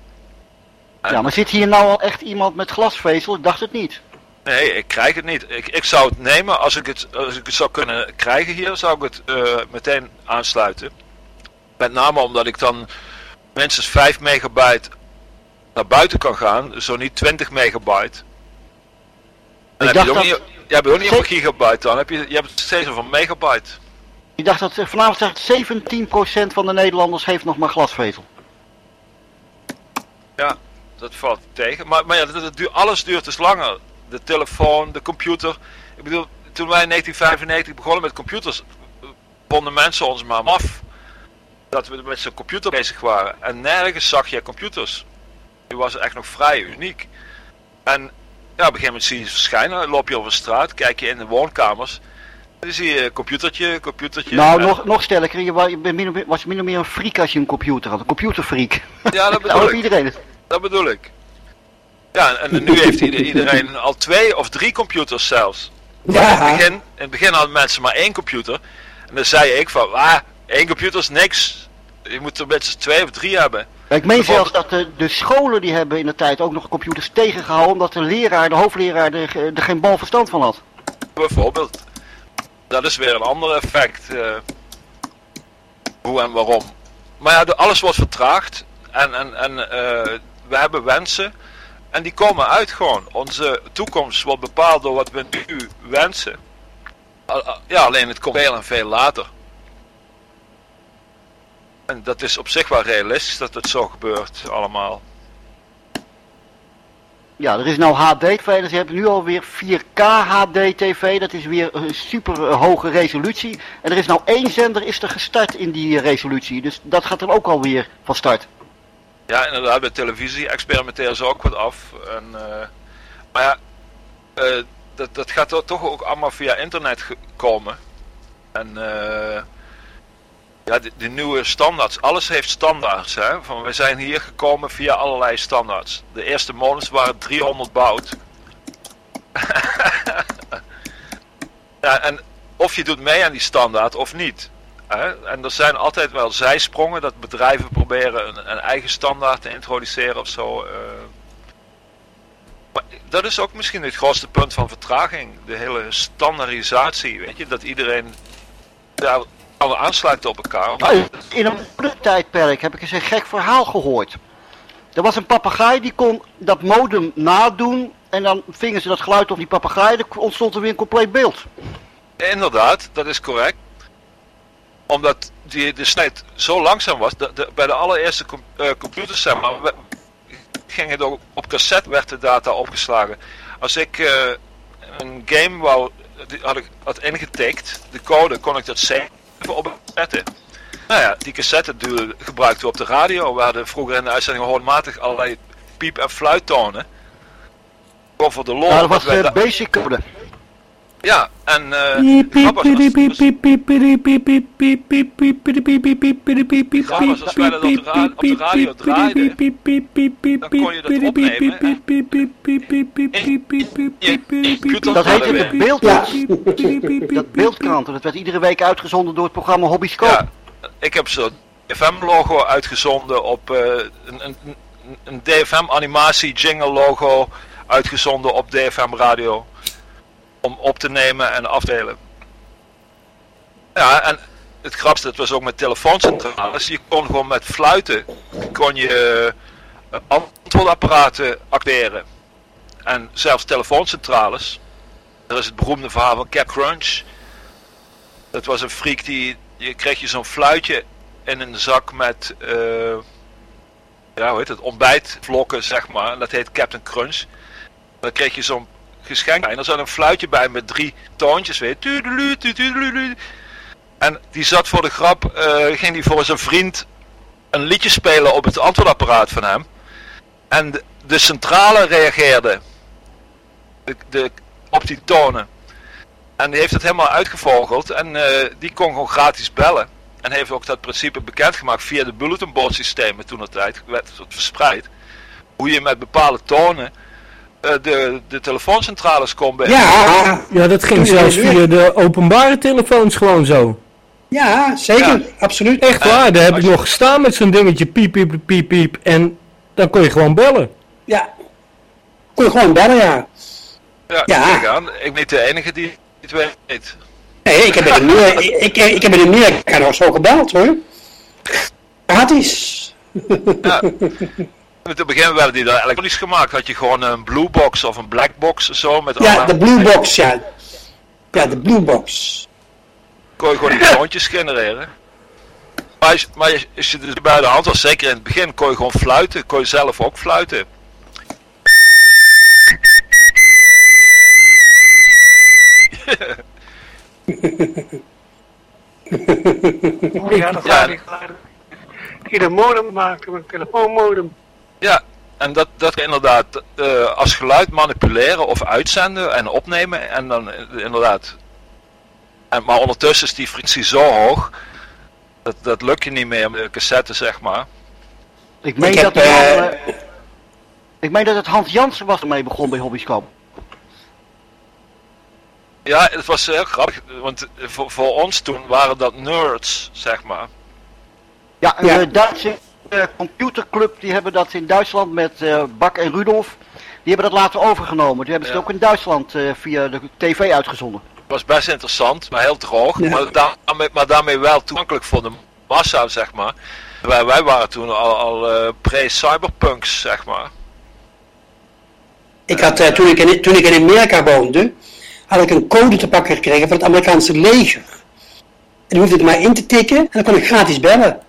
Ja, maar zit hier nou al echt iemand met glasvezel? Ik dacht het niet. Nee, ik krijg het niet. Ik, ik zou het nemen als ik het, als ik het zou kunnen krijgen hier, zou ik het eh, meteen aansluiten. Met name omdat ik dan minstens 5 megabyte naar buiten kan gaan, zo niet 20 megabyte. En Ik heb je, ook dat- niet, je hebt ook niet over gigabyte dan, heb je, je hebt het steeds over megabyte. Ik dacht dat eh, vanavond zegt 17% van de Nederlanders heeft nog maar glasvezel. Ja, dat valt tegen. Maar, maar ja, alles duurt dus langer. De telefoon, de computer. Ik bedoel, toen wij in 1995 begonnen met computers, vonden mensen ons maar af dat we met zo'n computer bezig waren. En nergens zag je computers. Die was echt nog vrij uniek. En ja, op een gegeven moment zie ze verschijnen. Loop je over de straat, kijk je in de woonkamers. Dan zie je computertje, computertje. Nou, nog, nog sterker, je, wa- je bent min of meer- was min of meer een freak als je een computer had. Een computerfreak. Ja, dat bedoel dat ik. iedereen het. Dat bedoel ik. Ja, en nu heeft ieder- iedereen al twee of drie computers zelfs. Maar in, het begin, in het begin hadden mensen maar één computer. En dan zei ik van, ah, één computer is niks. Je moet er minstens twee of drie hebben. Ik meen zelfs dat de, de scholen die hebben in de tijd ook nog computers tegengehouden omdat de leraar, de hoofdleraar er, er geen bal verstand van had. Bijvoorbeeld. Dat is weer een ander effect. eh, hoe en waarom. Maar ja, alles wordt vertraagd. En, en, en eh, we hebben wensen. En die komen uit gewoon. Onze toekomst wordt bepaald door wat we nu wensen. Ja, alleen het komt veel en veel later. En dat is op zich wel realistisch dat het zo gebeurt allemaal. Ja, er is nou HD-TV, dus je hebt nu alweer 4K HD-TV. Dat is weer een super eh, hoge resolutie. En er is nou één zender is er gestart in die eh, resolutie. Dus dat gaat er ook alweer van start. Ja, inderdaad, bij televisie experimenteren ze ook wat af. En, eh, maar ja, dat, dat gaat toch ook allemaal via internet komen. En eh, ja, de, nieuwe standaards, alles heeft standaards. Hè? We zijn hier gekomen via allerlei standaards. De eerste molens waren 300 bout. ja, en of je doet mee aan die standaard of niet. Hè? En er zijn altijd wel zijsprongen dat bedrijven proberen een, een eigen standaard te introduceren of zo. eh. Maar dat is ook misschien het grootste punt van vertraging. De hele standaardisatie, weet je, dat iedereen daar alle aansluit op elkaar. Nou, in een oude tijdperk heb ik eens een gek verhaal gehoord. Er was een papegaai die kon dat modem nadoen. En dan vingen ze dat geluid op die papegaai. Er ontstond er weer een compleet beeld. Inderdaad, dat is correct. Omdat die, de snelheid zo langzaam was, de, de- bij de allereerste com- eh, computers zeg maar, we- ging het ook op cassette werd de data opgeslagen. Als ik eh, een game wou, die had ik had ingetikt, de code, kon ik dat zeven op een cassette. Nou ja, die cassette gebruikten we op de radio. We hadden vroeger in de uitzending hoormatig allerlei piep- en fluittonen. Voor de lol. Nou, dat was wij de basic code. Ja, en eh als- Grappig was, als wij dat op de, ra- op de radio draaiden, dan kon je dat opnemen. en je computer Dat heette de beeldkrant. Dat beeldkrant. Dat werd iedere week uitgezonden door het programma Hobbyscope. Ja, ik heb zo'n DFM-logo uitgezonden op eh, een, een, een DFM-animatie jingle logo uitgezonden op DFM radio om op te nemen en af te delen. Ja, en het grappigste, het was ook met telefooncentrales. Je kon gewoon met fluiten kon je eh, antwoordapparaten acteren. En zelfs telefooncentrales. Er is het beroemde verhaal van Cap Crunch. Dat was een freak die, je kreeg je zo'n fluitje in een zak met, eh, ja hoe heet het, ontbijtvlokken zeg maar. Dat heet Captain Crunch. Dan kreeg je zo'n geschenk en er zat een fluitje bij met drie toontjes tudelulu. En die zat voor de grap, eh, ging die voor zijn vriend een liedje spelen op het antwoordapparaat van hem. En de, centrale reageerde de, de, op die tonen. En die heeft het helemaal uitgevogeld en eh, die kon gewoon gratis bellen. En heeft ook dat principe bekendgemaakt via de bulletin board systemen toen de tijd werd verspreid. Hoe je met bepaalde tonen de, de telefooncentrales kon bij. Ja, Ja, dat ging Toen zelfs je- via de openbare telefoons gewoon zo. ja zeker, absoluut. Echt waar, daar heb ik nog gestaan met zo'n dingetje piep, piep, piep, piep. En dan kon je gewoon bellen. Ja. Kon je gewoon bellen, ja. Ja, Ja. kijk aan. Ik ben niet de enige die het weet. Nee, ik heb in Amerika, ik, ik heb in Amerika nog zo gebeld hoor. Gratis. Ja. In het begin werden die daar elektronisch gemaakt. Had je gewoon een blue box of een black box zo met Ja, de Blue Box, ja. Ja, de Blue Box. kon je gewoon die toontjes genereren. Maar, als, maar als- je dus bij de hand was, zeker in het begin, kon je gewoon fluiten. Kon je zelf ook fluiten. Ja, dat Ja. gaat niet. Die de modem maakte, een telefoonmodem. Ja, en dat, dat inderdaad eh, als geluid manipuleren of uitzenden en opnemen. En dan inderdaad. En, maar ondertussen is die frictie zo hoog. Dat, dat lukt je niet meer met de cassette, zeg maar. Ik meen, Ik heb, dat, man, eh, ik meen dat het Hans Jansen was ermee begon bij Hobbyscoop. Ja, het was heel grappig. Want voor, voor ons toen waren dat nerds, zeg maar. Ja, een Ja. Duitse computerclub, die hebben dat in Duitsland met eh, Bak en Rudolf. Die hebben dat later overgenomen. Die hebben ze Ja. ook in Duitsland eh, via de tv uitgezonden. Het was best interessant, maar heel droog. Ja. Maar, daarmee, maar daarmee wel toegankelijk voor de massa, zeg maar. Wij, wij waren toen al, al eh, pre-cyberpunks, zeg maar. Ik had, eh, toen, ik in, toen ik in Amerika woonde, had ik een code te pakken gekregen van het Amerikaanse leger. En die hoefde ik maar in te tikken en dan kon ik gratis bellen.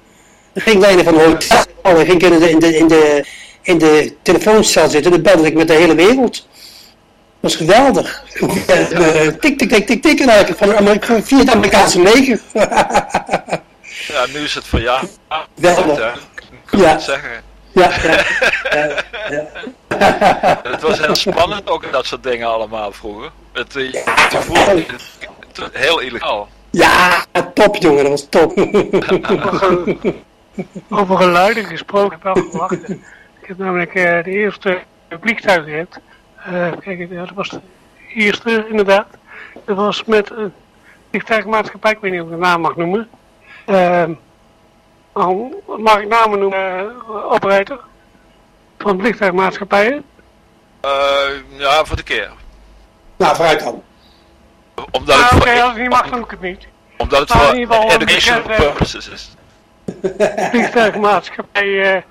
Ging ik een van de hotel, dan ging ik in de, in de, in de, in de telefooncel zitten en dan belde ik met de hele wereld. Dat was geweldig. Eh, tik, tik, tik, tik, tik. En eigenlijk van het Amerika- via het Amerikaanse leger. Ja, nu is het van ja. Wel. goed, hè. Kan Ja. het zeggen. ja, ja. Het was heel spannend ook dat soort dingen allemaal vroeger. Het, eh, het voelde het- heel illegaal. ja, top jongen, dat was top. Over, geluiden gesproken, wel gewacht. Ik heb namelijk eh, de eerste vliegtuig gehad. Eh, kijk, ja, dat was de eerste inderdaad. Dat was met een vliegtuigmaatschappij, ik weet niet of ik de naam mag noemen. Ehm, mag ik namen noemen, eh, operator van vliegtuigmaatschappijen. Eh, ja, voor de keer. nou, vooruit dan. Omdat Ah, het Oké, voor, als het niet mag, dan doe ik het niet. omdat het maar voor educational eh, purposes is. vliegtuigmaatschappij eh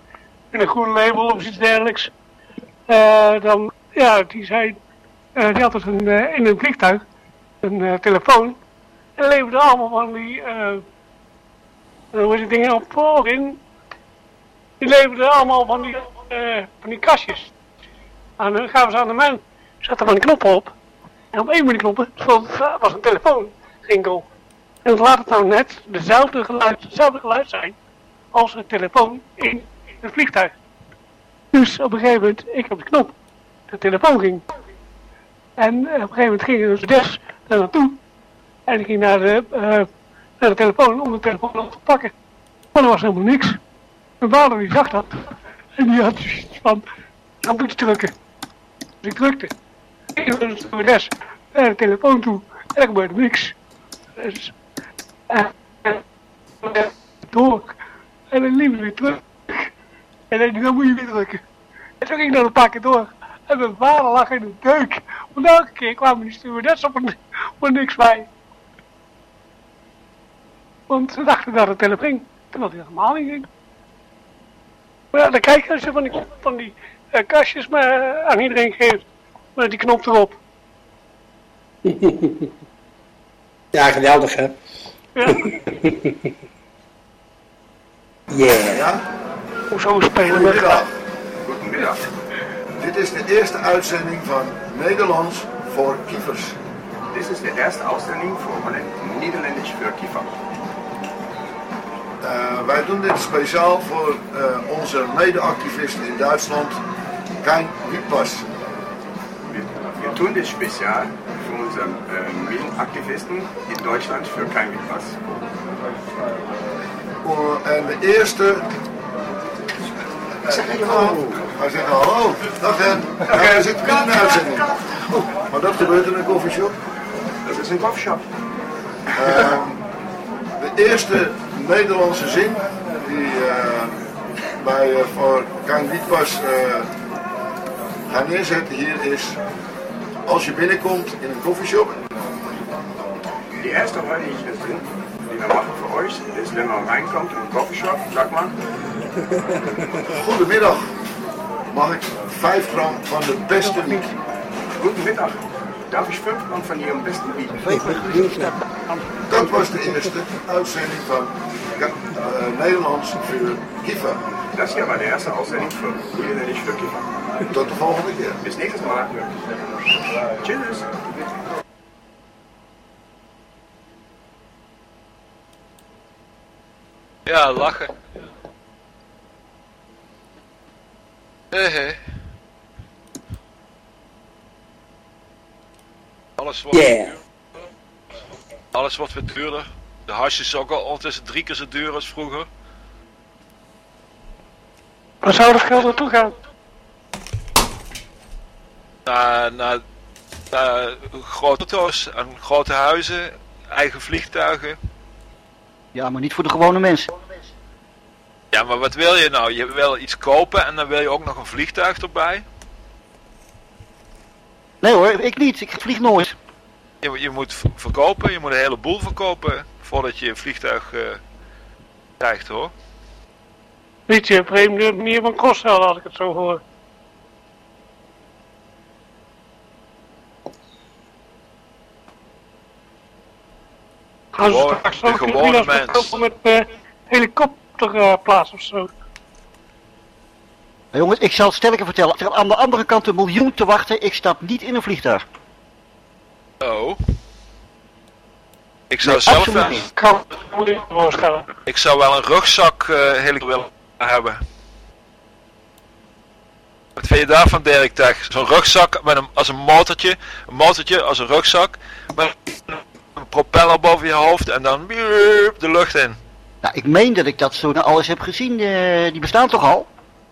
met een groen label of iets dergelijks. Eh, dan, ja, die zei, eh, die had dus een, in een vliegtuig een telefoon. En leverde allemaal van die, hoe is het ding op voorin? Die leverde allemaal van die, van die kastjes. En dan gaven ze aan de man, zetten van die knoppen op. En op een van die knoppen was een telefoonrinkel. En laat het nou net dezelfde geluid, hetzelfde geluid zijn als een telefoon in het vliegtuig. Dus op een gegeven moment, ik op de knop, de telefoon ging. En op een gegeven moment ging dus des daar naartoe. En ik ging naar de, eh, naar de telefoon om de telefoon op te pakken. Maar er was helemaal niks. Mijn vader die zag dat. En die had zoiets van, dan moet je drukken. Dus ik drukte. Ik ging naar de stewardess naar de telefoon toe. En er gebeurde niks. Dus, door. En dan liep weer terug. En dan, dan moet je weer drukken. En toen ging ik dan een paar keer door. En mijn vader lag in de deuk. Want elke keer kwamen die stewardess op een, niks bij. Want ze dachten dat het telefoon ging. Terwijl die helemaal niet ging. Maar ja, dan kijk je als je van die, van die eh, kastjes maar, eh, aan iedereen geeft. Met die knop erop. Ja, geweldig hè. Ja, Yeah. Ja, hoezo spelen met goedemiddag. Goedemiddag. Dit is de eerste uitzending van Nederlands voor kievers. Dit is de eerste uitzending voor Nederlands voor Kiefer. Eh, wij doen dit speciaal voor eh, onze mede-activisten in Duitsland, Kein Wietpas. Wir, wir tun das spezial für unsere äh, Medienaktivisten in Deutschland für kein. Eh, en de eerste. Oh, Hij zegt hallo, dag hen. Ja, zitten midden in de uitzending. Maar dat gebeurt in een koffieshop. Dat is een koffieshop. Ehm, de eerste Nederlandse zin die eh, wij eh, voor Kang Wietpas eh gaan neerzetten hier is... Als je binnenkomt in een koffieshop, Die erste Rolle, die ich jetzt bin, die wir machen für euch, ist, wenn man reinkommt in einen Coffeeshop, sag mal, goedemiddag, mag ik 5 gram van de beste wiet? guten Mittag. Darf ich fünf Gramm von Ihrem besten bieten? Dat was de eerste uitzending van ja, eh, Nederlands voor Kiva. Das hier war der erste Aussendung für Niederländisch für Kiffer. Tot de volgende keer. Bis nächstes Mal. Tschüss. Ja, lachen. Hé hé. Alles wordt Yeah. Alles wordt weer duurder. De hash is ook al ondertussen drie keer zo duur als vroeger. Waar zou dat geld naartoe gaan? Naar, naar, naar grote auto's en grote huizen, eigen vliegtuigen. Ja, maar niet voor de gewone mensen. Ja, maar wat wil je nou? Je wil iets kopen en dan wil je ook nog een vliegtuig erbij. Nee hoor, ik niet. Ik vlieg nooit. Je, je moet verkopen, je moet een heleboel verkopen voordat je een vliegtuig eh, krijgt hoor. Weet je, op een manier van kosten had ik het zo hoor. Gaan ze Gewoon- straks ook verkopen met eh helikopterplaats of zo? Nou, jongens, ik zal het sterker vertellen. Er aan de andere kant een miljoen te wachten. Ik stap niet in een vliegtuig. Oh. Ik zou Nee, zelf wel, niet. Kan ik voorstellen. ik zou wel een rugzak eh helikopter willen hebben. Wat vind je daarvan Dirk Tech? Zo'n rugzak met een, als een motortje, een motortje als een rugzak, met een propeller boven je hoofd en dan wiep, de lucht in. Nou, ik meen dat ik dat zo naar alles heb gezien. eh, die bestaan toch al?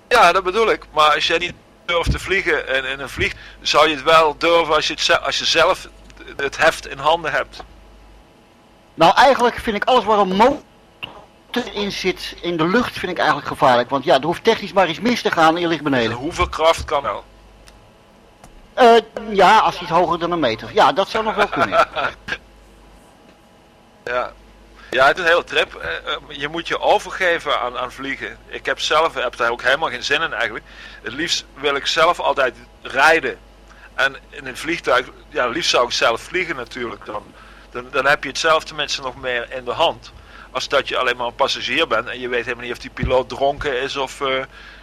Ja, dat bedoel ik. Maar als jij niet durft te vliegen en in een vlieg, zou je het wel durven als je, het, als je zelf het heft in handen hebt. Nou, eigenlijk vind ik alles waar een motor in zit in de lucht, vind ik eigenlijk gevaarlijk. Want ja, er hoeft technisch maar iets mis te gaan en je ligt En beneden. hoeveel kracht kan wel? Eh, ja, als iets hoger dan een meter. Ja, dat zou nog wel kunnen. Ja. Ja, het is een hele trip. Eh, eh, Je moet je overgeven aan, aan vliegen. Ik heb zelf heb daar ook helemaal geen zin in eigenlijk. Het liefst wil ik zelf altijd rijden. En in een vliegtuig, ja, liefst zou ik zelf vliegen natuurlijk. Dan, dan, dan heb je het zelf tenminste nog meer in de hand. Als dat je alleen maar een passagier bent en je weet helemaal niet of die piloot dronken is of eh,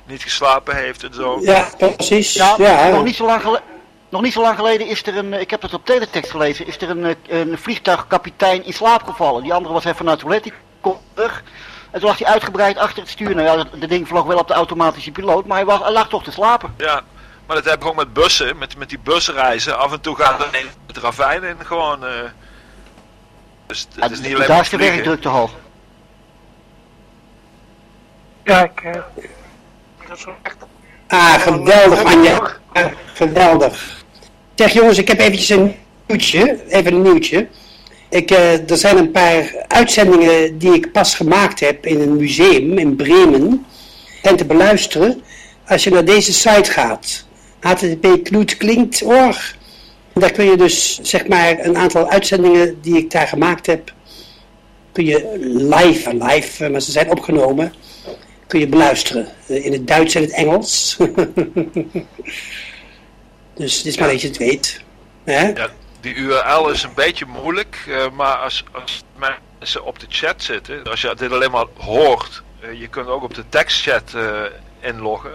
niet geslapen heeft en zo. Ja, precies. Ja, Ja, Nog, niet zo lang gele- nog niet zo lang geleden is er een, eh, ik heb het op teletext gelezen, is er een, eh, een vliegtuigkapitein in slaap gevallen. Die andere was even naar het toilet, die komt terug. En toen lag hij uitgebreid achter het stuur. Nou ja, dat, dat ding vloog wel op de automatische piloot, maar hij, was, hij lag toch te slapen. Ja, maar dat heb ik ook met bussen, met, met die busreizen. Af en toe gaat er een het ravijn in gewoon. eh. dus het Ja, is niet alleen daar is de vliegen. werkdruk te hoog. Ja, ik... eh, dat is wel echt... Ah, geweldig, Anja. Ja, geweldig. Zeg jongens, ik heb eventjes een nieuwtje. Even een nieuwtje. Ik, eh, er zijn een paar uitzendingen die ik pas gemaakt heb in een museum in Bremen. En te beluisteren als je naar deze site gaat. http://knoetklinkt.org. Daar kun je dus zeg maar een aantal uitzendingen die ik daar gemaakt heb. Kun je live, live, eh, maar ze zijn opgenomen kun je beluisteren. eh, In het Duits en het Engels. dus dit is maar dat je het weet. Hè? Ja, die URL is een beetje moeilijk, eh, maar als, als mensen op de chat zitten, als je dit alleen maar hoort, eh, je kunt ook op de tekstchat eh, inloggen,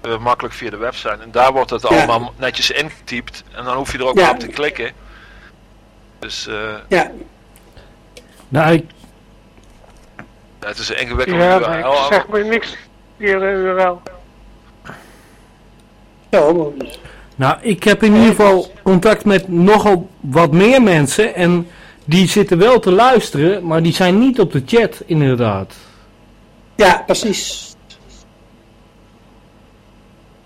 eh, makkelijk via de website. En daar wordt het Ja. allemaal netjes ingetypt en dan hoef je er ook Ja. maar op te klikken. Dus eh, Ja, Nou, ik, ja, het is een ingewikkelde Ja, URL. nee, ik zeg maar niks. Hier de URL. zo. Nou, ik heb in ieder geval contact met nogal wat meer mensen. En die zitten wel te luisteren, maar die zijn niet op de chat, inderdaad. Ja, precies.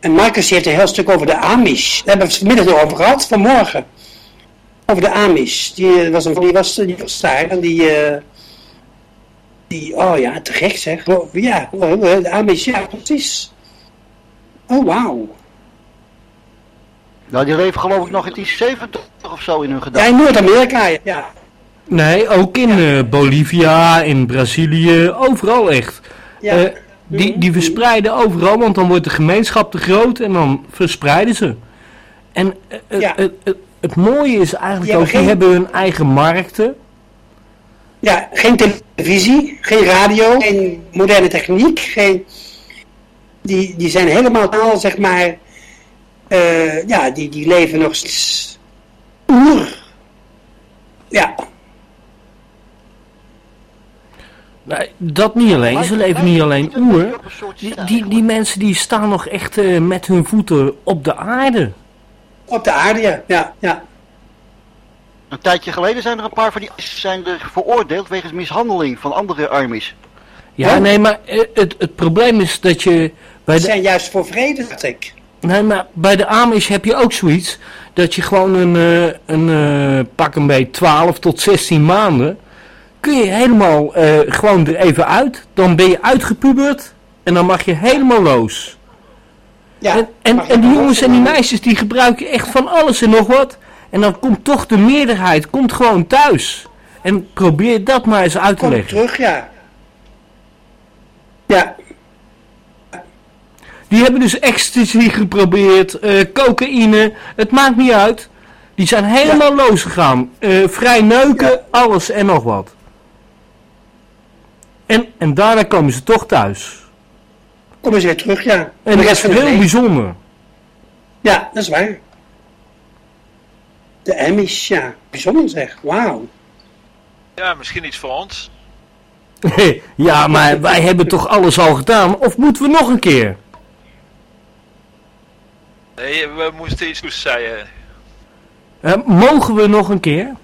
En Marcus heeft een heel stuk over de Amish. Daar hebben we het vanmiddag over gehad, vanmorgen. Over de Amish. Die eh, was, een, die was, die was daar en die... eh, die, oh ja, te gek zeg. Ja, de Amish, ja, precies. Oh, wauw. Nou, die leven geloof ik nog in die 70 of zo in hun Ja, gedachten. in Noord-Amerika, ja. Nee, ook in eh, Bolivia, in Brazilië, overal echt. Ja. Eh, die, die verspreiden overal, want dan wordt de gemeenschap te groot en dan verspreiden ze. En eh, het- Ja. het, het, het mooie is eigenlijk Die ook, hebben die hebben hun eigen markten. Ja, geen televisie, geen radio, geen moderne techniek, geen... Die, die zijn helemaal, zeg maar... eh, ja, die, die leven nog steeds... Oer. Ja, Nee, dat niet alleen, ze leven niet alleen oer. Die, die, die mensen die staan nog echt eh, met hun voeten op de aarde. op de aarde, ja. ja, ja. Een tijdje geleden zijn er een paar van die zijn er veroordeeld wegens mishandeling van andere armies. Ja, nee, maar eh, het, het probleem is dat je bij de, zijn juist voor vrede, dacht ik. Nee, maar bij de Amish heb je ook zoiets dat je gewoon een, eh, een eh, pak een beetje 12 tot 16 maanden kun je helemaal eh, gewoon er even uit. Dan ben je uitgepuberd en dan mag je helemaal los. Ja, En, en, en die jongens en die meisjes die gebruiken echt van alles en nog wat. En dan komt toch de meerderheid komt gewoon thuis. En probeer dat maar eens uit te Kom leggen. terug, ja. Ja, Die hebben dus ecstasy geprobeerd, eh, cocaïne, het maakt niet uit. Die zijn helemaal losgegaan. Eh, vrij neuken, alles en nog wat. En, en daarna komen ze toch thuis. kom eens weer terug, ja. En de dat rest is heel bijzonder. Ja, dat is waar. De Amish, ja. Bijzonder zeg. Wauw. Ja, misschien iets voor ons. ja, maar wij hebben toch alles al gedaan? Of moeten we nog een keer? Nee, we moesten iets goeds zeggen. Eh, mogen we nog een keer?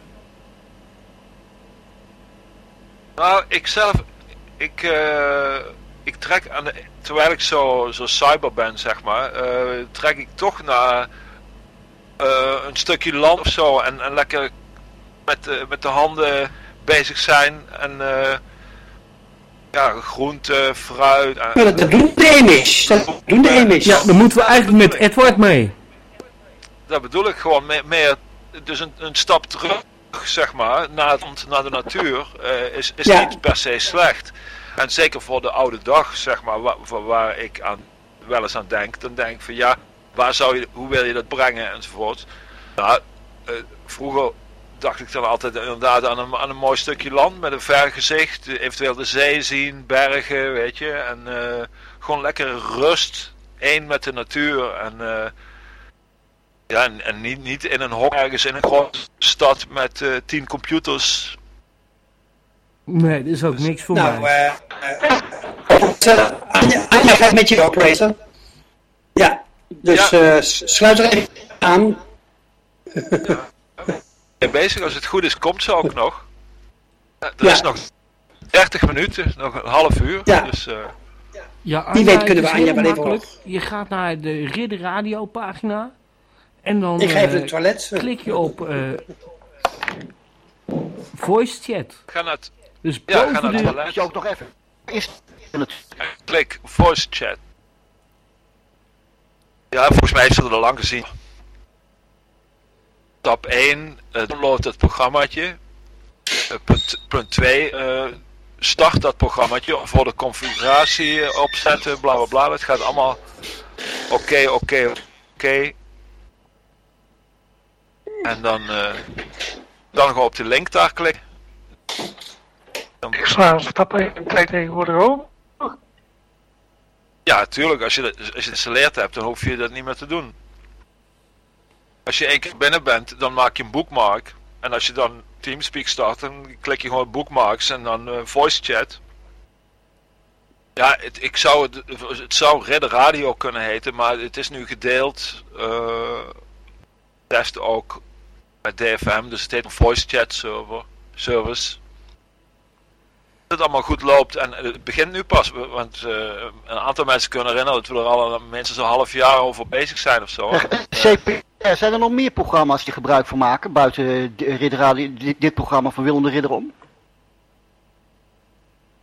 Nou, ik zelf, ik, eh, ik trek aan de, terwijl ik zo, zo cyber ben, zeg maar, eh, trek ik toch naar een stukje land of zo en, en lekker met, de- met de handen bezig zijn en ja, groente, fruit. en- Maar dat, dat doen de Amish. Dat doen de Amish. Ja, dan moeten we eigenlijk met Edward mee. Dat bedoel ik gewoon meer, meer dus een, een stap terug, zeg maar, naar, naar de natuur eh, is, is Ja. niet per se slecht. En zeker voor de oude dag, zeg maar, waar, waar ik aan, wel eens aan denk, dan denk ik van ja, waar zou je, hoe wil je dat brengen enzovoort. Nou, eh, vroeger dacht ik dan altijd inderdaad aan een, aan een mooi stukje land met een vergezicht, eh, eventueel de zee zien, bergen, weet je, en eh, gewoon lekker rust, één met de natuur en... eh, ja, en, en niet, niet in een hok ergens in een grote stad met eh, tien computers. Nee, dat is ook niks voor Nou, mij. eh, Anja, Anja gaat met je operator. Ja, dus Ja. eh, sluit er even aan. Ben bezig, als het goed is, komt ze ook nog. Er Ja. is nog 30 minuten, nog een half uur. Ja. Dus, eh, Ja, Wie Anja, weet kunnen het we Anja wel even makkelijk. Je gaat naar de Ridder Radio pagina. En dan Ik ga even eh, het toilet. klik je op eh, voice chat. ga naar het, Dus ja, ga naar het. Moet je toilet. ook nog even. Is het Klik voice chat. Ja, volgens mij heeft ze er al lang gezien. Stap 1, eh, download het programmaatje. Eh, punt, punt 2, eh, start dat programmaatje voor de configuratie opzetten, bla bla bla. Het gaat allemaal oké, oké, oké. En dan, eh, dan gewoon op de link daar klikken. Dan, Ik sla stappen in tijd tegenwoordig over. ja, tuurlijk, als je, dat- als je het geïnstalleerd hebt, dan hoef je dat niet meer te doen. Als je één keer binnen bent, dan maak je een bookmark. En als je dan Teamspeak start, dan klik je gewoon bookmarks en dan eh, voice chat. Ja, het, ik zou het, het zou Redder Radio kunnen heten, maar het is nu gedeeld. eh test ook met DFM, dus het heet een voice chat server, service. Het allemaal goed loopt. En het begint nu pas. Want eh, een aantal mensen kunnen herinneren dat we er al een- mensen zo'n half jaar over bezig zijn of zo. CPR, zijn er nog meer programma's die gebruik van maken buiten dit, programma van Willem de Ridder om?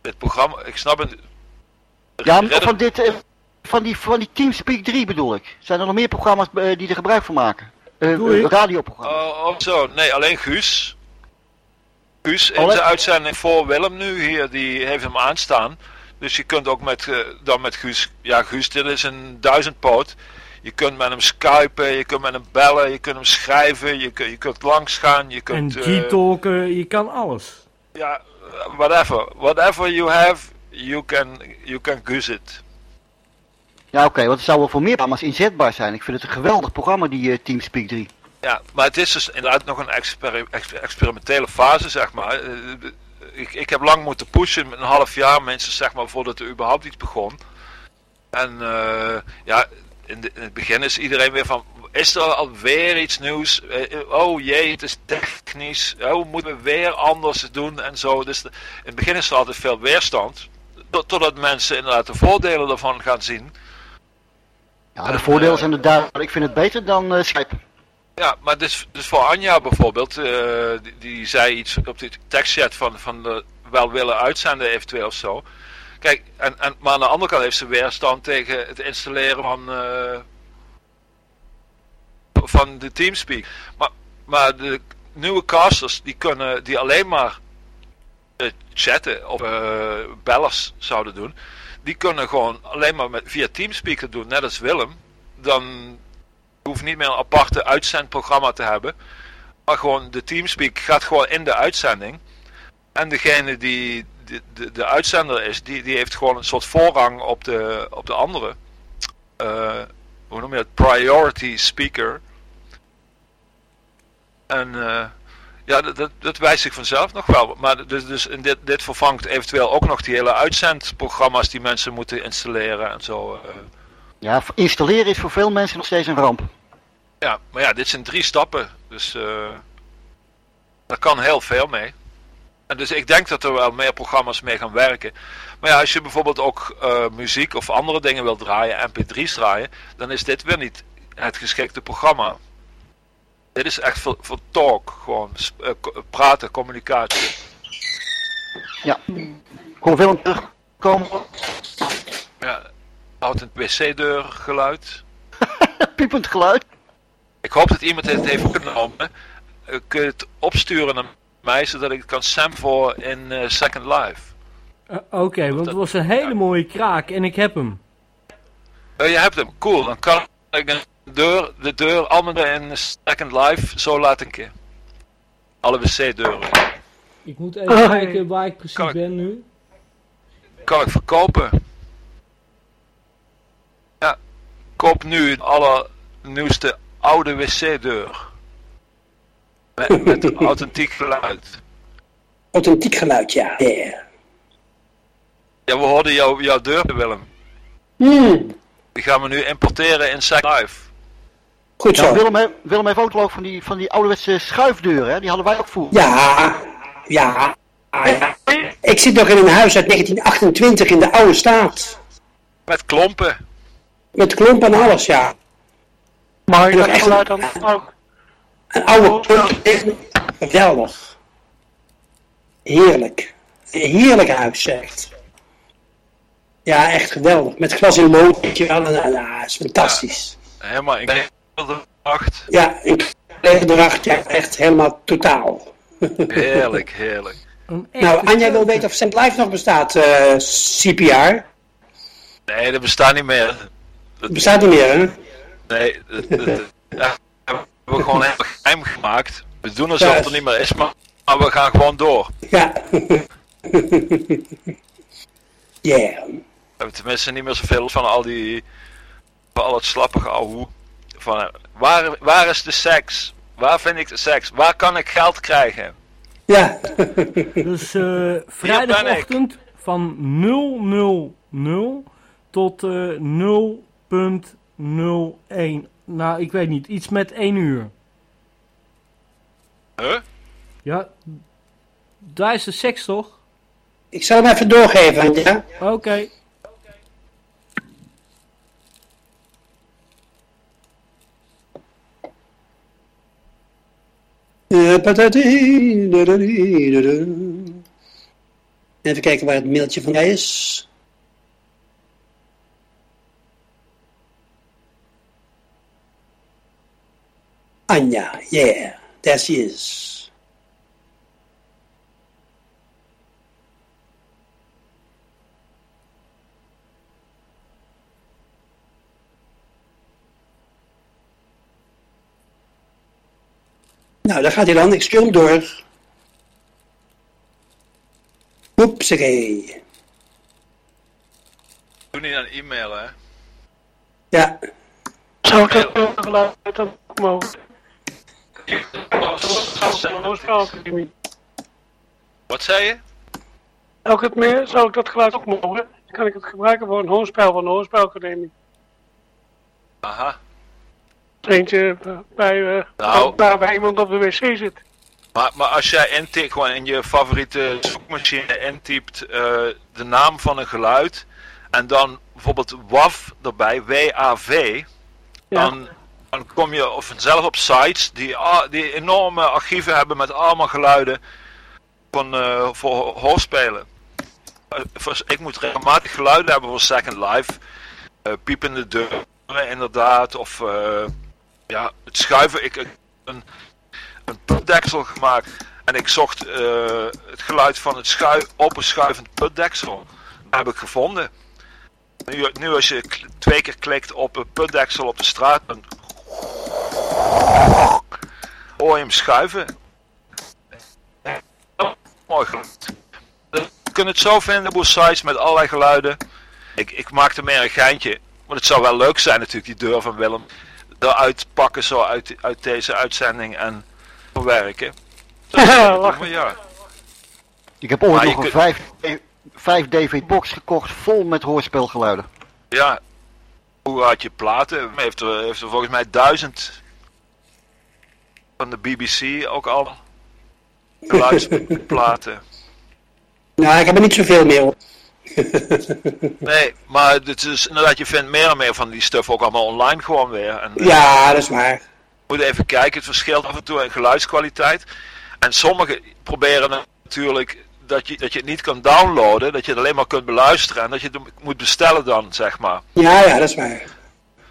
Dit programma, ik snap het. Ja, maar van, dit, eh, van, die, van die Teamspeak 3 bedoel ik. Zijn er nog meer programma's eh, die er gebruik van maken? Eh, eh, ik. radioprogramma's. Oh, oh, zo. Nee, alleen Guus. Guus in zijn uitzending voor Willem nu hier, die heeft hem aanstaan. Dus je kunt ook met, eh, dan met Guus, ja Guus, dit is een duizendpoot. Je kunt met hem skypen, je kunt met hem bellen, je kunt hem schrijven, je, kunt je kunt langs gaan, je En kunt... eh, G-talken, je kan alles. ja, whatever. Whatever you have, you can, you can Guus it. Ja, oké, want het zou wel voor meer programma's inzetbaar zijn. Ik vind het een geweldig programma, die eh, Teamspeak 3. Ja, maar het is dus inderdaad nog een experi- ex- experimentele fase, zeg maar. Eh, Ik, ik heb lang moeten pushen, een half jaar mensen, zeg maar, voordat er überhaupt iets begon. En eh, ja, in, de- in het begin is iedereen weer van, is er alweer iets nieuws? Eh, eh, Oh jee, het is technisch. Oh, moeten we weer anders doen en zo. Dus de- in het begin is er altijd veel weerstand. Tot- Totdat mensen inderdaad de voordelen ervan gaan zien. Ja, de voordelen zijn er duidelijk. Ik vind het beter dan eh, Skype. Ja, maar dus, dus voor Anja bijvoorbeeld, eh, die, zei iets op die tekstchat van, van de wel willen uitzenden eventueel of zo. Kijk, en, en, maar aan de andere kant heeft ze weerstand tegen het installeren van, eh, van de Teamspeak. Maar, maar de nieuwe casters die kunnen, die alleen maar eh, chatten of bellers zouden doen, die kunnen gewoon alleen maar met, via Teamspeak doen, net als Willem. Dan hoeft niet meer een aparte uitzendprogramma te hebben. Maar gewoon de Teamspeak gaat gewoon in de uitzending. En degene die de, de, de uitzender is, die, die heeft gewoon een soort voorrang op de, op de andere. Eh, hoe noem je het? Priority speaker. En eh, ja, dat, dat, dat wijst zich vanzelf nog wel. Maar dus, dus in dit, dit vervangt eventueel ook nog die hele uitzendprogramma's die mensen moeten installeren en zo. eh. Ja, installeren is voor veel mensen nog steeds een ramp. Ja, maar ja, dit zijn drie stappen. Dus eh daar kan heel veel mee. En dus ik denk dat er wel meer programma's mee gaan werken. Maar ja, als je bijvoorbeeld ook eh, muziek of andere dingen wil draaien, mp3's draaien, dan is dit weer niet het geschikte programma. Dit is echt voor, voor talk, gewoon eh, praten, communicatie. Ja. Kon Willem terugkomen? Ja, houdt een wc-deur geluid. Piepend geluid. Ik hoop dat iemand het heeft opgenomen. Kun je het opsturen naar mij, zodat ik het kan samplen in eh, Second Life. Eh, Oké, want het was een hele mooie kraak en ik heb hem. Eh, je hebt hem, cool. Dan kan ik de deur, de deur allemaal in Second Life zo laten kijken. Alle wc-deuren. Ik moet even Oh, kijken waar ik precies ben nu. Kan ik verkopen. Ja, koop nu een allernieuwste oude wc-deur. Met, met authentiek geluid. Authentiek geluid, ja. Yeah. Ja, we hoorden jou, jouw deur, Willem. Hmm, Die gaan we nu importeren in Second Life. goed Ja, zo. Willem, he- Willem heeft ook geloof van die, van die ouderwetse schuifdeuren, hè? die hadden wij ook vroeger. Ja, ja, ja. Ik zit nog in een huis uit 1928 in de oude staat. Met klompen. Met klomp en alles, ja. Ik Nog dat echt geluid een- dan ook? Een oude klomp. Geweldig. Heerlijk. Een heerlijk huis, zegt. Ja, echt geweldig. Met glas in lood, weet je wel. Ja, is fantastisch. Helemaal in de nacht. Ja, ik leef erachter, ja, echt helemaal totaal. Heerlijk, heerlijk. Nou, Anja wil weten of St. Life nog bestaat, eh, CPR. Nee, dat bestaat niet meer. Het bestaat niet meer, hè? Nee, dat hebben we gewoon heel geheim gemaakt. We doen alsof het er niet meer is, maar, maar we gaan gewoon door. Ja. yeah. We hebben tenminste niet meer zoveel van al die... van al het slappige ouwe. Van, waar, waar is de seks? Waar vind ik de seks? Waar kan ik geld krijgen? Ja. Dus eh, vrijdagochtend van 000 tot eh 0.01. Nou, ik weet niet. Iets met 1 uur. Huh? Ja, daar is de seks toch? Ik zal hem even doorgeven, ja? Oké. Dada. Even kijken waar het mailtje van mij is. Anja, yeah, there she is. Nou, daar gaat hij dan. Ik stuur hem door. Hoepsakee. Doe niet aan e-mailen, hè? Ja, Zou ik dat ook geluid mogen? Wat zei je? Zou ik het meer, zou ik dat geluid ook mogen? Dan kan ik het gebruiken voor een hoorspel van de Hoorspelacademie. Aha. Eentje bij, eh, Nou. waar bij iemand op de wc zit. Maar, maar als jij intikt, gewoon in je favoriete zoekmachine intypt eh, de naam van een geluid en dan bijvoorbeeld WAV erbij, W-A-V, dan, dan kom je of vanzelf op sites die, die enorme archieven hebben met allemaal geluiden van, eh, voor hoorspelen. Eh, ik moet regelmatig geluiden hebben voor Second Life. Eh, piepende deuren inderdaad, of ja, het schuiven. Ik, ik- een, een putdeksel gemaakt. En ik zocht het geluid van het schui openschuivend putdeksel. Dat heb ik gevonden. Nu, nu als je twee keer klikt op een putdeksel op de straat, dan hoor je hem schuiven. Mooi geluid. Je kunt het zo vinden, boel sites met allerlei geluiden. Ik, ik maakte meer een geintje. Maar het zou wel leuk zijn natuurlijk, die deur van Willem. Eruit pakken zo uit, uit deze uitzending en verwerken. Lachen. maar ja. Ik heb ooit nog een kunt- 5, 5 DVD-box gekocht vol met hoorspelgeluiden. Ja, hoe had je platen? Heeft er, heeft er volgens mij duizend van de BBC ook al geluidsplaten. nou, ik heb er niet zoveel meer op. Nee, maar het is inderdaad, je vindt meer en meer van die stuff ook allemaal online gewoon weer. En, eh, Ja, dat is waar. moet even kijken, het verschilt af en toe in geluidskwaliteit. En sommigen proberen natuurlijk dat je, dat je het niet kan downloaden, dat je het alleen maar kunt beluisteren en dat je het moet bestellen dan, zeg maar. Ja, ja, dat is waar.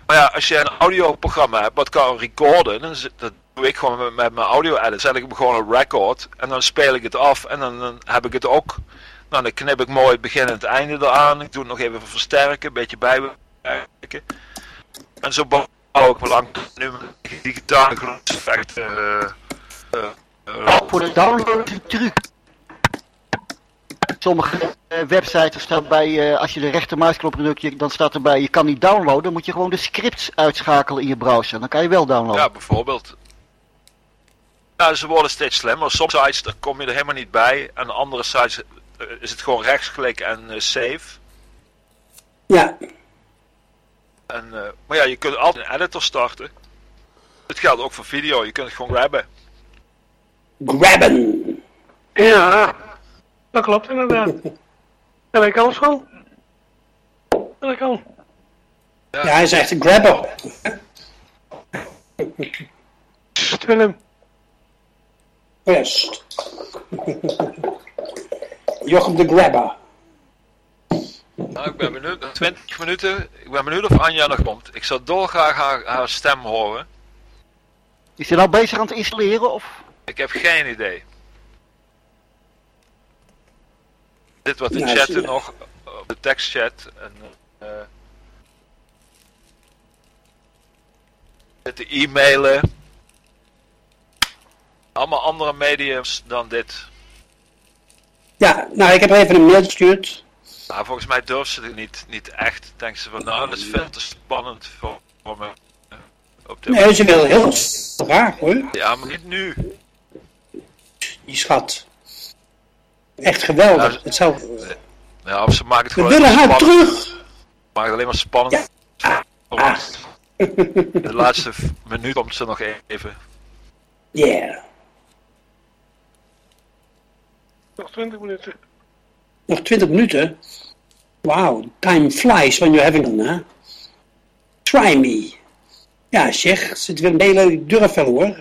Maar ja, als je een audioprogramma hebt wat kan recorden, dan zit, dat doe ik gewoon met, met mijn audio edit. Zet ik hem gewoon een record en dan speel ik het af en dan, dan heb ik het ook. Nou, dan knip ik mooi het begin en het einde eraan. Ik doe het nog even versterken, een beetje bijwerken. En zo bouw ik wel lang nu digitale geluidseffecten. eh, eh, eh, Voor de download is een truc. Sommige eh, websites er staat bij, eh, als je de rechtermuisknop drukt, je- dan staat erbij, je kan niet downloaden, dan moet je gewoon de scripts uitschakelen in je browser. Dan kan je wel downloaden. Ja, bijvoorbeeld. Ja, ze worden steeds slimmer. Soms sites daar kom je er helemaal niet bij. En andere sites eh, is het gewoon rechtsklik en save. Ja, En, eh, maar ja, je kunt altijd een editor starten. Het geldt ook voor video. Je kunt het gewoon grabben. grabben. Ja, dat klopt inderdaad. Daar weet ik alles van. Dat kan. Ja, hij is echt een grabber. Willem. Best. Jochem de Grabber. Nou, ik ben benieuwd. 20 minuten. Ik ben benieuwd of Anja nog komt. Ik zou dolgraag haar, haar stem horen. Is hij nou bezig aan het installeren of? Ik heb geen idee. Dit wat de Nou, chatten nog. Op de tekstchat. En, eh zitten e-mailen. Allemaal andere mediums dan dit. Ja, nou, ik heb even een mail gestuurd. Nou, volgens mij durft ze het niet, niet echt. Denkt ze van, nou, dat is veel te spannend voor, voor me. eh, Op dit Nee, ze wil heel graag hoor, Ja, maar niet nu. die schat. Echt geweldig. Het zou... Ja, of ze maken het We gewoon willen haar spannend. terug. Maakt het alleen maar spannend. voor ons. De laatste minuut komt ze nog even. Yeah. Nog 20 minuten. Nog 20 minuten? Wauw, time flies when you're having fun, hè? Try me. Ja, zeg, zit weer een hele durf wel hoor.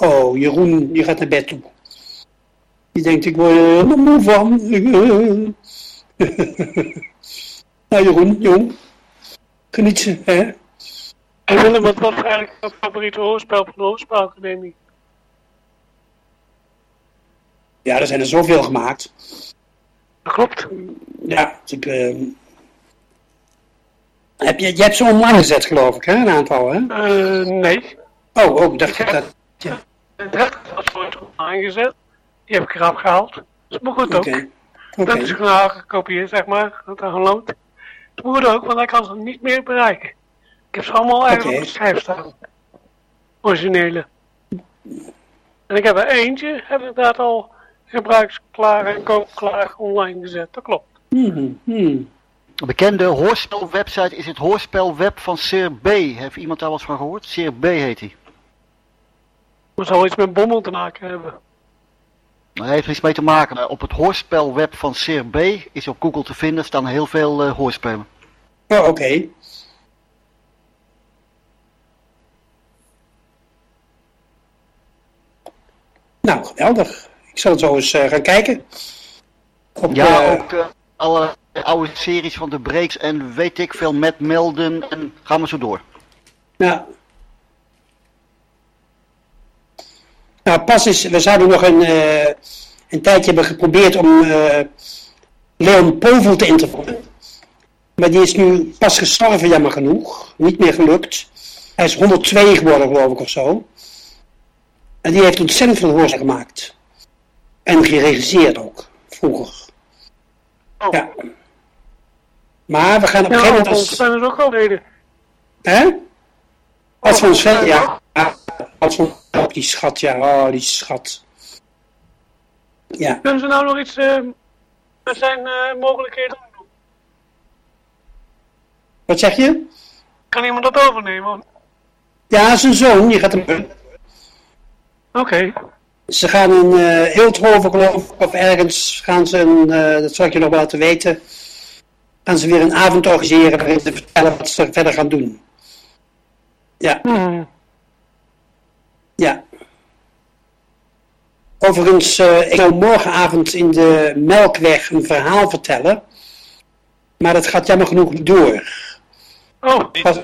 oh, Jeroen, die gaat naar bed toe. Die denkt, ik word er helemaal moe van. nou Jeroen, jong. Geniet ze, hè? En Willem, wat was eigenlijk jouw favoriete hoorspel van de Hoorspelacademie? Ja, er zijn er zoveel gemaakt. Dat klopt. Ja, dus ik, ehm, heb je, je hebt ze online gezet, geloof ik, hè? Een aantal, hè? Eh, nee. Oh, oh, ik dacht dat... Ja, Het was ooit aangezet. Die heb ik eraf gehaald. Dat is maar goed ook. oké. Dat Oké. is gewoon gekopieerd, zeg maar. Dat geloond. Dat is maar goed ook, want hij kan ze niet meer bereiken. Ik heb ze allemaal eigenlijk op de schijf staan. Originele. En ik heb er eentje, heb ik inderdaad al gebruiksklaar en koopklaar online gezet. Dat klopt. Hmm. Een bekende hoorspelwebsite is het hoorspelweb van Sir B. Heeft iemand daar wat van gehoord? Sir B heet hij. Maar zal iets met bommel te maken hebben. Daar heeft er iets mee te maken. Eh, Op het hoorspelweb van Sir B is op Google te vinden. staan heel veel eh, hoorspelen. Oh, oké. Nou, geweldig. Ik zal zo eens eh, gaan kijken. Op, Ja, ook eh, alle oude series van de Breaks en weet ik veel met Melden en gaan we zo door. Ja. Nou, pas is, we zouden nog een, eh, een tijdje hebben geprobeerd om eh, Leon Povel te interviewen. Maar die is nu pas gestorven, jammer genoeg. Niet meer gelukt. Hij is 102 geworden, geloof ik, of zo. En die heeft ontzettend veel hoorspel gemaakt. En geregisseerd ook, vroeger. Ja. Maar we gaan op een gegeven moment... Als, zijn er ook al leden. hè? Als we ons verder... Ja, ja, als we op die schat, ja, oh, die schat. Ja. Kunnen ze nou nog iets eh, met zijn eh, mogelijkheden doen? Wat zeg je? Kan iemand dat overnemen? Ja, zijn zoon, die gaat hem... Oké. Ze gaan in eh Eelthoven, geloof ik, of ergens gaan ze, een, dat zal ik je nog wel laten weten, gaan ze weer een avond organiseren waarin ze vertellen wat ze verder gaan doen. Ja, Hmm. Ja. Overigens, eh, ik zou morgenavond in de Melkweg een verhaal vertellen, maar dat gaat jammer genoeg door. Oh, Pas,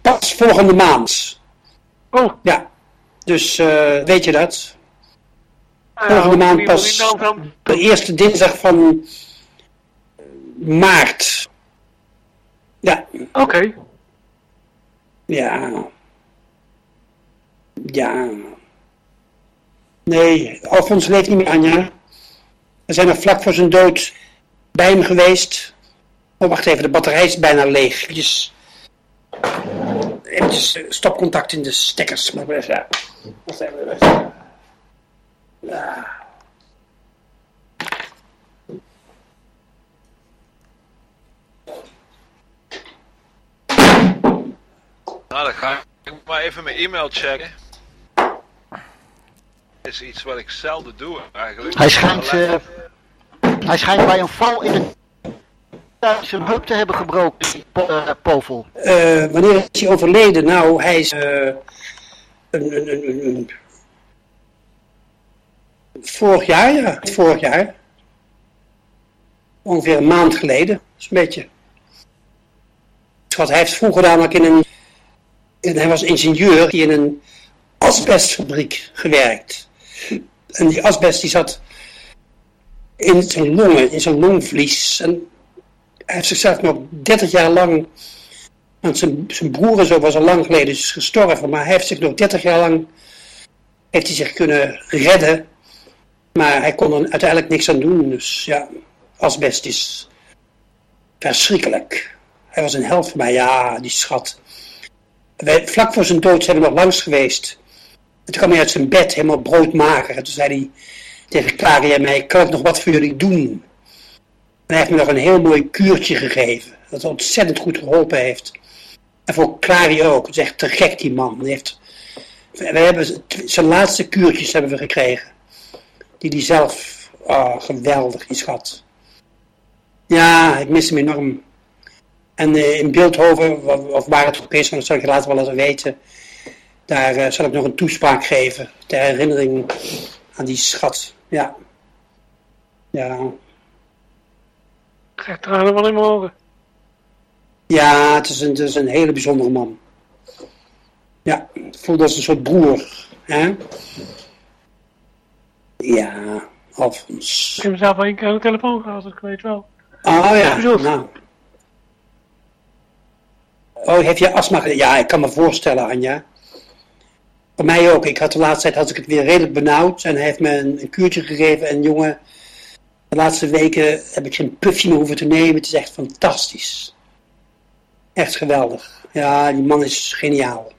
pas volgende maand. oh. Ja, dus eh, weet je dat? Nou Volgende maand pas die- de eerste dinsdag van maart. Ja, Oké. ja. Ja. Nee, Alfons leeft niet meer, Anja. We zijn nog vlak voor zijn dood bij hem geweest. Oh, wacht even, de batterij is bijna leeg. Eventjes, eh, stopcontact in de stekkers. Maar ja. Wacht even. Ja. Nou, dan ga ik maar even mijn e-mail checken. Is iets wat ik zelden doe eigenlijk. Hij schijnt, eh, hij schijnt bij een val in de zijn heup te hebben gebroken, die po- eh, Povel. Eh, wanneer is hij overleden? Nou, hij is. eh, een, een, een, een- een- vorig jaar, ja. Vorig jaar. Ongeveer een maand geleden. Dat is een beetje. Wat hij heeft vroeger namelijk in een. En hij was ingenieur die in een asbestfabriek gewerkt. En die asbest die zat in zijn longen, in zijn longvlies. En hij heeft zichzelf nog 30 jaar lang want zijn, zijn broer zo was al lang geleden dus gestorven, maar hij heeft zich nog 30 jaar lang heeft hij zich kunnen redden. Maar hij kon er uiteindelijk niks aan doen. Dus ja, asbest is verschrikkelijk. Hij was een held voor mij, ja, die schat. Vlak voor zijn dood zijn we nog langs geweest. En toen kwam hij uit zijn bed, helemaal broodmager. En toen zei hij tegen Clary en mij, kan ik nog wat voor jullie doen? En hij heeft me nog een heel mooi kuurtje gegeven. Dat ontzettend goed geholpen heeft. En voor Clary ook. Het is echt te gek, die man. Die heeft, we hebben, zijn laatste kuurtjes hebben we gekregen. Die die zelf, oh, geweldig, die schat. Ja, ik mis hem enorm. En eh, in Beeldhoven, of waar het ook is, dat zal ik later wel laten weten. Daar eh, zal ik nog een toespraak geven. Ter herinnering aan die schat. Ja. Ja. Ik krijg tranen van in mijn ogen. Ja, het is een, het is een hele bijzondere man. Ja, het voelt als een soort broer. Hè? Ja, Alfons. Ik heb mezelf al één keer aan de telefoon gehad, dus ik weet wel. Oh ja, nou. Oh, heb je astma? Ja, ik kan me voorstellen, Anja. Voor mij ook. Ik had de laatste tijd had ik het weer redelijk benauwd. En hij heeft me een, een kuurtje gegeven. En jongen, de laatste weken heb ik geen puffje meer hoeven te nemen. Het is echt fantastisch. Echt geweldig. Ja, die man is geniaal.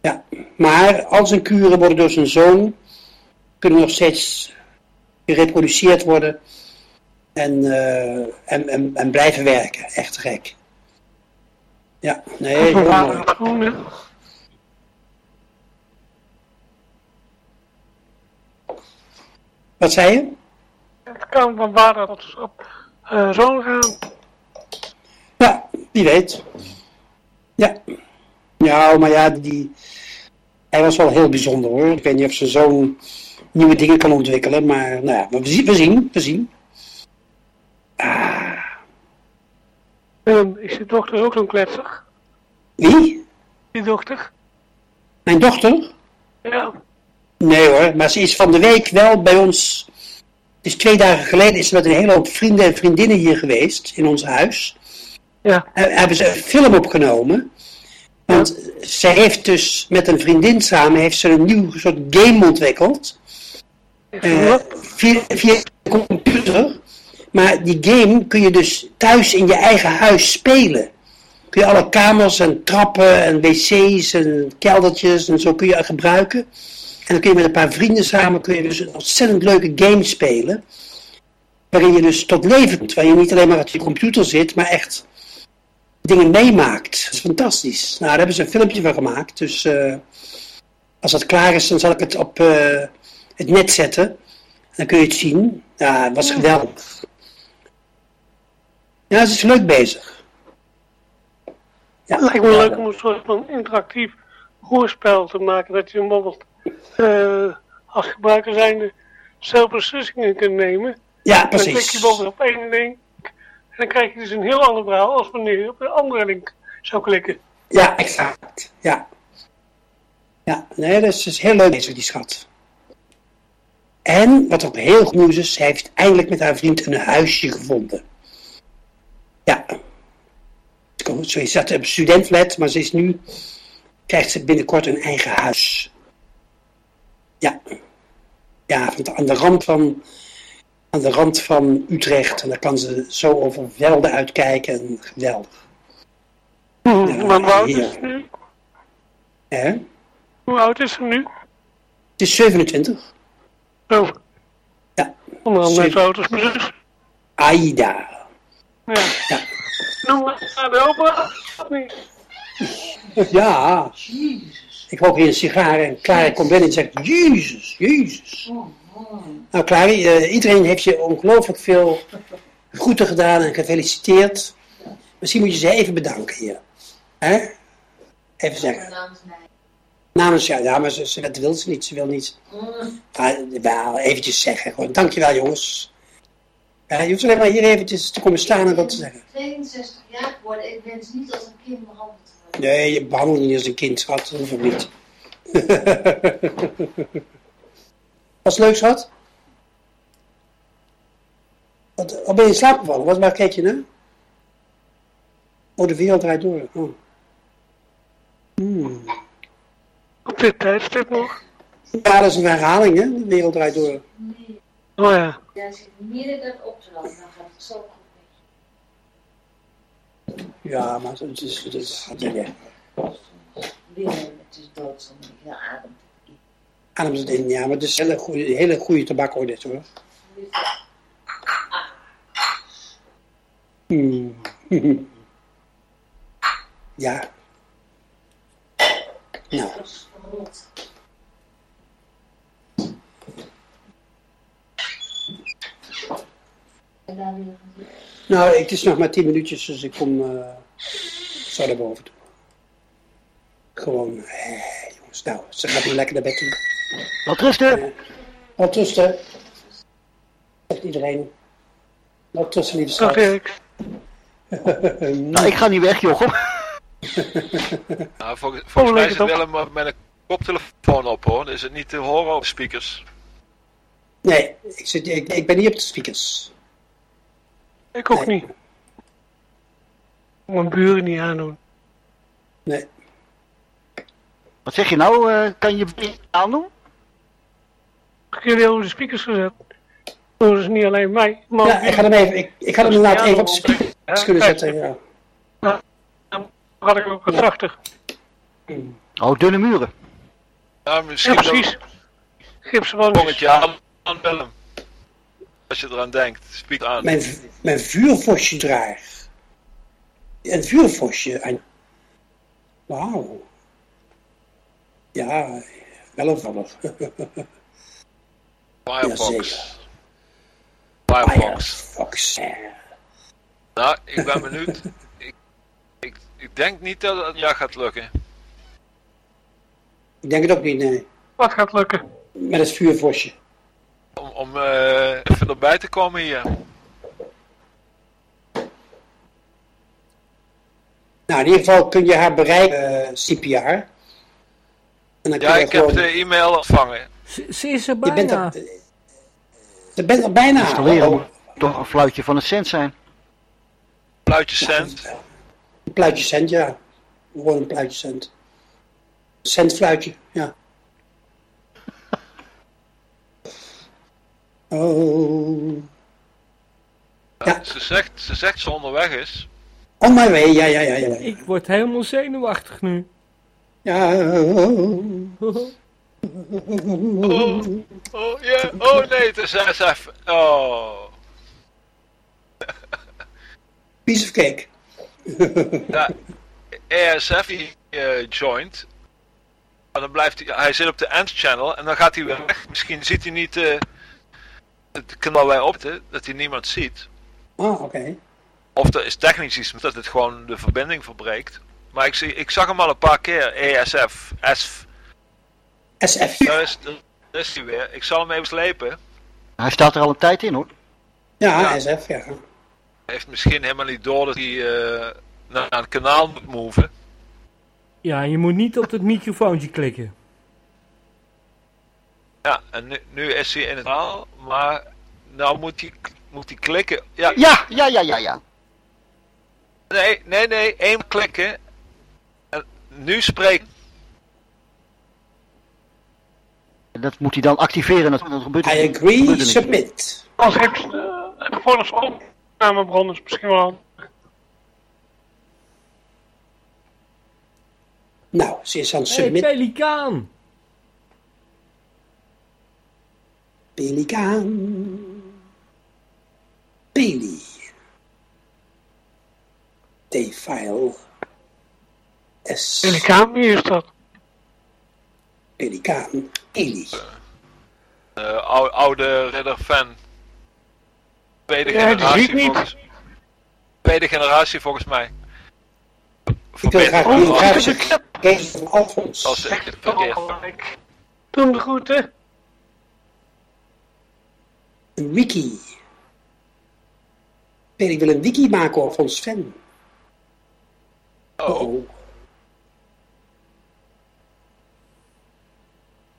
Ja, maar al zijn kuren worden door zijn zoon... kunnen nog steeds gereproduceerd worden... En, eh, en, en, en blijven werken. Echt gek. Ja, nee, heel Van mooi. water op groen, hè. Wat zei je? Het kan van tot op zoon gaan. Ja, wie weet. Ja. Ja, maar ja, die, hij was wel heel bijzonder hoor. Ik weet niet of zijn zoon nieuwe dingen kan ontwikkelen, maar nou ja, maar we zien, we zien, we zien. En is je dochter ook zo'n kletser? Wie? Die dochter? Mijn dochter? Ja. Nee hoor, maar ze is van de week wel bij ons. Het is twee dagen geleden is ze met een hele hoop vrienden en vriendinnen hier geweest in ons huis. Ja. En hebben ze een film opgenomen. Want zij heeft dus met een vriendin samen heeft ze een nieuw soort game ontwikkeld. Eh, via, via de computer. Maar die game kun je dus thuis in je eigen huis spelen. Kun je alle kamers en trappen en wc's en keldertjes en zo kun je gebruiken. En dan kun je met een paar vrienden samen kun je dus een ontzettend leuke game spelen. Waarin je dus tot leven komt. Waar je niet alleen maar op je computer zit, maar echt dingen meemaakt. Dat is fantastisch. Nou, daar hebben ze een filmpje van gemaakt. Dus eh, als dat klaar is, dan zal ik het op eh, het net zetten. Dan kun je het zien. Ja, het was geweldig. Ja, ze is leuk bezig. Ja, Het lijkt me leuk om een soort van interactief hoorspel te maken. Dat je bijvoorbeeld eh, als gebruiker zijnde zelf beslissingen kunt nemen. Ja, Dan klik precies. je bijvoorbeeld op één link. En dan krijg je dus een heel ander verhaal als wanneer je op een andere link zou klikken. Ja, exact. Ja. Ja, nee, dat is, heel leuk bezig, die schat. En, wat ook heel goed nieuws is, zij heeft eindelijk met haar vriend een huisje gevonden. Ja. Ze zat op studentflat, maar ze is nu, krijgt ze binnenkort een eigen huis. Ja. Ja, aan de rand van, aan de rand van Utrecht. En daar kan ze zo over velden uitkijken. En geweldig. Hoe oud is ze nu? Hè? Hoe oud is ze nu? Het is 27. Zo. Ja. Onder andere net oud als mijn zus. Aida. Ja. Ja. Noem maar de opera. Of niet? Ik rook hier een sigaar en Clary komt binnen en zegt, Jezus, Jezus. Nou Clary, eh, iedereen heeft je ongelooflijk veel groeten gedaan en gefeliciteerd. Misschien moet je ze even bedanken hier. Hè? Even zeggen. Namens jou, ja, maar ze, ze, dat wil ze niet, ze wil niet. Maar wel eventjes zeggen, gewoon dankjewel jongens. Ja, je hoeft alleen maar hier eventjes te komen staan en dat te zeggen. 62 jaar geworden, ik wens niet als een kind behandeld. Nee, je behandelt niet als een kind, schat. Dat hoeft niet. Was het leuk, schat? Wat, wat ben je in slaap gevallen? Wat, kijk je naar? Oh, de wereld draait door. Oh. Hmm. Op dit tijdstip nog? Ja, dat is een herhaling, hè? De wereld draait door. Oh ja. Ja, als je midden dat op te laten, dan gaat het zo goed. Ja, maar het is... Het is dingen. Weer, het is dood, dan adem. Adem het in, ja, maar het is hele goede, hele goede tabak hoor, dit hoor. Hmm. ja. Nou. En. Nou, het is nog maar tien minuutjes, dus ik kom eh, zo naar boven toe. Gewoon, eh, jongens, nou, ze gaat nu lekker naar bed toe. Wat rusten. Wat rusten. Zegt iedereen. Wat rusten, lieve schat. Erik. Nou, ik ga niet weg, Jochem. Nou, volgens, volgens mij leuk zit het Willem eh, met een koptelefoon op hoor. Is het niet te horen op speakers. Nee, ik, zit, ik, ik ben niet op de speakers. Ik ook niet. Mijn buren niet aandoen. Nee. Wat zeg je nou? eh, kan je niet aandoen? Ik heb jullie over de speakers gezet. Dat is niet alleen mij, maar Ja, ik ga hem even, ik, ik ga hem inderdaad even op Ja, speakers kunnen zetten, ja. had ik ook gedacht. Oh, dunne muren. Ja, misschien Ja, precies. een Gipsbandjes. bongetje aan, aan Willem. Als je eraan denkt, speak aan. Mijn, mijn vuurvosje draag. Een vuurvosje. En... Wauw. Ja, wel een valler. Firefox. Firefox. Firefox. Nou, ik ben benieuwd. ik, ik, ik denk niet dat het ja gaat lukken. Ik denk het ook niet, nee. Wat gaat lukken? Met het vuurvosje. Om, om eh, even erbij te komen hier. Nou, in ieder geval kun je haar bereiken, eh, CPR. En dan kun Ja, je ik heb de e-mail ontvangen. Ze, ze is er Je bent bijna. er, je bent er bijna. Oh, moet toch een fluitje van een cent zijn. Pluitje cent. Een pluitje cent, ja. Gewoon een pluitje cent. Centfluitje, ja. Oh. Ja. Ze, zegt, ze zegt ze onderweg is. On my way, ja, ja, ja, ja. Ik word helemaal zenuwachtig nu. Ja. Oh, oh, ja. oh nee, het is SF. Oh. Piece of cake. Ja, ESF die eh, joint. En dan blijft hij, hij zit op de end channel en dan gaat hij weer weg. Misschien ziet hij niet eh, het wij op, hè, dat hij niemand ziet. Ah, oké. Of er is technisch iets dat het gewoon de verbinding verbreekt. Maar ik, zie, ik zag hem al een paar keer, ESF, SF. SF. Daar is, daar is hij weer. Ik zal hem even slepen. Hij staat er al een tijd in hoor. Ja, Ja. SF, ja. Hij heeft misschien helemaal niet door dat hij eh, naar een kanaal moet moven. Ja, je moet niet op het microfoontje klikken. Ja, en nu, nu is hij in het kanaal, maar nou moet hij, moet hij klikken. Ja, Ja, ja, ja, ja, ja. Nee, nee, nee, één klikken. En nu spreekt. Dat moet hij dan activeren. Dat, dat gebeurt I agree, submit. Als ik uh, voor als opnamebron is misschien wel. Nou, ze is aan het submit. pelikaan! Pelikaan. Peli. T-file. S. Pelikaan, wie is dat? Pelikaan. Eli. eh, oude, oude fan. Tweede Ja, die generatie zie ik niet. volgens Tweede generatie volgens mij. Ik wil graag Oh, van Alfons. Als ik het verkeerd. Ik doe hem de groeten. Een wiki. Peli wil een wiki maken over ons fan. Oh, Oh.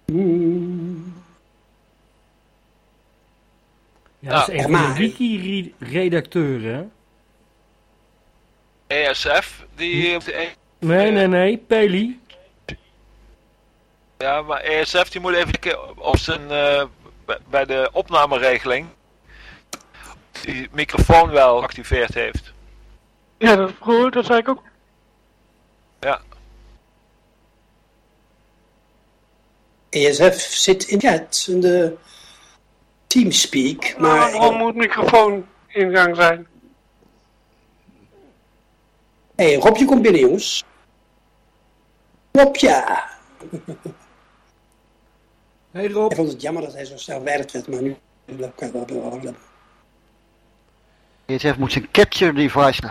Hmm. Ja, dat is Nou, een van maar- de wiki-redacteuren, hè? ESF, die op de een- Nee, nee, nee, Peli. Ja, maar ESF die moet even kijken op zijn, eh, bij- de opnameregeling die microfoon wel geactiveerd heeft. Ja, dat goed, dat zei ik ook. Ja, ESF zit in chat, in de Teamspeak, maar Maar waarom moet microfoon in gang zijn? hey, Robje komt binnen, jongens. Robje! Hey Rob. Ik vond het jammer dat hij zo snel werd werd, maar nu... DHF moet zijn capture device.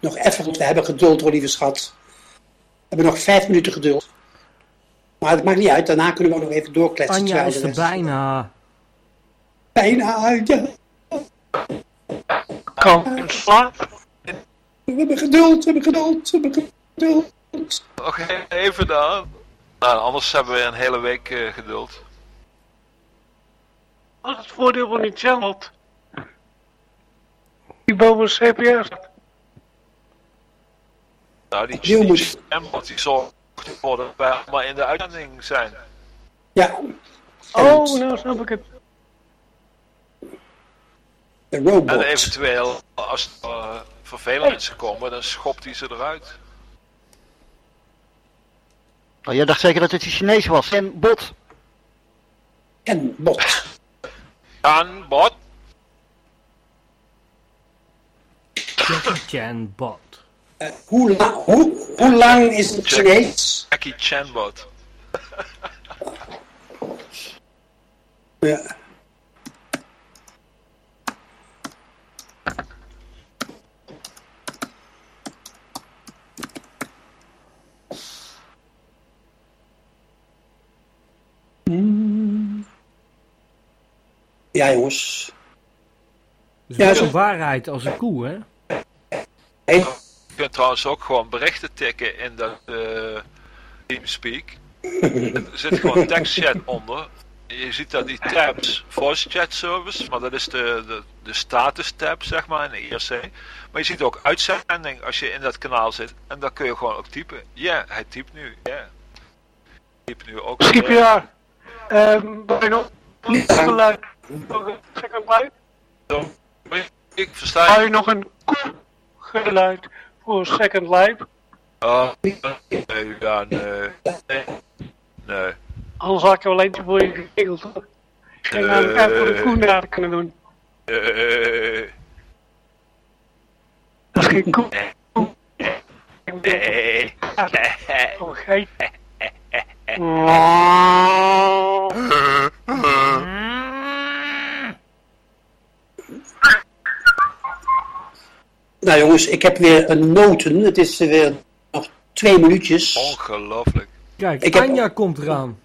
Nog even, want we hebben geduld hoor, lieve schat. We hebben nog vijf minuten geduld. Maar het maakt niet uit, daarna kunnen we ook nog even doorkletsen. Anja is er bijna. Bijna uit, ja. Kan in slaap. We hebben geduld, we hebben geduld, we hebben geduld. Nog even dan. Nou, anders hebben we een hele week eh, geduld. Is het voordeel van die channel. Die boven CPR. Nou, die die Embot, die zorgt ervoor dat wij allemaal in de uitzending zijn. Ja, Oh, nou snap ik het. de robot. En eventueel, als er uh, vervelingen komen, dan schopt hij ze eruit. Oh, jij dacht zeker dat het een Chinees was. En bot. En bot. Jan, bot. Jackie Chan bot. Eh, hoe, la- hoe, hoe lang is het Chinees? Jackie Chan bot. Ja. Ja, jongens. Dus Ja, ja, zo- een waarheid als een koe, hè? Hey, Je kunt trouwens ook gewoon berichten tikken in dat eh Teamspeak. Er zit gewoon tekstchat onder. Je ziet dat die tabs voice chat service, maar dat is de, de, de status tab zeg maar in de IRC. Maar je ziet ook uitzending als je in dat kanaal zit. En dan kun je gewoon ook typen. Ja, hij typt nu. Ja. Typt nu ook. CPR. Ehm, ben je nog niet Ik versta Hou je. nog een koe geluid voor second life? Oh, nee, ja, nee. Nee. Nee. Anders had ik wel eentje voor je geregeld. hoor. Ik ging namelijk even voor de koe naar kunnen doen. Eh, Dat is geen koe. nee. Oh, geit. nou jongens, ik heb weer een noten. Het is er weer nog twee minuutjes. Ongelooflijk. Kijk, Ik heb- Anja komt eraan.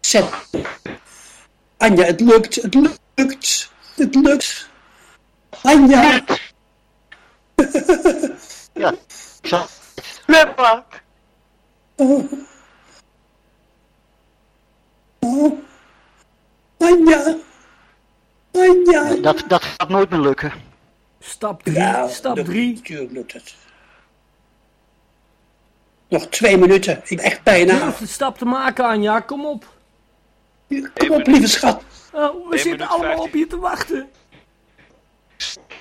Zet. Anja, het lukt, het lukt, het lukt. Anja. Ja, ik zag. Weblaat. Oh. Oh. Anja. Anja. Dat, dat gaat nooit meer lukken. Stap 3, Ja, stap lukt- 3. Natuurlijk lukt het. Nog twee minuten. Ik ben echt bijna. Durf de stap te maken, Anja, kom op. Kom op, lieve schat. Oh, we Eén zitten allemaal 15. op je te wachten.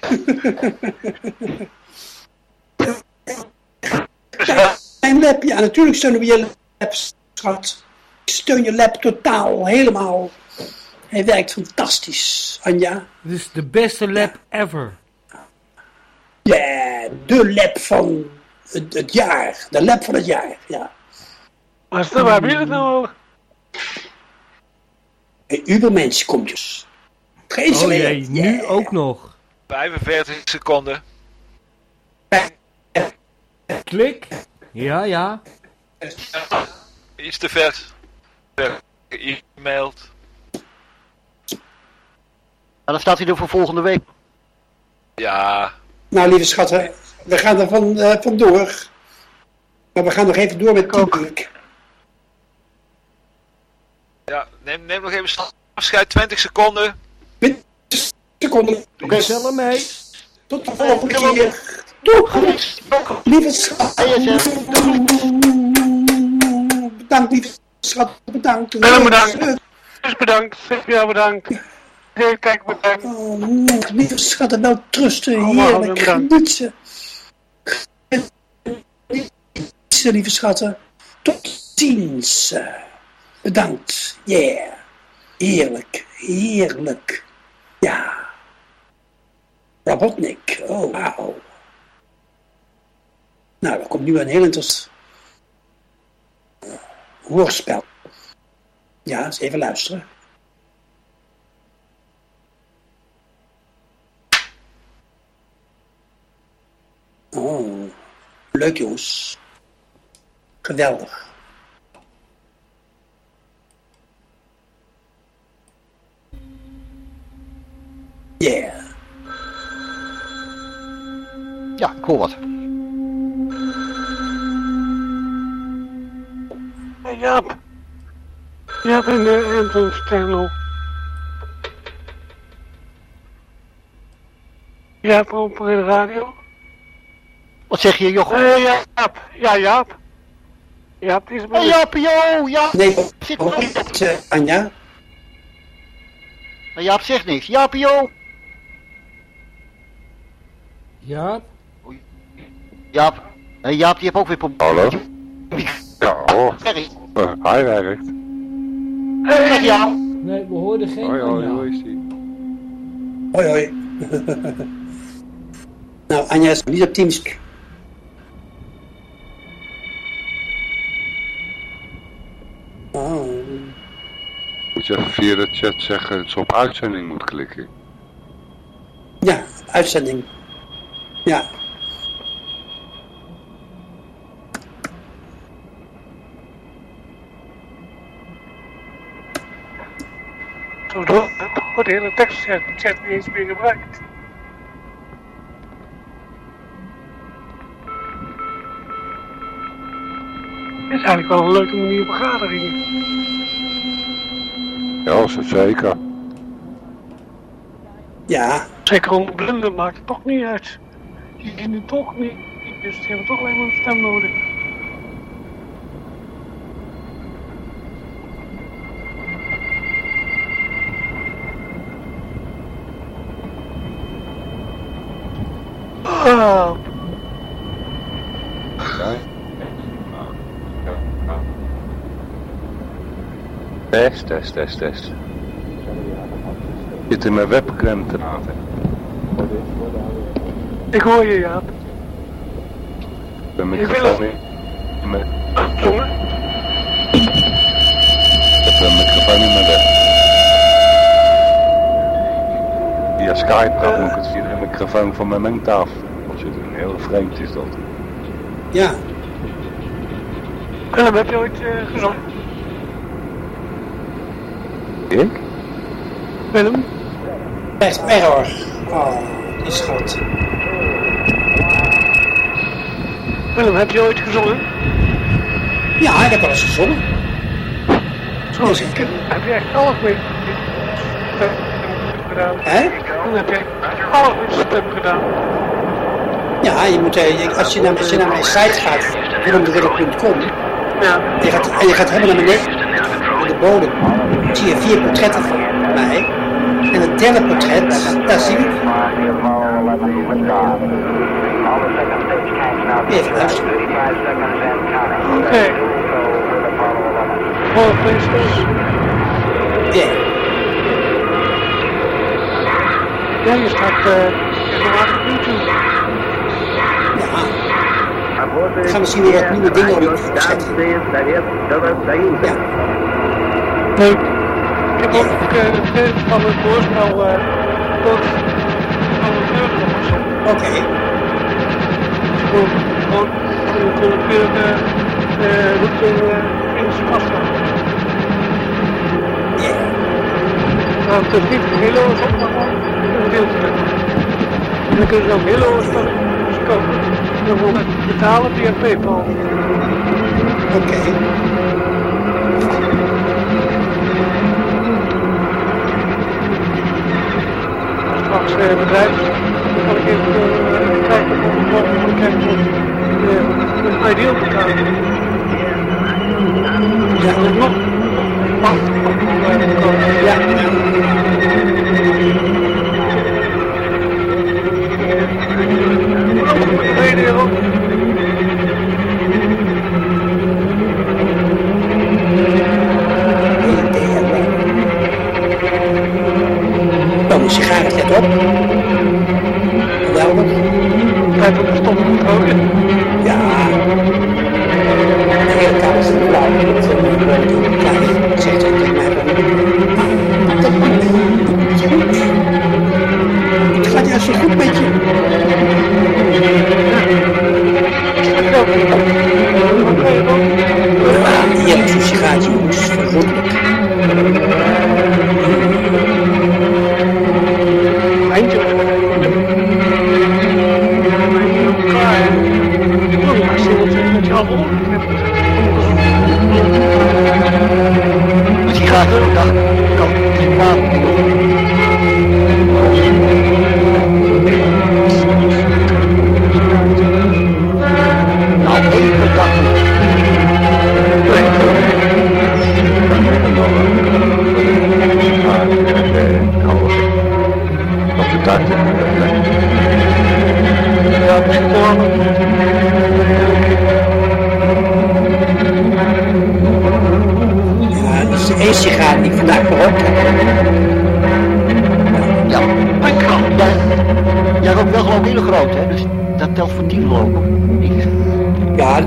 Mijn lab, ja, natuurlijk steunen we je lab, schat. Ik steun je lab totaal, helemaal. Hij werkt fantastisch, Anja. Dit is de beste lab ever. Ja, de lab van het, het jaar. De lab van het jaar, ja. Maar stel, waar hebben jullie het nou over? Hey, Ubermensch komt dus. Geen Oh jee, nu ook nog. 45 seconden. Klik. Ja, ja. Iets te ver. E-mailed. Maar dan staat hij er voor volgende week. Ja. Nou, lieve schatten, we gaan er van, eh, vandoor. Maar we gaan nog even door met Teampeak. Ja, neem, neem nog even afscheid. 20 seconden. Seconde. Oké, tel hem mee. Tot de volgende keer. Doeg, lieve schat. Bedankt, lieve schat. Bedankt. Willem bedankt. Dus bedankt. Ja, bedankt. Hey, kijk, bedankt. Oh, mm, lieve schatten, wel trusten. Allemaal Heerlijk. Genieten. Genieten, lieve schatten. Tot ziens. Bedankt. Yeah. Heerlijk. Heerlijk. Ja. Robotnik. Oh, wauw. Nou, er komt nu een heel interessant hoorspel. Ja, eens even luisteren. Leuk jongens. Geweldig. Yeah. Ja, ik hoor wat. Hey, Jaap. Jaap uh, Anton Stanley. Jaap op de radio. Wat zeg je, Jochem? Hey, Jaap. Ja, Jaap. Jaap, het is Hey, Jaap, yo, ja. Nee, Zit hoor je het, eh, Anja? Maar Jaap zegt niks. Jaap, yo. Jaap? Jaap. Hey, Jaap, die heeft ook weer problemen. Hallo? Ja, hoor. Ferry. Uh, hij werkt. Zeg Jaap. Nee, we hoorden geen Hoi, hoi, hoe is die? Hoi, hoi. nou, Anja is nog niet op Teamspeak. Oh. Moet je even via de chat zeggen dat ze op uitzending moet klikken. Ja, uitzending. Ja. Wordt de hele tekstchat chat niet eens meer gebruikt. Is eigenlijk wel een leuke manier vergaderingen. Ja, dat is het zeker. Ja. Zeker om blinden maakt het toch niet uit. Die zien het toch niet. Dus die hebben toch alleen maar een stem nodig. Ah, Ja. Test, test, test, test. Zit in mijn webcam te praten. ik hoor je, Jaap. Ik ben Ik microfoon wil in. Met, Jongen, ik heb mijn microfoon in mijn weg. Via Skype dan moet ik het via de microfoon van mijn mengtafel. Dat zit een heel vreemd is dat. Ja. Willem, heb je ooit eh, gezongen? Ik? Willem? Echt error. Oh, die schat. Willem, heb je ooit gezongen? Ja, ik heb wel eens gezongen. Zoals ik heb je echt alles mee stem gedaan. Hè? Dan heb je alles met stem gedaan. Ja, je moet, eh, als, je naar, als je naar mijn site gaat, willemderidder.com, ja. je gaat, en je gaat helemaal naar beneden, naar de bodem, zie je vier portretten van mij. En het derde portret, daar zie ik. Even luisteren. Oké. Oh, PlayStation. Ja. Ja, je staat op YouTube. Dan gaan we zien weer wat nieuwe dingen op zetten. Ja. Leuk. Ik heb ook het gegeven van het voorspel eh tot van het jeugd Oké. Gewoon, dat eh in zijn vast Nou, het is niet heel oors op, een deeltje. En dan kunnen ze ook heel van kopen. Dan moet je betalen via Paypal. Oké. Straks eh kan ik even eh, kijken of ik wat moet kijken of een ideal betalen. Ja, dat nog. Ja. Dan sigaret, let op. Geweldig. Stoppen met roken. Ja. De hele kamer is blauw. Dat is. Zegt hij tegen mij. Pak dat maar. Het is goed. Het gaat juist zo goed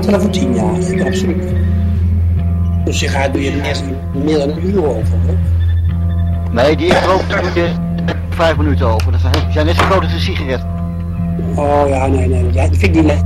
Tellen voor tien jaar. Ja, absoluut. Een doe je er eerst meer dan een uur over. Hè? Nee, die ik rook doe je vijf minuten over. Dat zijn- zijn net zo groot als een sigaret. Oh ja, nee, nee. Ja, dat vind ik niet lekker.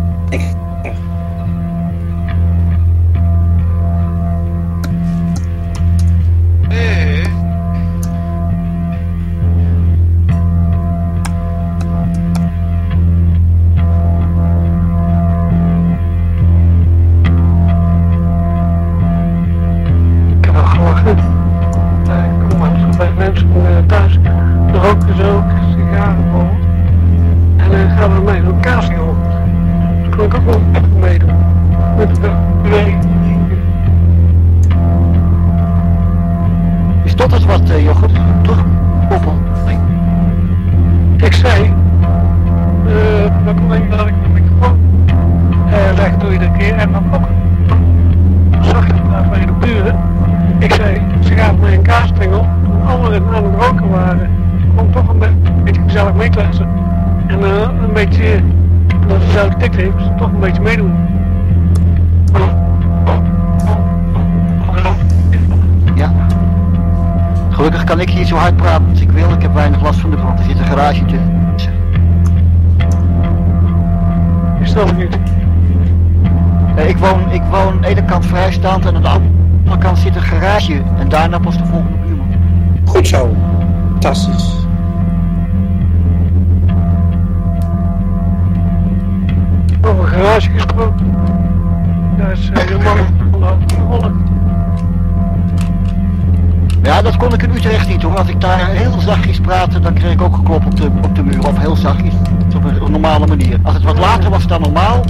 Dan normaal.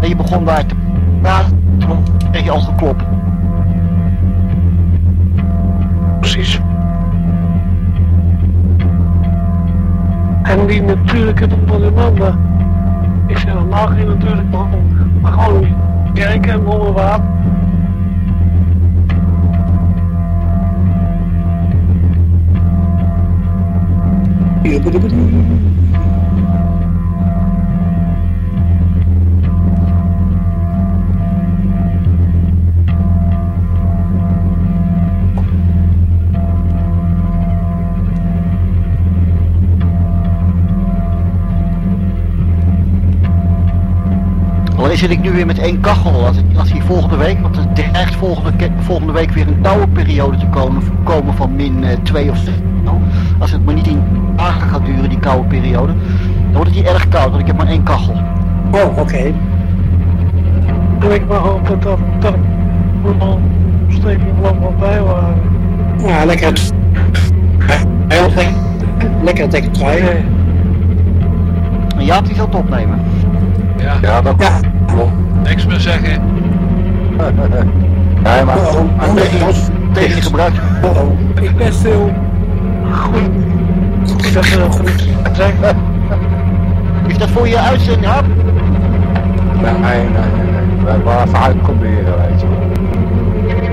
En je begon daar te praten, kreeg je al geklop. Precies. En die natuurlijke van de man, ik zeg helemaal geen natuurlijk man, maar gewoon kijken en horen wapen. Zit ik nu weer met één kachel. Als, het, als die volgende week, want er dreigt volgende, volgende week weer een koude periode te komen, komen van min 2 of 3. Nou, als het maar niet in dagen gaat duren, die koude periode, dan wordt het hier erg koud, want ik heb maar één kachel. Oh, oké. En ik mag hopen dat, dat allemaal steking lang wat bij waren. Ja, lekker. Heel lekker. Lekker het Jaap die zal het opnemen. Ja, Ja, dat Ja. Klopt. niks meer zeggen. Nee, maar Oh, oh, oh, tegen, oh, tegen je gebruik. oh, oh. Ik ben stil. Goed. Ik zeg heel goed. Zeg, Is dat voor je uitzending, Jaap? nee, nee, nee, nee. We hebben even uitproberen, weet je.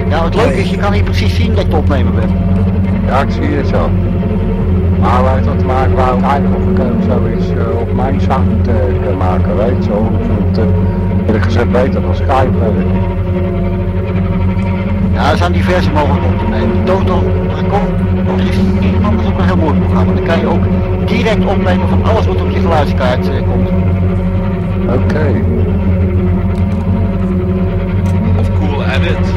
Ja, het leuke is, je kan hier precies zien dat ik het opnemen ben. Ja, ik zie het zo. Maar wij dat maken we uiteindelijk of ik eh, zoiets eh, op mijn site eh, kunnen maken, weet je wel. Eh, gezegd beter dan Skype. Ja, er zijn diverse mogelijkheden om te nemen. Total Record er is iemand dat is ook een heel mooi programma. Dan kan je ook direct opnemen van alles wat op je geluidskaart eh, komt. Oké. Of cool edit.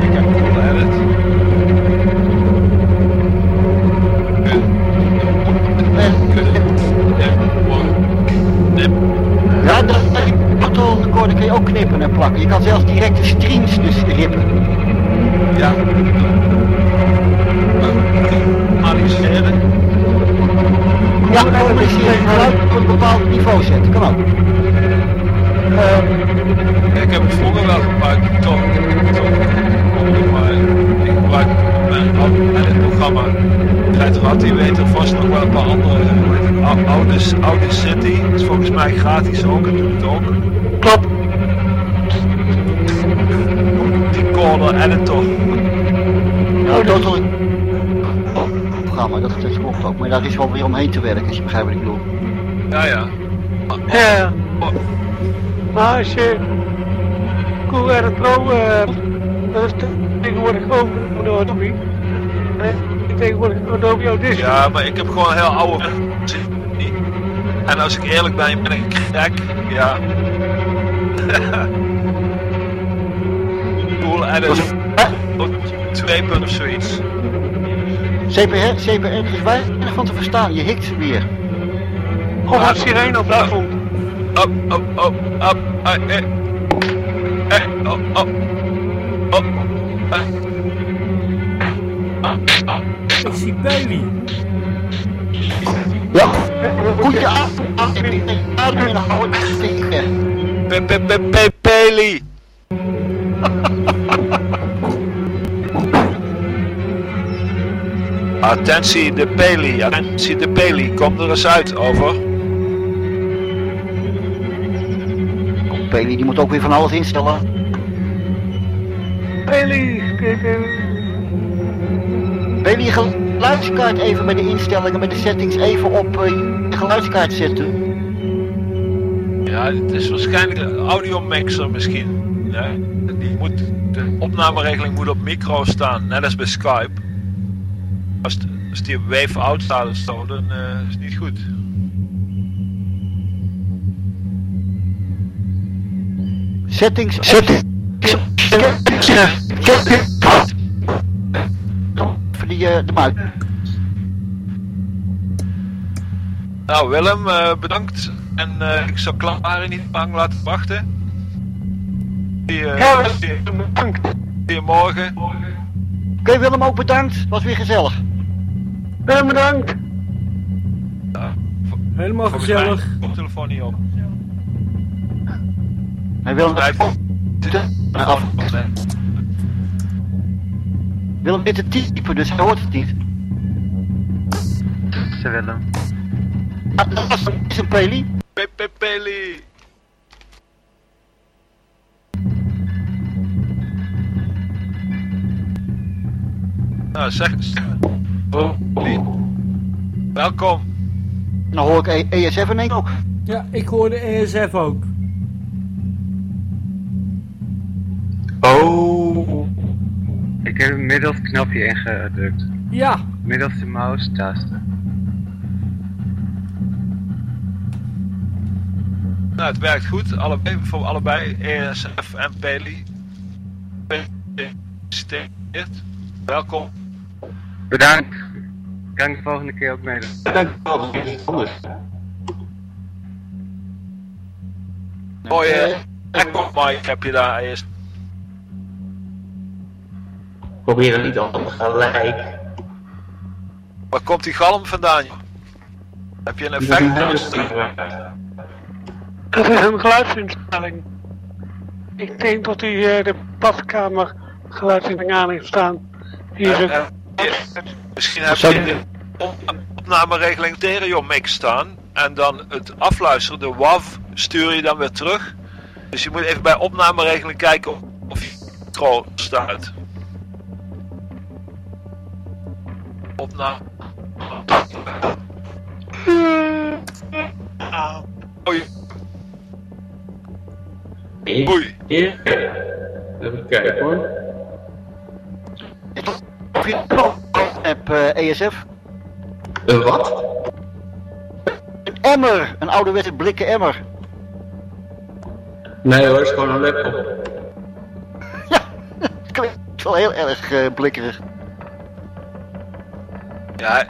Ik heb cool edit. Ja, dat nou, oh, dat kun je ook knippen en plakken. Je kan zelfs directe streams dus rippen. Ja. Analyseren. Ja, nou ik zie je het op een bepaald niveau zetten. Kan op. Ik heb het vroeger wel gebruikt, toch, ik gebruik mijn en het programma Red Rat, die weten vast nog wel een paar andere, oude, oude City, is volgens mij gratis ook, en doet ook. Maar daar is wel weer omheen te werken, als je begrijpt wat ik bedoel. Ja, ja. Ja. Maar als je Cool Air Pro, eh, dat is te- tegenwoordig ook door Adobe. Nee, tegenwoordig Adobe Audition. Ja, maar ik heb gewoon een heel oude. En als ik eerlijk ben, ben ik gek. Ja. cool edit. Twee punten of zoiets. CPR, CPR is weinig van te verstaan, je hikt weer. Of een sirene op de grond. Op, op, op, op, eh, eh. Op, op. Op. Eh. Ik zie Bailey. Ja, goeie avond. Adem inhouden tegen. Pe- Attentie de Peli, attentie de Peli, kom er eens uit, over. Bailey, die moet ook weer van alles instellen. Bailey, kijk even. Je geluidskaart even bij de instellingen, bij de settings even op eh, je geluidskaart zetten. Ja, het is waarschijnlijk een audiomixer misschien. Nee, die moet, de opnameregeling moet op micro staan, net als bij Skype. Als, als die op wave out staat of zo, dan eh, is het niet goed. Settings, settings. Voor die, eh, de muis. Nou Willem, eh, bedankt. En eh, ik zal Klaar niet lang laten wachten. Die, Ja, bedankt. zie je morgen. Oké, Willem ook bedankt. Was weer gezellig. Willem bedankt. Helemaal Volgens mij gezellig. komt de telefoon niet op. Hij wil Blijf af. Willem zit te typen, dus hij hoort het niet. Ze Willem. Ah, Dat was is een Peli. Pepe Peli. Nou, zeg Welkom. Nou hoor ik E- ESF in één ook. Ja, ik hoorde ESF ook. Oh. Ik heb inmiddels het knopje ingedrukt. Ja, Middels de mouse tasten. Nou, het werkt goed. Allebei, voor allebei, ESF en Peli. Gefeliciteerd. Welkom. Bedankt. Kan ik de volgende keer ook meedoen? Mooie echo mic heb je daar eerst. Probeer het niet al gelijk. Waar komt die galm vandaan? Heb je een effect? Dat is een geluidsinstelling. Ik denk dat hij eh, de badkamer geluidsinstelling aan heeft staan. Hier is het. Misschien heb je de op- opnameregeling stereo mix staan. En dan het afluisteren, de WAV, stuur je dan weer terug. Dus je moet even bij opnameregeling kijken of, je micro staat. Opname. Oei. Oei. Even kijken hoor. Of je app eh, ESF. Een wat? Een emmer. Een ouderwetse blikken emmer. Nee hoor, het is gewoon een laptop. Klinkt wel heel erg eh, blikkerig. Ja, hij,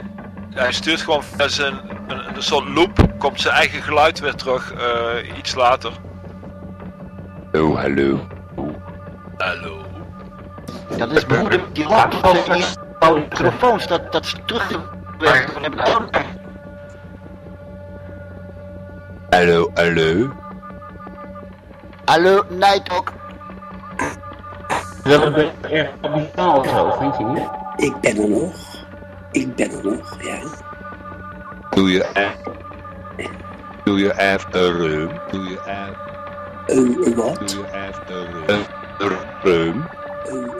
hij stuurt gewoon via zijn een, een soort loop. Komt zijn eigen geluid weer terug eh, iets later. Oh, hallo. Hallo. Dat is behoorlijk die oude microfoons. Dat, dat is teruggewerkt. van hebben oude- Hallo, hallo. Hallo, Nighthawk. Dat is erg abitaal of zo, vind je niet? Ik ben er nog. Ik ben er nog, ja. Do you have... Do you have a room? Do you have... Een wat? Do you have a room?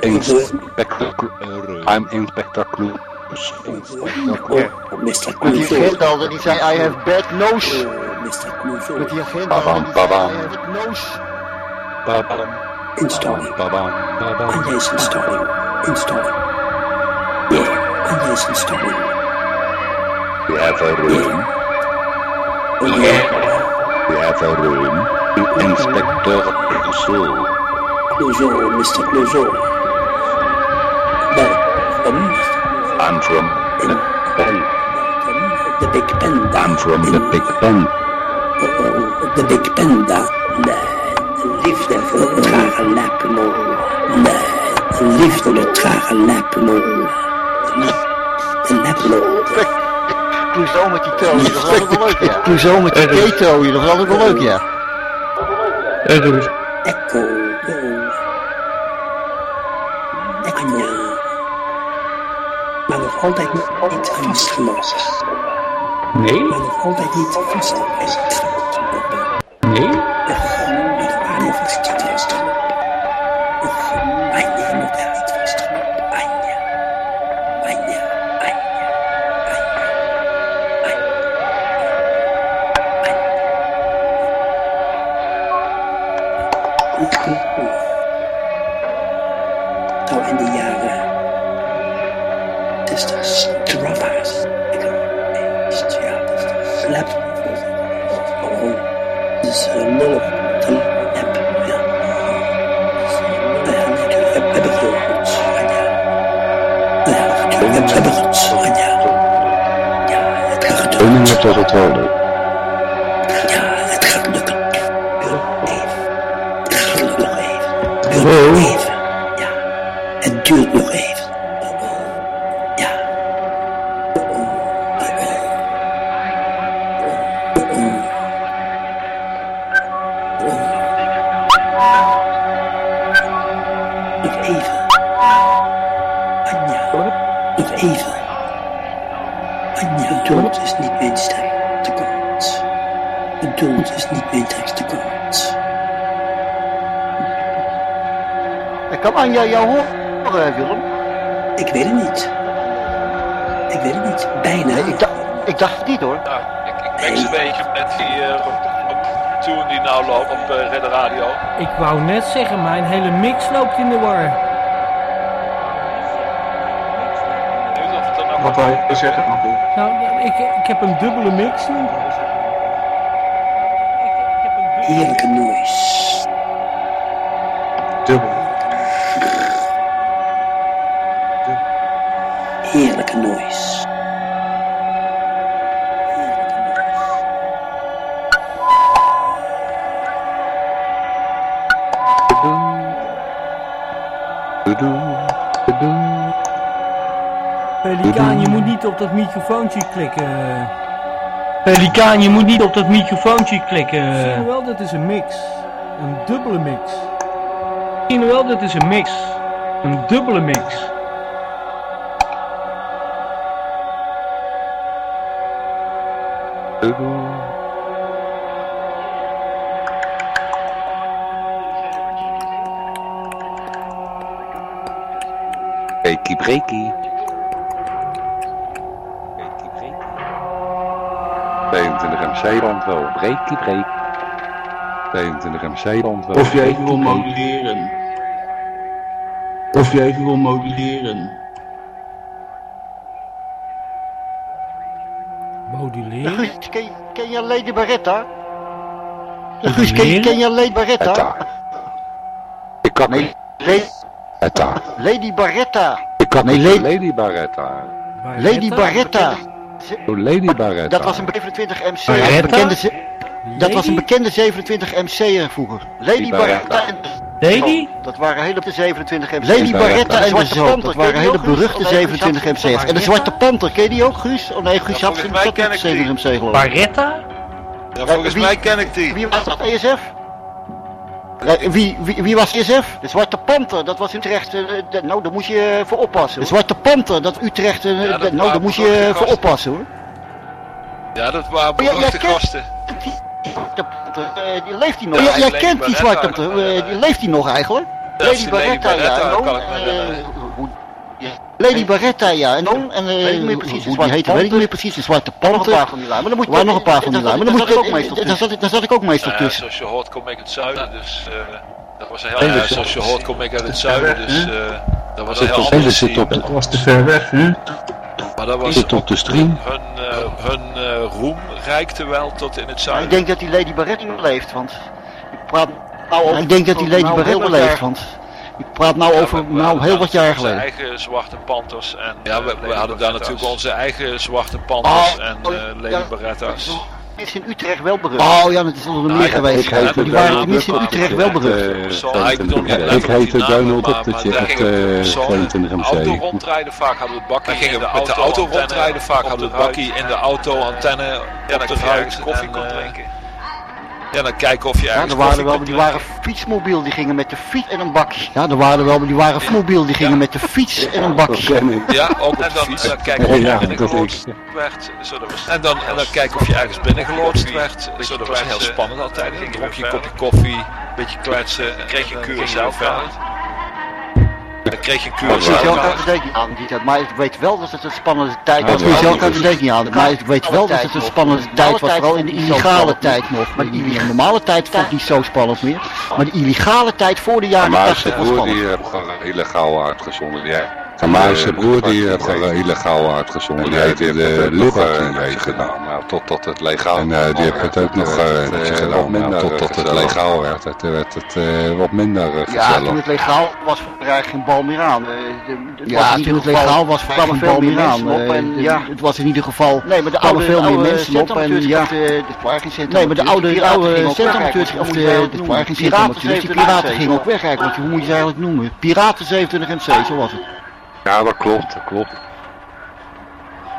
Inspector... I'm Inspector Cloes. Inspector Cloes. Mr. Met Clouseau. agent al, die zei I have bad nose. Oh, Mr. Clouseau. Met die agent al, Babam, die zei I have bad nose. Babam. Installing. Babam. Babam. En deze installing. Installing. Yeah. En deze installing. We have a room. Yeah. We have a room. Inspector Clouseau. Mr. Clouseau. Welkom. I'm from the pen. De Big Panda. I'm from the Big Ben. Oh, de Big Panda. Nee, liefde voor de trage lepmol. Nee, liefde voor de trage lepmol. De lepmol. Clouseau met die toon, dat was altijd wel leuk, ja. Clouseau met die keto, dat was altijd wel leuk, ja. Echo. Maar nog altijd niet vastgelost. Nee? Maar nog altijd Een minuut Kan Anja jou horen, Willem? Ik weet het niet. Ik weet het niet. Bijna. Nee, ik, dacht, ik dacht het niet hoor. Nou, ik, ik mix een beetje met die uh, op, op tune die nou loopt op uh, Redder Radio. Ik wou net zeggen, mijn hele mix loopt in de war. Wat wou je zeggen? Nou, ik, ik heb een dubbele mix nu. Heerlijke noise. Pelikaan, je moet niet op dat microfoontje klikken. Pelikaan, je moet niet op dat microfoontje klikken. Zie je wel, dit is een mix. Een dubbele mix. Zie je wel, dit is een mix. Een dubbele mix. Breakie. 22 MC rond wel. Breakie break. 22 MC rond wel. Of je even wil moduleren. Of je even wil moduleren. Moduleren? Guus, ken, ken je Lady Barretta? Guus, ken, je- ken je Lady Barretta? Ik kan Etta. Lady Barretta. Ik kan niet Lady Barretta. Lady Barretta. Lady Barretta. Dat was een 27 MC. Barretta? Een bekende ze- dat was een bekende 27 MC'er vroeger. Lady Barretta. Barretta. en- Lady? Dat waren hele 27 MC'ers. Lady Barretta. En de Zwarte. Panter, Dat waren hele beruchte Of nee, 27 Guus, MC'ers. En de Zwarte Panter, ken je die ook, Guus? Oh nee, Guus had volgens een mij zat ken niet ik die. 27 MC geloof ik. Barretta? Ja, volgens wie- mij ken ik die. Wie was dat, ESF? Eh, Wie, wie, wie was SF? De Zwarte Panter, dat was Utrecht. eh, de- nou, daar moet je voor oppassen. De Zwarte Panter, dat Utrecht. eh, Ja, dat nou, daar moet je voor oppassen hoor. Ja, dat waren Oh, ja, beruchte gasten. De Panter, eh, die leeft hij nog. Ja, Ja, jij kent die. Zwarte Panter, eh, die leeft hij nog eigenlijk? Dat die Lady Barretta, ja. Lady Barretta, ja. En dan, en, eh, Weet ik niet meer precies, hoe die heette, weet ik niet meer precies. De Zwarte Nog een Panter. paar van die lui. Maar dan moet Er waren je- nog een paar van die zat- Maar dan moet zat ik je ook meestal daar zat, daar zat ik ook meestal tussen. zoals je hoort kom ik uit het zuiden, dus eh, dat was een heel... En Ja, zoals je hoort kom ik uit het zuiden, dus eh, dat was een heel op, andere zit op, dat was te ver weg, hè? Maar dat was Zit op de stream. hun, eh, hun eh, roem reikte wel tot in het zuiden. ik denk dat die Lady Barretta nog leeft, want ik praat nou over, ik denk dat die Lady heel wat leeft, want ik praat nou over we- we nou heel wat jaar onze geleden. eigen Zwarte Panthers en ja, we, we Lady hadden daar natuurlijk onze eigen Zwarte Panthers Oh, en oh, eh, Lady ja. Barretta's. is in Utrecht wel berucht. Oh ja, dat is al meer geweest. Maar die waren tenminste in Utrecht wel berucht. Ik heette Donald Duck, dat je echt eh, 22 MC. auto rondrijden, vaak hadden we het bakkie gingen in met de auto, rondrijden, vaak hadden we het bakkie in de auto, antenne Ja, op de ruit, koffie kon eh, drinken. Ja, dan kijken of je Ja, ergens er waren wel, die waren fietsmobiel, die gingen met de fiets en een bakje. Ja, er waren wel, die waren fietsmobiel, die gingen met de fiets en een bakje. Ja, ook en dan, en dan kijken of je Ja, binnen dat geloodst werd. En, dan, en dan kijken of je ergens binnen geloodst werd. Zo, dat was heel spannend altijd. Dan dronk je een kopje koffie, een beetje kletsen. En kreeg je een kuur zelf Dan kreeg je een kuur zelf ook de niet aan, die tijd, maar ik weet wel dat het een spannende tijd was. uit de dek niet aan, maar ik weet wel dat het een spannende tijd was, vooral in de illegale tijd nog. Maar die illegale- normale tijd vond ik niet zo spannend meer. Maar de illegale tijd voor de jaren Maar 80 zijn was spannend. die heeft gewoon illegaal uitgezonden. Ja. Maar zijn broer die heeft gewoon illegaal uitgezonden. Die heeft de Liberty gedaan. Nou, totdat het legaal En eh, die heeft het ook nog eh, gedaan. Nou, totdat het legaal werd. Het werd het eh, wat minder eh, Ja, gezellig. toen het legaal was, kwam er eigenlijk geen bal meer aan. Eh, de- de- Ja, toen het legaal was, kwamen veel veel meer. En ja, ja, het was in ieder geval. Nee, maar de oude, veel meer mensen op. En ja, de, de parkingcentrum. Nee, maar de oude, de oude centrumamateurs, of de, de Piraten die piraten gingen ook weg eigenlijk. Want hoe moet je ze eigenlijk noemen? Piraten 27 MC, zo was het. Ja, dat klopt, dat klopt.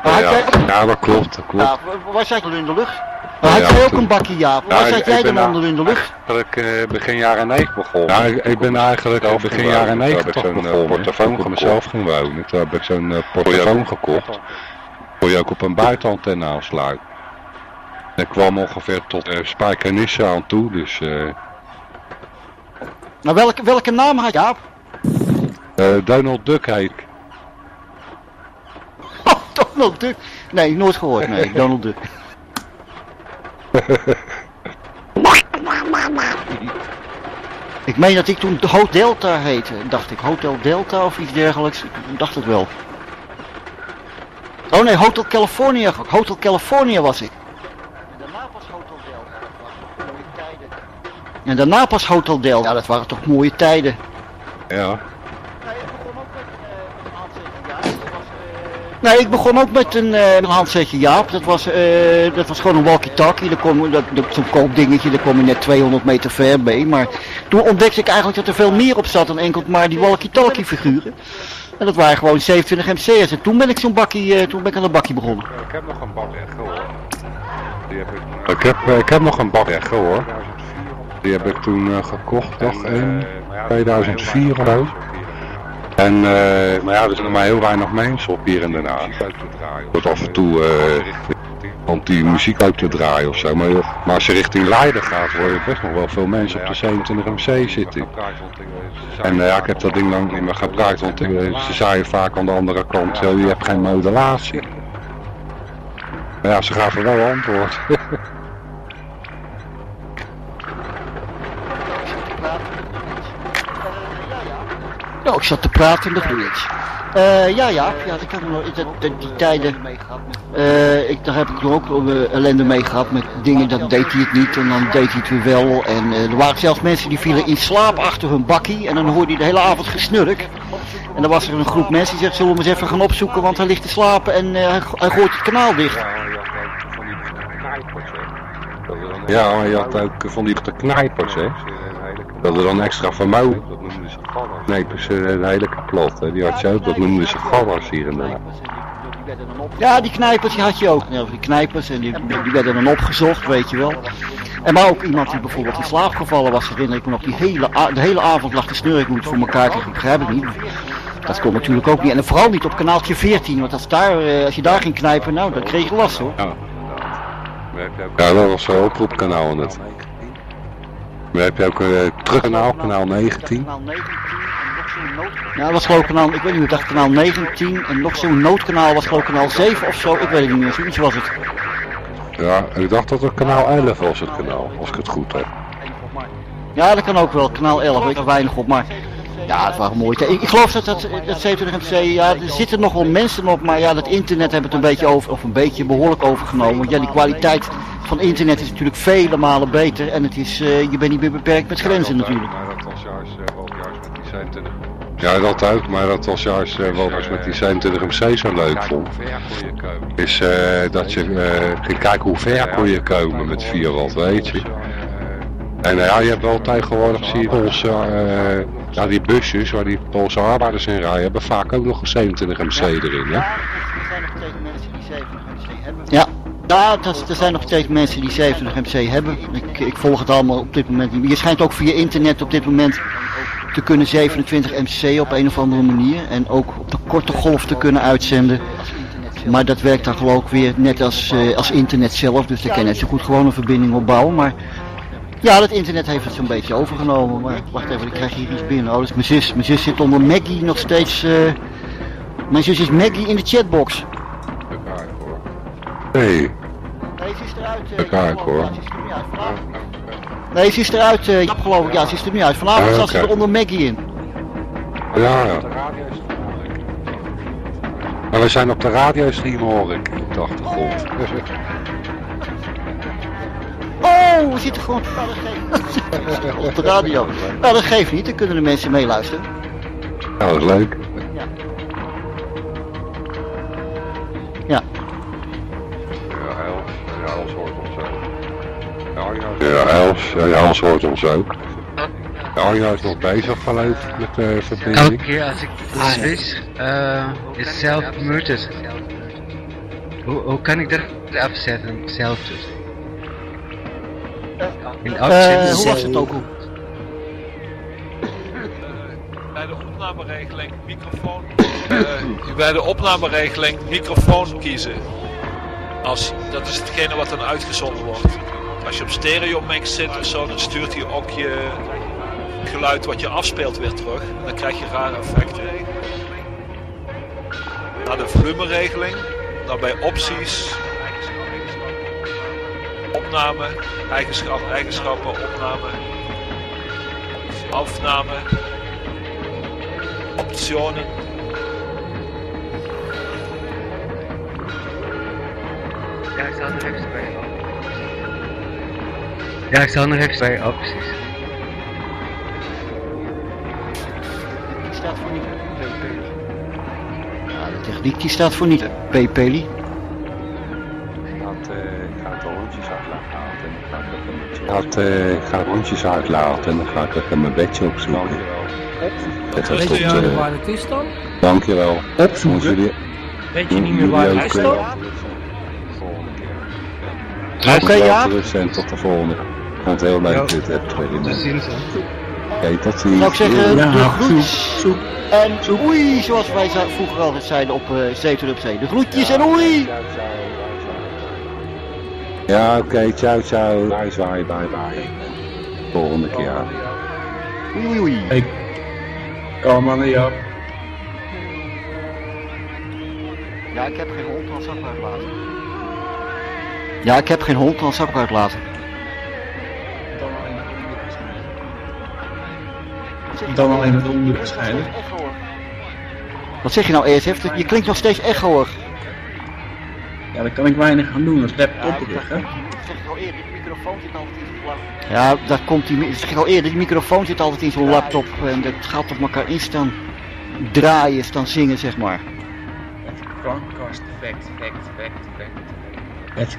Ja, ja, dat klopt, dat klopt. Ja, wa- waar zat je in de lucht? Maar had Ja, jij ook toen- een bakje, Jaap? Ja, Waar zat jij dan onder in de lucht? Eigenlijk eh, begin jaren 90 begonnen. Ja, ik, ik ben eigenlijk eh, begin jaren 90 toch begonnen. portofoon voor mezelf ging wonen. Toen heb ik zo'n eh, portofoon gekocht. Kon je ook op een buitenantenne aansluiten. En ik kwam ongeveer tot uh, Spijkenisse aan toe, dus... eh Nou, welke, welke naam had Jaap? eh, Donald Duck heet ik. Donald Duck? Nee, nooit gehoord. Nee, Donald Duck. Ik meen dat ik toen Hotel Delta heette. Dacht ik Hotel Delta of iets dergelijks. Ik dacht het wel. Oh nee, Hotel California. Hotel California was ik. En daarna pas Hotel Delta. Ja, dat waren toch mooie tijden. Ja. Nee, ik begon ook met een, eh, een handsetje Jaap. Dat was, eh, dat was gewoon een walkie-talkie. Daar kon- dat- dat- Zo'n koopdingetje, daar kom je net 200 meter ver mee. Maar toen ontdekte ik eigenlijk dat er veel meer op zat dan enkel maar die walkie-talkie figuren. En dat waren gewoon 27 MC's. En toen ben ik zo'n bakkie, eh, toen ben ik aan een bakkie begonnen. Ik heb nog een bak hoor. Die heb ik... Ik heb, ik heb nog een bak hoor. Die heb ik toen eh, gekocht, in 2004 of zo. En, eh, maar ja, er zijn maar heel weinig mensen op hier in Den Haag. Wordt af en toe eh om die muziek uit te draaien of zo. Maar, maar als je richting Leiden gaat, hoor je best nog wel veel mensen op de 27 MC zitten. En eh, ja, ik heb dat ding lang niet meer gebruikt, want eh, ze zeiden vaak aan de andere kant, "Yo, je hebt geen modulatie. Maar ja, ze gaven wel antwoord. Nou, ik zat te praten en dat doe iets. Eh, ja, ja, ja, ik heb nog, dat, dat- die tijden, eh, ik, daar heb ik ook uh, ellende mee gehad met dingen, dat deed hij het niet en dan deed hij het weer wel. En eh, er waren zelfs mensen die vielen in slaap achter hun bakkie en dan hoorde hij de hele avond gesnurk. En dan was er een groep mensen die zegt, zullen we hem eens even gaan opzoeken, want hij ligt te slapen en eh, hij, hij gooit het kanaal dicht. Ja, je had ook van die de knijpers, hè. Dat er dan extra vermogen. Dat noemden ze gadders. Knijpers, eh, een hele kapot, hè. Die had je ook, dat noemden ze gadders hier in dan op. Ja, die knijpers die had je ook. Ja, die knijpers en die, die werden dan opgezocht, weet je wel. En maar ook iemand die bijvoorbeeld in slaap gevallen was, herinner ik me nog, die hele, de hele avond lag te snurken, ik moet het voor elkaar ik begrijp het niet. Dat kon natuurlijk ook niet. En vooral niet op kanaaltje 14, want als, daar, eh, als je daar ging knijpen, nou, dan kreeg je last hoor. Ja. Ja, dat was zo'n oproepkanaal net. Maar heb je ook een uh, teruggekanaal, kanaal 19. Ja, dat was geloof ik kanaal, ik weet niet meer, ik dacht kanaal 19 en nog zo'n noodkanaal was geloof ik kanaal 7 of zo, ik weet het niet meer, zoiets was het. Ja, en ik dacht dat het kanaal 11 was het kanaal, als ik het goed heb. Ja, dat kan ook wel, kanaal 11, weet ik er weinig op, maar ja, het waren mooie tijden. Ik, ik geloof dat dat, dat 27 MC, ja, er zitten nog wel mensen op, maar ja, dat internet hebben het een beetje over, of een beetje behoorlijk overgenomen. Want ja, die kwaliteit van internet is natuurlijk vele malen beter en het is, eh, je bent niet meer beperkt met grenzen natuurlijk. Maar dat was juist eh, wel juist met die 27. Ja, dat ook, maar dat was juist eh, wel juist met die 27 MC zo leuk vond. Is eh, dat je eh, ging kijken hoe ver kon je komen met 4 watt, weet je. En eh, ja, je hebt wel tegenwoordig, zie je Poolse, eh, ja, die busjes waar die Poolse arbeiders in rijden, hebben vaak ook nog een 27 MC erin, hè. Ja, ja dat, er zijn nog steeds mensen die 27 MC hebben. Ik, ik volg het allemaal op dit moment niet. Je schijnt ook via internet op dit moment te kunnen 27 MC op een of andere manier. En ook op de korte golf te kunnen uitzenden. Maar dat werkt dan geloof ik weer net als, eh, als internet zelf. Dus daar kan je net zo goed gewoon een verbinding opbouwen. Maar ja, het internet heeft het zo'n beetje overgenomen. Maar wacht even, ik krijg hier iets binnen. Oh, dat is mijn zus. Mijn zus zit onder Maggie nog steeds... eh, Mijn zus is Maggie in de chatbox. Nee. Nee, ze is eruit. eh, Kijk hoor. Nee, ze is eruit, eh, Jap geloof ik. Ja, ze is er nu uit. Vanavond Ah, zat ze er onder Maggie in. Ja, ja. Maar we zijn op de radiostream hoor ik op de achtergrond. Oh, we zitten gewoon nou, dat geeft- op de radio. Nou, dat geeft niet. Dan kunnen de mensen meeluisteren. Ja, dat is leuk. Ja. Ja, Els, ja, Els hoort ons ook. Ja, Els, ja, Els hoort ons ook. Ja, Arja is nog bezig geloof ik met de verbinding. Elke keer als ik switch, eh is zelf muted. Hoe, hoe kan ik dat afzetten, zelf dus? In Eh, afzetten. hoe was het ook? Bij de opnameregeling microfoon. eh, bij de opnameregeling microfoon kiezen. Als, dat is hetgene wat dan uitgezonden wordt. Als je op stereo mix zit of zo, dan stuurt hij ook je geluid wat je afspeelt weer terug. En dan krijg je rare effecten. Naar de volumeregeling, dan bij opties, opname, eigenschappen, eigenschappen, opname, afname, optionen. Ja, ik zal nog even bij Ja, ik zal nog even bij opties. Die staat voor niet. Ja, de techniek die staat voor niet. Eh, ik ga rondjes uitlaten en dan ga ik even mijn bedje opzoeken. Dat was Weet je eh, waar het is dan? Dankjewel. Opzoeken? Jullie, Weet je niet meer waar het is ook, dan? eh, Oké, Jaap. Rust en tot de volgende. Ik vond het heel leuk dit. Tot ziens. Oké, tot ziens. Zou ik zeggen, Ja, de zoek, groetjes. En oei, zoals wij vroeger altijd zeiden op uh, Zee. De groetjes en oei! Ja, oké, ciao, ciao. Bye, bye, bye, bye. Volgende keer. Oei, oei, oei. Hey, aan Jaap. Ja, ik heb geen hond, zou ik uitlaten. Ja, ik heb geen hond, dan zou ik uitlaten. Dan alleen het onder waarschijnlijk. Wat zeg je nou, ESF? Je klinkt nog steeds echoig. Ja, daar kan ik weinig aan doen als laptop terug, hè. Ja, daar komt die, dat zeg ik al eerder, die microfoon zit altijd in zo'n laptop en dat gaat op elkaar in staan draaien, staan zingen, zeg maar. Chromecast effect, effect, effect, effect. Het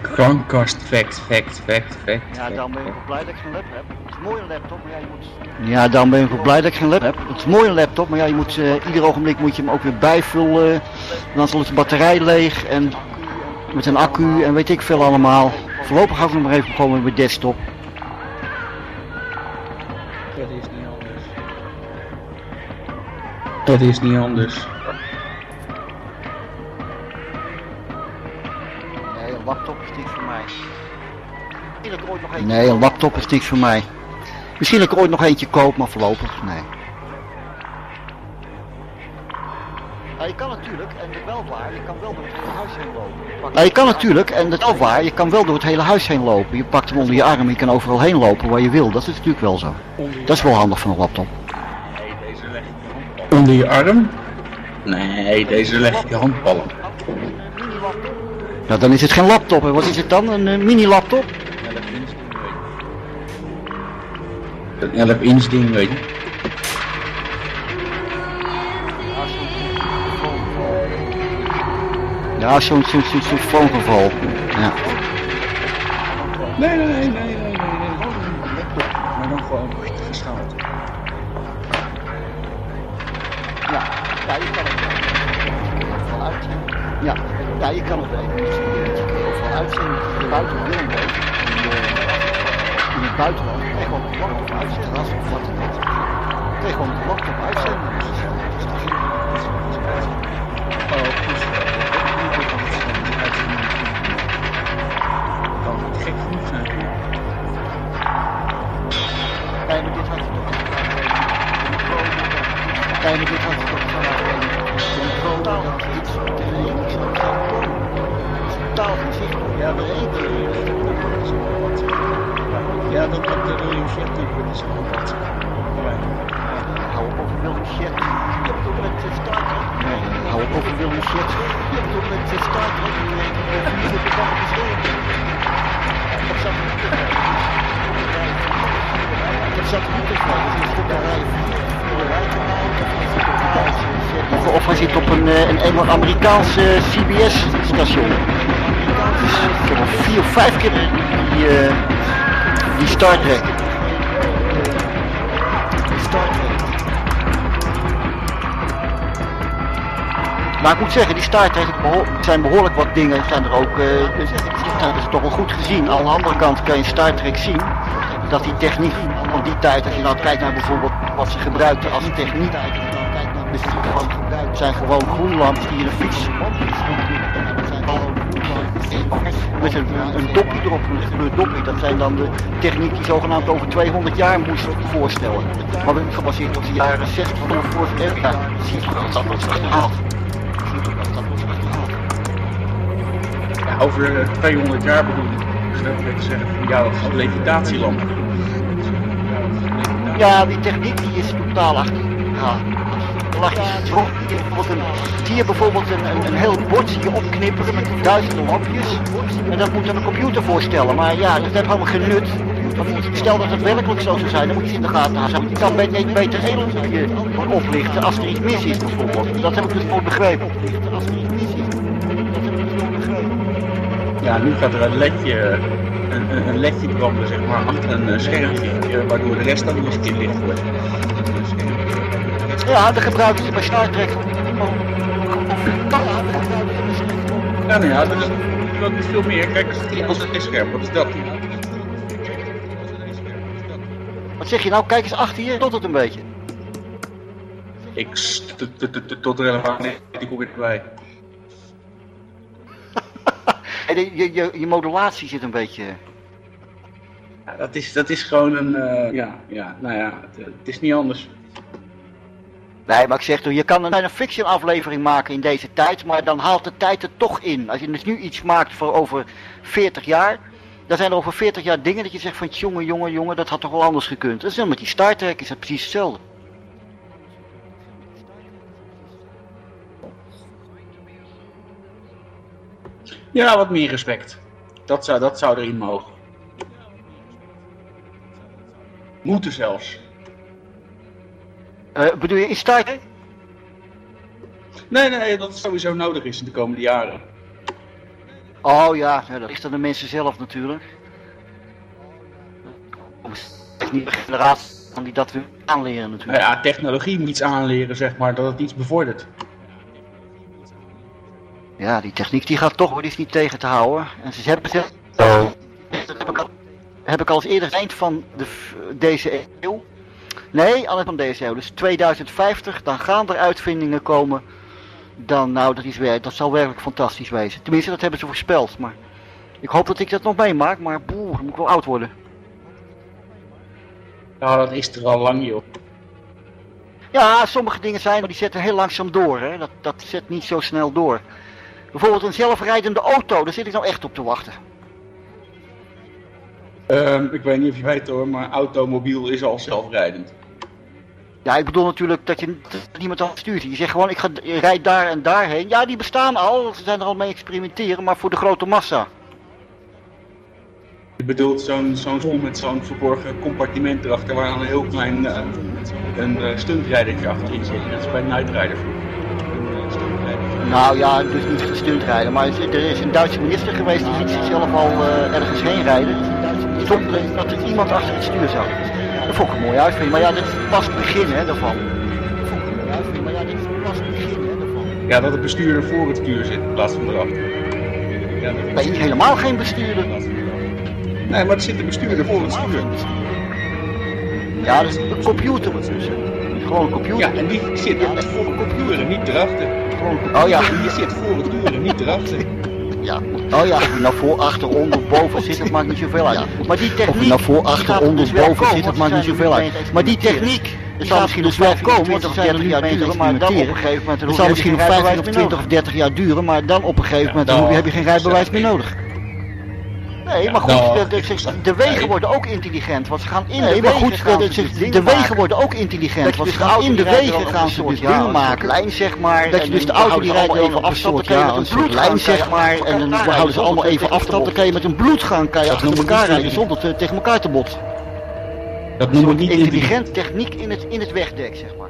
fact, fact, fact, fact. Ja, dan ben je wel blij dat ik geen lap heb. Het is een mooie laptop, maar ja, je moet... Ja, dan ben je wel blij dat ik geen lap heb. Het is een mooie laptop, maar ja, je moet, eh, ieder ogenblik moet je hem ook weer bijvullen. Dan zal de batterij leeg en met een accu en weet ik veel allemaal. Voorlopig ga ik nog maar even gewoon met mijn desktop. Dat is niet anders. Dat is niet anders. Nee, een laptop is niks voor mij. Nee, een laptop is niks voor mij. Misschien dat ik er ooit nog eentje koop, maar voorlopig nee. Ja, je kan natuurlijk, en dat is wel waar, je kan wel door het hele huis heen lopen. Je kan natuurlijk, en dat is wel waar, je kan wel door het hele huis heen lopen. Je pakt hem onder je arm, je kan overal heen lopen waar je wil. Dat is natuurlijk wel zo. Dat is wel handig van een laptop. Onder je arm? Nee, deze leg je handpalm. Nou, dan is het geen laptop. En wat is het dan? Een eh, mini-laptop? Een 11 inch ding, weet je. Ja, zo'n zo'n zo'n foongeval. Ja. Nee, nee, nee, nee, nee, nee. Maar dan gewoon geschaald. Ja, ja, je kan het uitzenden. Ja, ja, je kan het uitzenden. Als je buiten wil in, eh, het buitenland, gewoon een laptop uitzenden. Als of wat dan ook. Kan je gewoon een laptop uitzenden. Oh, Maar dit had toch dit had toch van Totaal iets tegen niks aan Totaal voorzichtig. Ja, maar één keer. Ja, dat, dat, dat wil je shit typen, dat is gewoon wat. Hou op over William shit. Je hebt met uh, Star Trek. Nee, hou op over William shit. Je hebt met uh, Star Trek er dan op de scherm. Of, hij zit op een, eh, een Engel-Amerikaans eh, CBS-station. Ik heb al vier of vijf keer die, eh, die Star Trek. Maar ik moet zeggen, die Star Trek zijn behoorlijk wat dingen. Zijn er ook, dus, hebben ze toch wel goed gezien. Aan de andere kant kan je Star Trek zien dat die techniek van die tijd, als je nou kijkt naar bijvoorbeeld wat ze gebruikten als techniek, zijn gewoon groenlampen die in een fiets met een, een dopje erop, een gekleurd dopje. Dat zijn dan de techniek die zogenaamd over 200 jaar moest voorstellen. Maar we gebaseerd op de jaren 60 van de vorige dat over eh, 200 jaar bedoel ik. Dus dat wil ik zeggen van ja, dat is levitatielamp. Ja, die techniek die is totaal achter. Ja. Lag je zo, zie je bijvoorbeeld een, bijvoorbeeld een, een, een heel bord zie je opknipperen met duizenden lampjes. En dat moet dan een computer voorstellen. Maar ja, dat heeft helemaal geen nut. Want Stel dat het werkelijk zo zou zijn, dan moet je in de gaten houden. Je kan beter, beter één lampje oplichten als er iets mis is bijvoorbeeld. Dat heb ik dus nooit begrepen. Ja, nu gaat er een ledje, een, een, ledje branden zeg maar achter een eh, schermpje, eh, waardoor de rest dan niet eens licht wordt. Ja, dat gebruiken ze bij Star Trek. Ja, nou ja, dat is dat is veel meer. Kijk, als het als het scherm, wat is dat? Wat zeg je nou? Kijk eens achter je, tot het een beetje. Ik tot relevant nee, die kom ik erbij. En je, je, je modulatie zit een beetje... Ja, dat, is, dat is gewoon een, eh, ja, ja, nou ja, het, het is niet anders. Nee, maar ik zeg toch, je kan een science fiction aflevering maken in deze tijd, maar dan haalt de tijd er toch in. Als je dus nu iets maakt voor over 40 jaar, dan zijn er over 40 jaar dingen dat je zegt van jongen, jongen, jongen, dat had toch wel anders gekund. Dat is dan met die Star Trek is het precies hetzelfde. Ja, wat meer respect. Dat zou, dat zou erin mogen. Moeten zelfs. Eh, bedoel je in Star Trek? Nee, nee, dat het sowieso nodig is in de komende jaren. Oh ja, ja, dat ligt aan de mensen zelf natuurlijk. Het is niet de generatie van die dat wil aanleren Nou natuurlijk. ja, technologie moet iets aanleren, zeg maar, dat het iets bevordert. Ja, die techniek die gaat toch, die is niet tegen te houden. En ze hebben zelf... Dat heb ik al, heb ik al eens eerder eind van de, deze eeuw. Nee, het van deze eeuw. Dus 2050, dan gaan er uitvindingen komen. Dan, nou, dat, is weer, dat zal werkelijk fantastisch wezen. Tenminste, dat hebben ze voorspeld. Maar ik hoop dat ik dat nog meemaak. Maar boe, dan moet ik wel oud worden. Ja, dat is er al lang, joh. Ja, sommige dingen zijn, maar die zetten heel langzaam door. Hè? Dat, dat zet niet zo snel door. Bijvoorbeeld een zelfrijdende auto, daar zit ik nou echt op te wachten. Ehm, ik weet niet of je weet hoor, maar automobiel is al zelfrijdend. Ja, ik bedoel natuurlijk dat je niemand aan stuurt. Je zegt gewoon, ik ga, je rijdt daar en daarheen. Ja, die bestaan al, ze zijn er al mee experimenteren, maar voor de grote massa. Je bedoelt zo'n zo'n stoel met zo'n verborgen compartiment erachter waar een heel klein eh, een uh, stuntrijdertje achterin zit. Dat is bij vroeger. Nou ja, dus niet gestunt rijden, maar er is een Duitse minister geweest die liet zichzelf al eh, ergens heen rijden. Zonder dat er iemand achter het stuur zat. Dat vond ik een mooie uitvinding, maar ja, dit is pas het begin hè, daarvan. Dat vond ik een mooie uitvinding, maar ja, dit is pas het begin hè, daarvan. Ja, dat de bestuurder voor het stuur zit in plaats van erachter. Ja, dat Ben je helemaal geen bestuurder? Nee, maar er zit de bestuurder voor het stuur. Ja, dat is een computer dus. Gewoon een computer. Ja, en die zit voor het computer, niet erachter. Oh ja. Die zit voor stuur en niet erachter. Ja. Oh ja, of je nou voor, achter, onder, boven zit, dat maakt niet zoveel uit. Maar die techniek... Of je nou voor, achter, onder, boven zit, dat maakt niet zoveel uit. Maar die techniek, het zal misschien dus wel komen, want dat 30 jaar duren, maar dan op een gegeven moment... Het zal misschien nog 15 of 20 of 30 jaar duren, maar dan op een gegeven moment heb je geen rijbewijs meer nodig. Nee, maar goed, de, de, de wegen worden ook intelligent, want ze gaan in de wegen goed, gaan de, de, de wegen worden ook intelligent, want ze gaan in de wegen gaan ze dus dingen maken, lijn zeg maar, dat je dus de auto die rijdt even afstappen, kan je met een bloedgang zeg maar, en dan houden ze allemaal even afstand, dan kan je met een bloedgang kan je achter elkaar rijden zonder te, tegen elkaar te botsen. Dat noemen we niet intelligent techniek in het, in het wegdek zeg maar.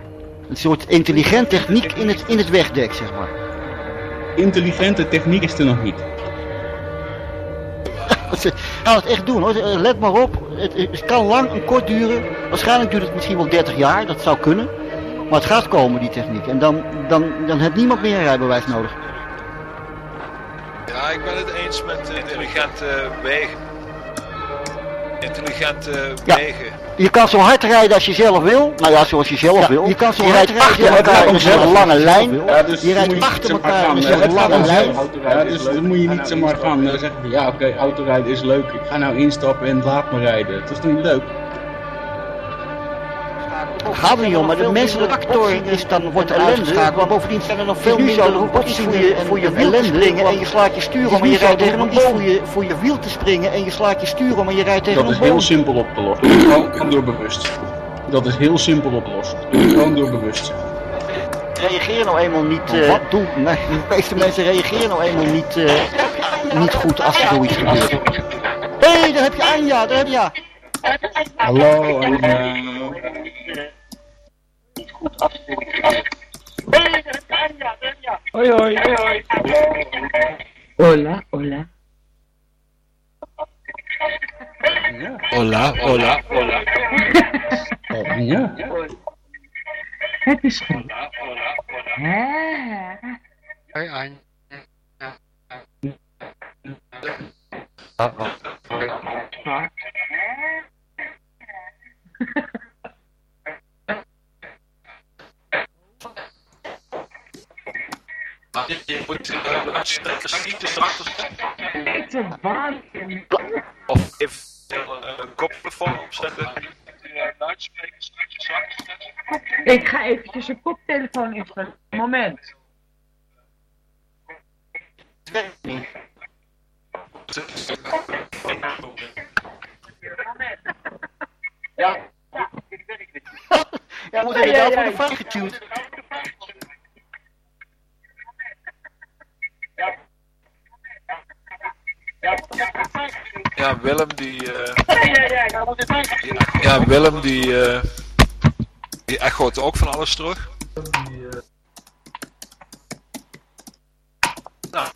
Een soort intelligent techniek in het, in het wegdek zeg maar. Intelligente techniek is er nog niet. Ze gaan het echt doen hoor. Let maar op. Het, het, kan lang en kort duren. Waarschijnlijk duurt het misschien wel 30 jaar. Dat zou kunnen. Maar het gaat komen, die techniek. En dan, dan, dan heeft niemand meer een rijbewijs nodig. Ja, ik ben het eens met intelligente wegen. Intelligente Ja. Je kan zo hard rijden als je zelf wil. Nou ja, zoals je zelf wil. Je kan zo je rijdt achter elkaar met een lange lijn. Ja, dus Je rijdt achter zeg elkaar gaan, met eh, lange lijn. Ja, dus dan moet je niet zeg maar gaan eh, zeggen van ja oké, autorijden is leuk. Ik ga nou instappen en laat me rijden. Het is niet leuk? Gaat er niet om, maar de menselijke factor is dan wordt ellende. Maar bovendien zijn er nog veel minder robots voor je, voor je wiel te springen en je slaat je stuur om en je rijdt tegen een boom. Voor je, voor je wiel te springen en je slaat je stuur om en je rijdt tegen Dat een is boom. heel simpel op te lossen. Gewoon door bewust. Dat is heel simpel opgelost. Gewoon door bewustzijn. reageren nou eenmaal niet. eh wat doen? Nee, de meeste mensen reageren nou eenmaal niet, eh, niet goed als er zoiets gebeurt. Hé, hey, daar heb je Anja, daar heb je. Hallo, Anja. Hoi hoi, hoi hoi. Hola, hola. Hola, hola, hola. Oh, ja. Het is goed. Hoi, Anja. Maar je moet niet te Het is een waanzin. Of even een koptelefoon opzetten. Ik ga eventjes een koptelefoon instellen. Moment. Ja. Ja, moet inderdaad worden fine-getuned. Ja, Willem die. Uh, ja, Willem die. Uh, die echoot ook van alles terug. Nou.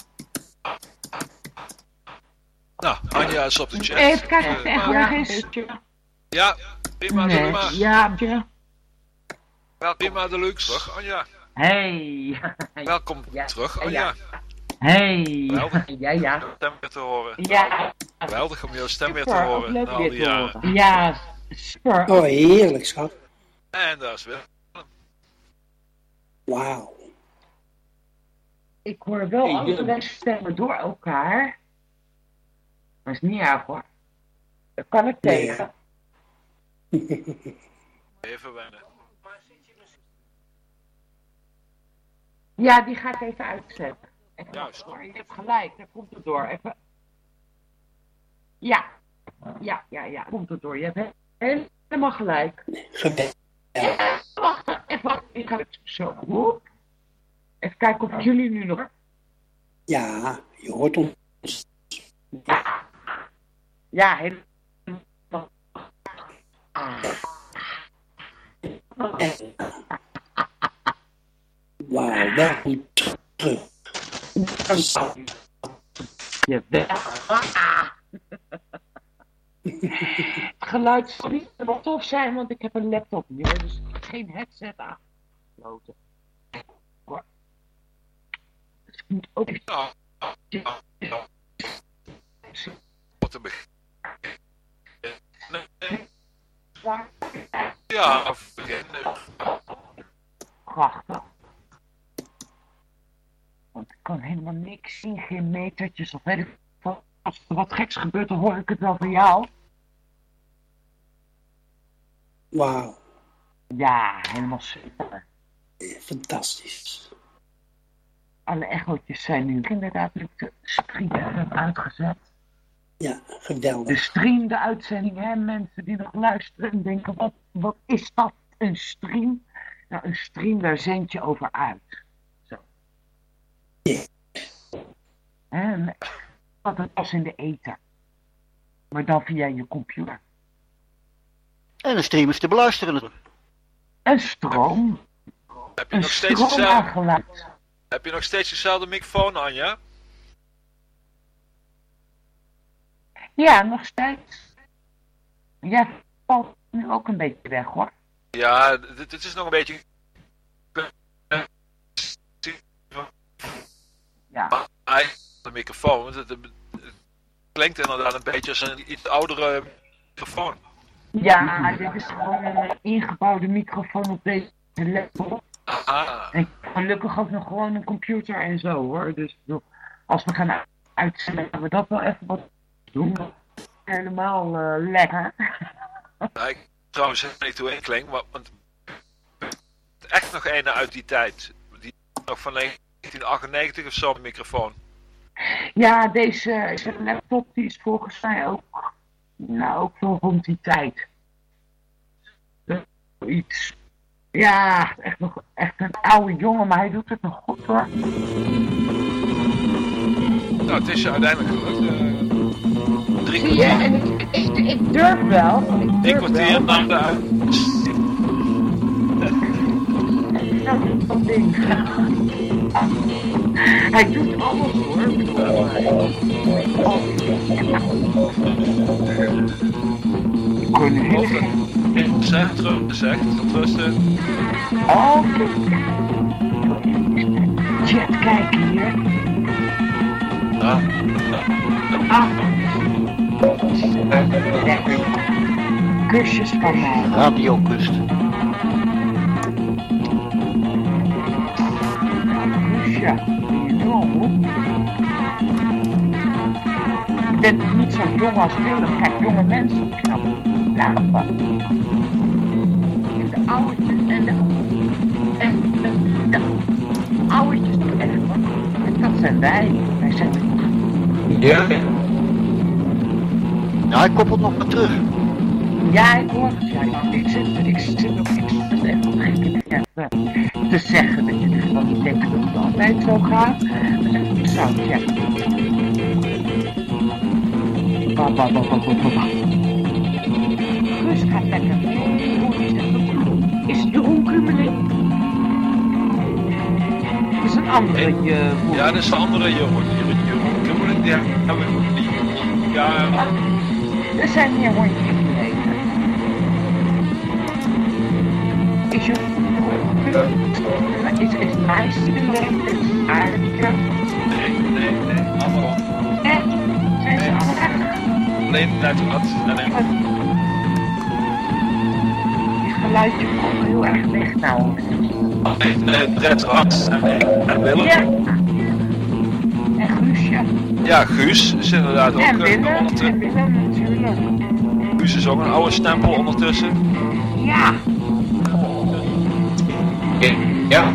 Anja is op de chat. Even kijken of het Eh, echt nog is. Ja, prima, Nee, doe maar. ja, ja. Wel, prima deluxe. Terug, Anja. Hey. Welkom terug, Anja. Hey. Geweldig. Ja, ja. Stem weer te horen. Ja. Geweldig om jouw stem weer te Super, horen leuk na al die te jaren. horen. Ja, super. Oh, heerlijk, schat. En daar is weer. Wauw. Ik hoor wel Hey, andere stemmen door elkaar. Maar is niet erg hoor. Dat kan ik Nee, tegen. Even wennen. Ja, die ga ik even uitzetten. Even Juist. hoor, je hebt gelijk, daar komt het door. Even. Ja, ja, ja, ja, komt het door. Je hebt he- helemaal gelijk. Geweldig. Ja, wacht, even. Ik ga het zo. Hoep. Even kijken of jullie nu nog. Ja, je hoort ons. Ja, ja helemaal. Wauw, wel goed terug. Je geluid zal niet helemaal tof zijn, want ik heb een laptop hier, dus geen headset aangesloten. Dus ik moet ook Ja. Ja. Wat te beginnen. Ja, prachtig. Want ik kan helemaal niks zien, geen metertjes of weet ik wat. Als er wat geks gebeurt, dan hoor ik het wel van jou. Wauw, Ja, helemaal super. fantastisch. Alle echootjes zijn nu inderdaad ik de heb uitgezet. Ja, geweldig. De stream, de uitzending, hè, mensen die nog luisteren en denken, wat, wat is dat, een stream? Nou, een stream, daar zend je over uit. Zo. Hè, en wat het was in de ether. Maar dan via je computer. En de stream is te beluisteren natuurlijk. En stroom. Heb je Een nog steeds stroom dezelfde, heb je nog steeds dezelfde microfoon, Anja? Ja, nog steeds. Jij valt nu ook een beetje weg, hoor. Ja, dit, dit is nog een beetje. Ja. De microfoon, het, klinkt inderdaad een beetje als een iets oudere microfoon. Ja, dit is gewoon een ingebouwde microfoon op deze laptop. Ah, En gelukkig ook nog gewoon een computer en zo hoor. Dus als we gaan uitzenden, gaan we dat wel even wat Helemaal eh, lekker. nou, ik trouwens helemaal niet hoe ik klink, maar want, echt nog een uit die tijd. Die nog van 1998 of zo, een microfoon. Ja, deze, deze laptop die is volgens mij ook, nou, ook wel rond die tijd. Iets. Ja, echt, nog, echt een oude jongen, maar hij doet het nog goed hoor. Nou, het is uiteindelijk gelukt. eh, drie en ik, ik, ik durf wel. Ik Drie durf kwartier wel. na de uit. Nou, dat is dat ding. Hij doet alles hoor. Ik Ik kon heel Zeg, terug, zeg, rusten. Oh, kijk. Chat kijken hier. Ja. Ah. Kusjes van mij. Radio kust. Kusje. Jong. Ik ben toch niet zo jong als Willem. Kijk, jonge mensen. En de oudjes en de... En de, de oudjes echt. hoor. Dat zijn wij. Wij zijn... Ja. Ja, hij koppelt nog wat terug. Ja, ik hoor het. Ja, ik zit, ik zit ook ik zit even te zeggen dat je wel niet denkt dat het altijd zo gaat. Ik zou het zeggen. Ba, ba, ba, ba, ba, ba, ba. Rust gaat lekker. Hoe is het? Is? Dat is een andere je Ja, dat is de andere jongen. Jeroen Jeroen Kummeling, die hebben we niet. Ja, Er zijn meer hondjes gereden. Is je... Is, is nice geleefd? Is nee, nee, nee, allemaal. Echt? Zijn ze allemaal uit de rat. En nee. Die geluidje komt heel erg weg nou. Alleen eh, Brett Rat en, Willem. Ja. En Guusje. Ja, Guus is inderdaad ook En eh, Willem. En. Guus is ook een oude stempel ondertussen. Ja. Ja.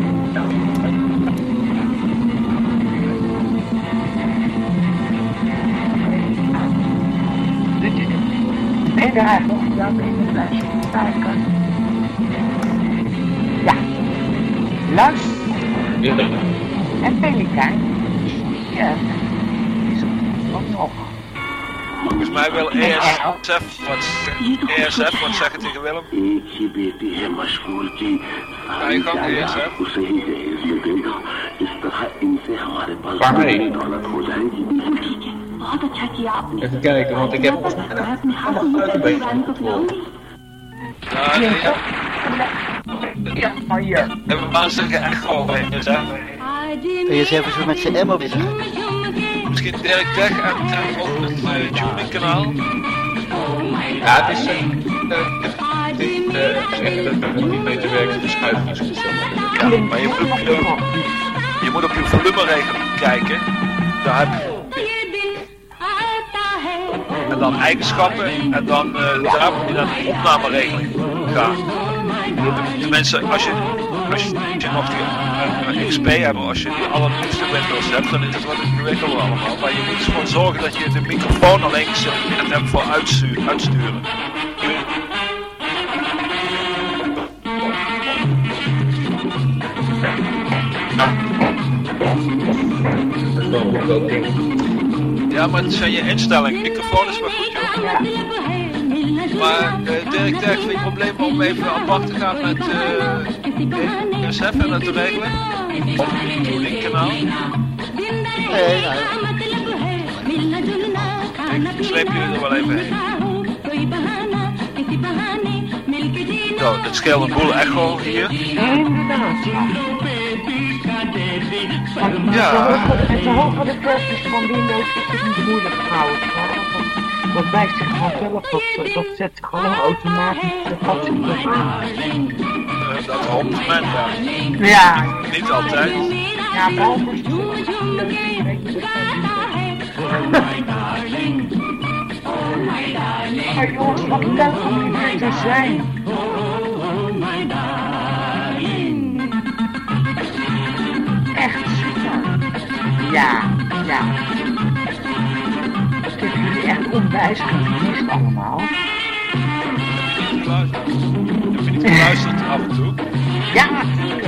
Nee, daar nog. Ja, ben je lijstje kijken. Ja. Luis. En Pelikaan. Ja. Volgens mij wil ESF wat, ESF wat zeggen tegen Willem. Ga je gang, ESF. Waarmee? Even kijken, want ik heb beetje controle. Ja, maar hier. En we gaan zeggen echo bij ESF. ESF is weer met zijn emmer bezig. Misschien Dirk Tech en en op het uh, tuning kanaal. Ja, het is... eh, eh, is eh, zeggen dat het niet beter werkt, de schuif is gezet. Ja, maar je moet, je, je moet op je volumeregel kijken. Daar heb je. En dan eigenschappen en dan eh daar moet je dan de opnameregeling gaan. Tenminste, als je, als je, nog die eh, XP hebt, als je die allernieuwste Windows hebt, dan is het wat ingewikkelder allemaal. Maar je moet gewoon zorgen dat je de microfoon alleen geselecteerd hebt voor uitsturen. Ja, maar het zijn je instellingen. Microfoon is wel goed, joh. Maar uh, Dirk je het probleem om even apart te gaan met uh, ESF en dat te regelen? Op het tuning kanaal? Nee, Ik sleep jullie er wel even heen. Zo, dit scheelt een boel echo hier. Inderdaad, ja. Ja. En te hoog de versies van Windows is het niet moeilijk trouwens. Dat wijst zich gewoon zelf, dat, dat zet zich gewoon automatisch de vat in de aan. Dat op het moment, ja. Ja. Niet altijd. Ja, behalve als Maar jongens, wat om hier te zijn. Echt super. Ja, ja. Ik heb jullie echt onwijs gemist allemaal. Heb je niet geluisterd af en toe? Ja, natuurlijk.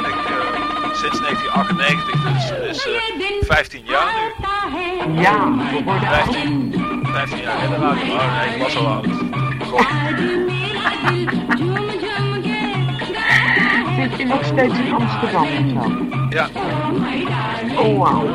sinds 1998, dus is eh, 15 jaar nu. Ja, we worden 15, 15 jaar inderdaad. Oh nee, ik was al oud. Zit je nog steeds in Amsterdam? Ja. Oh, wauw.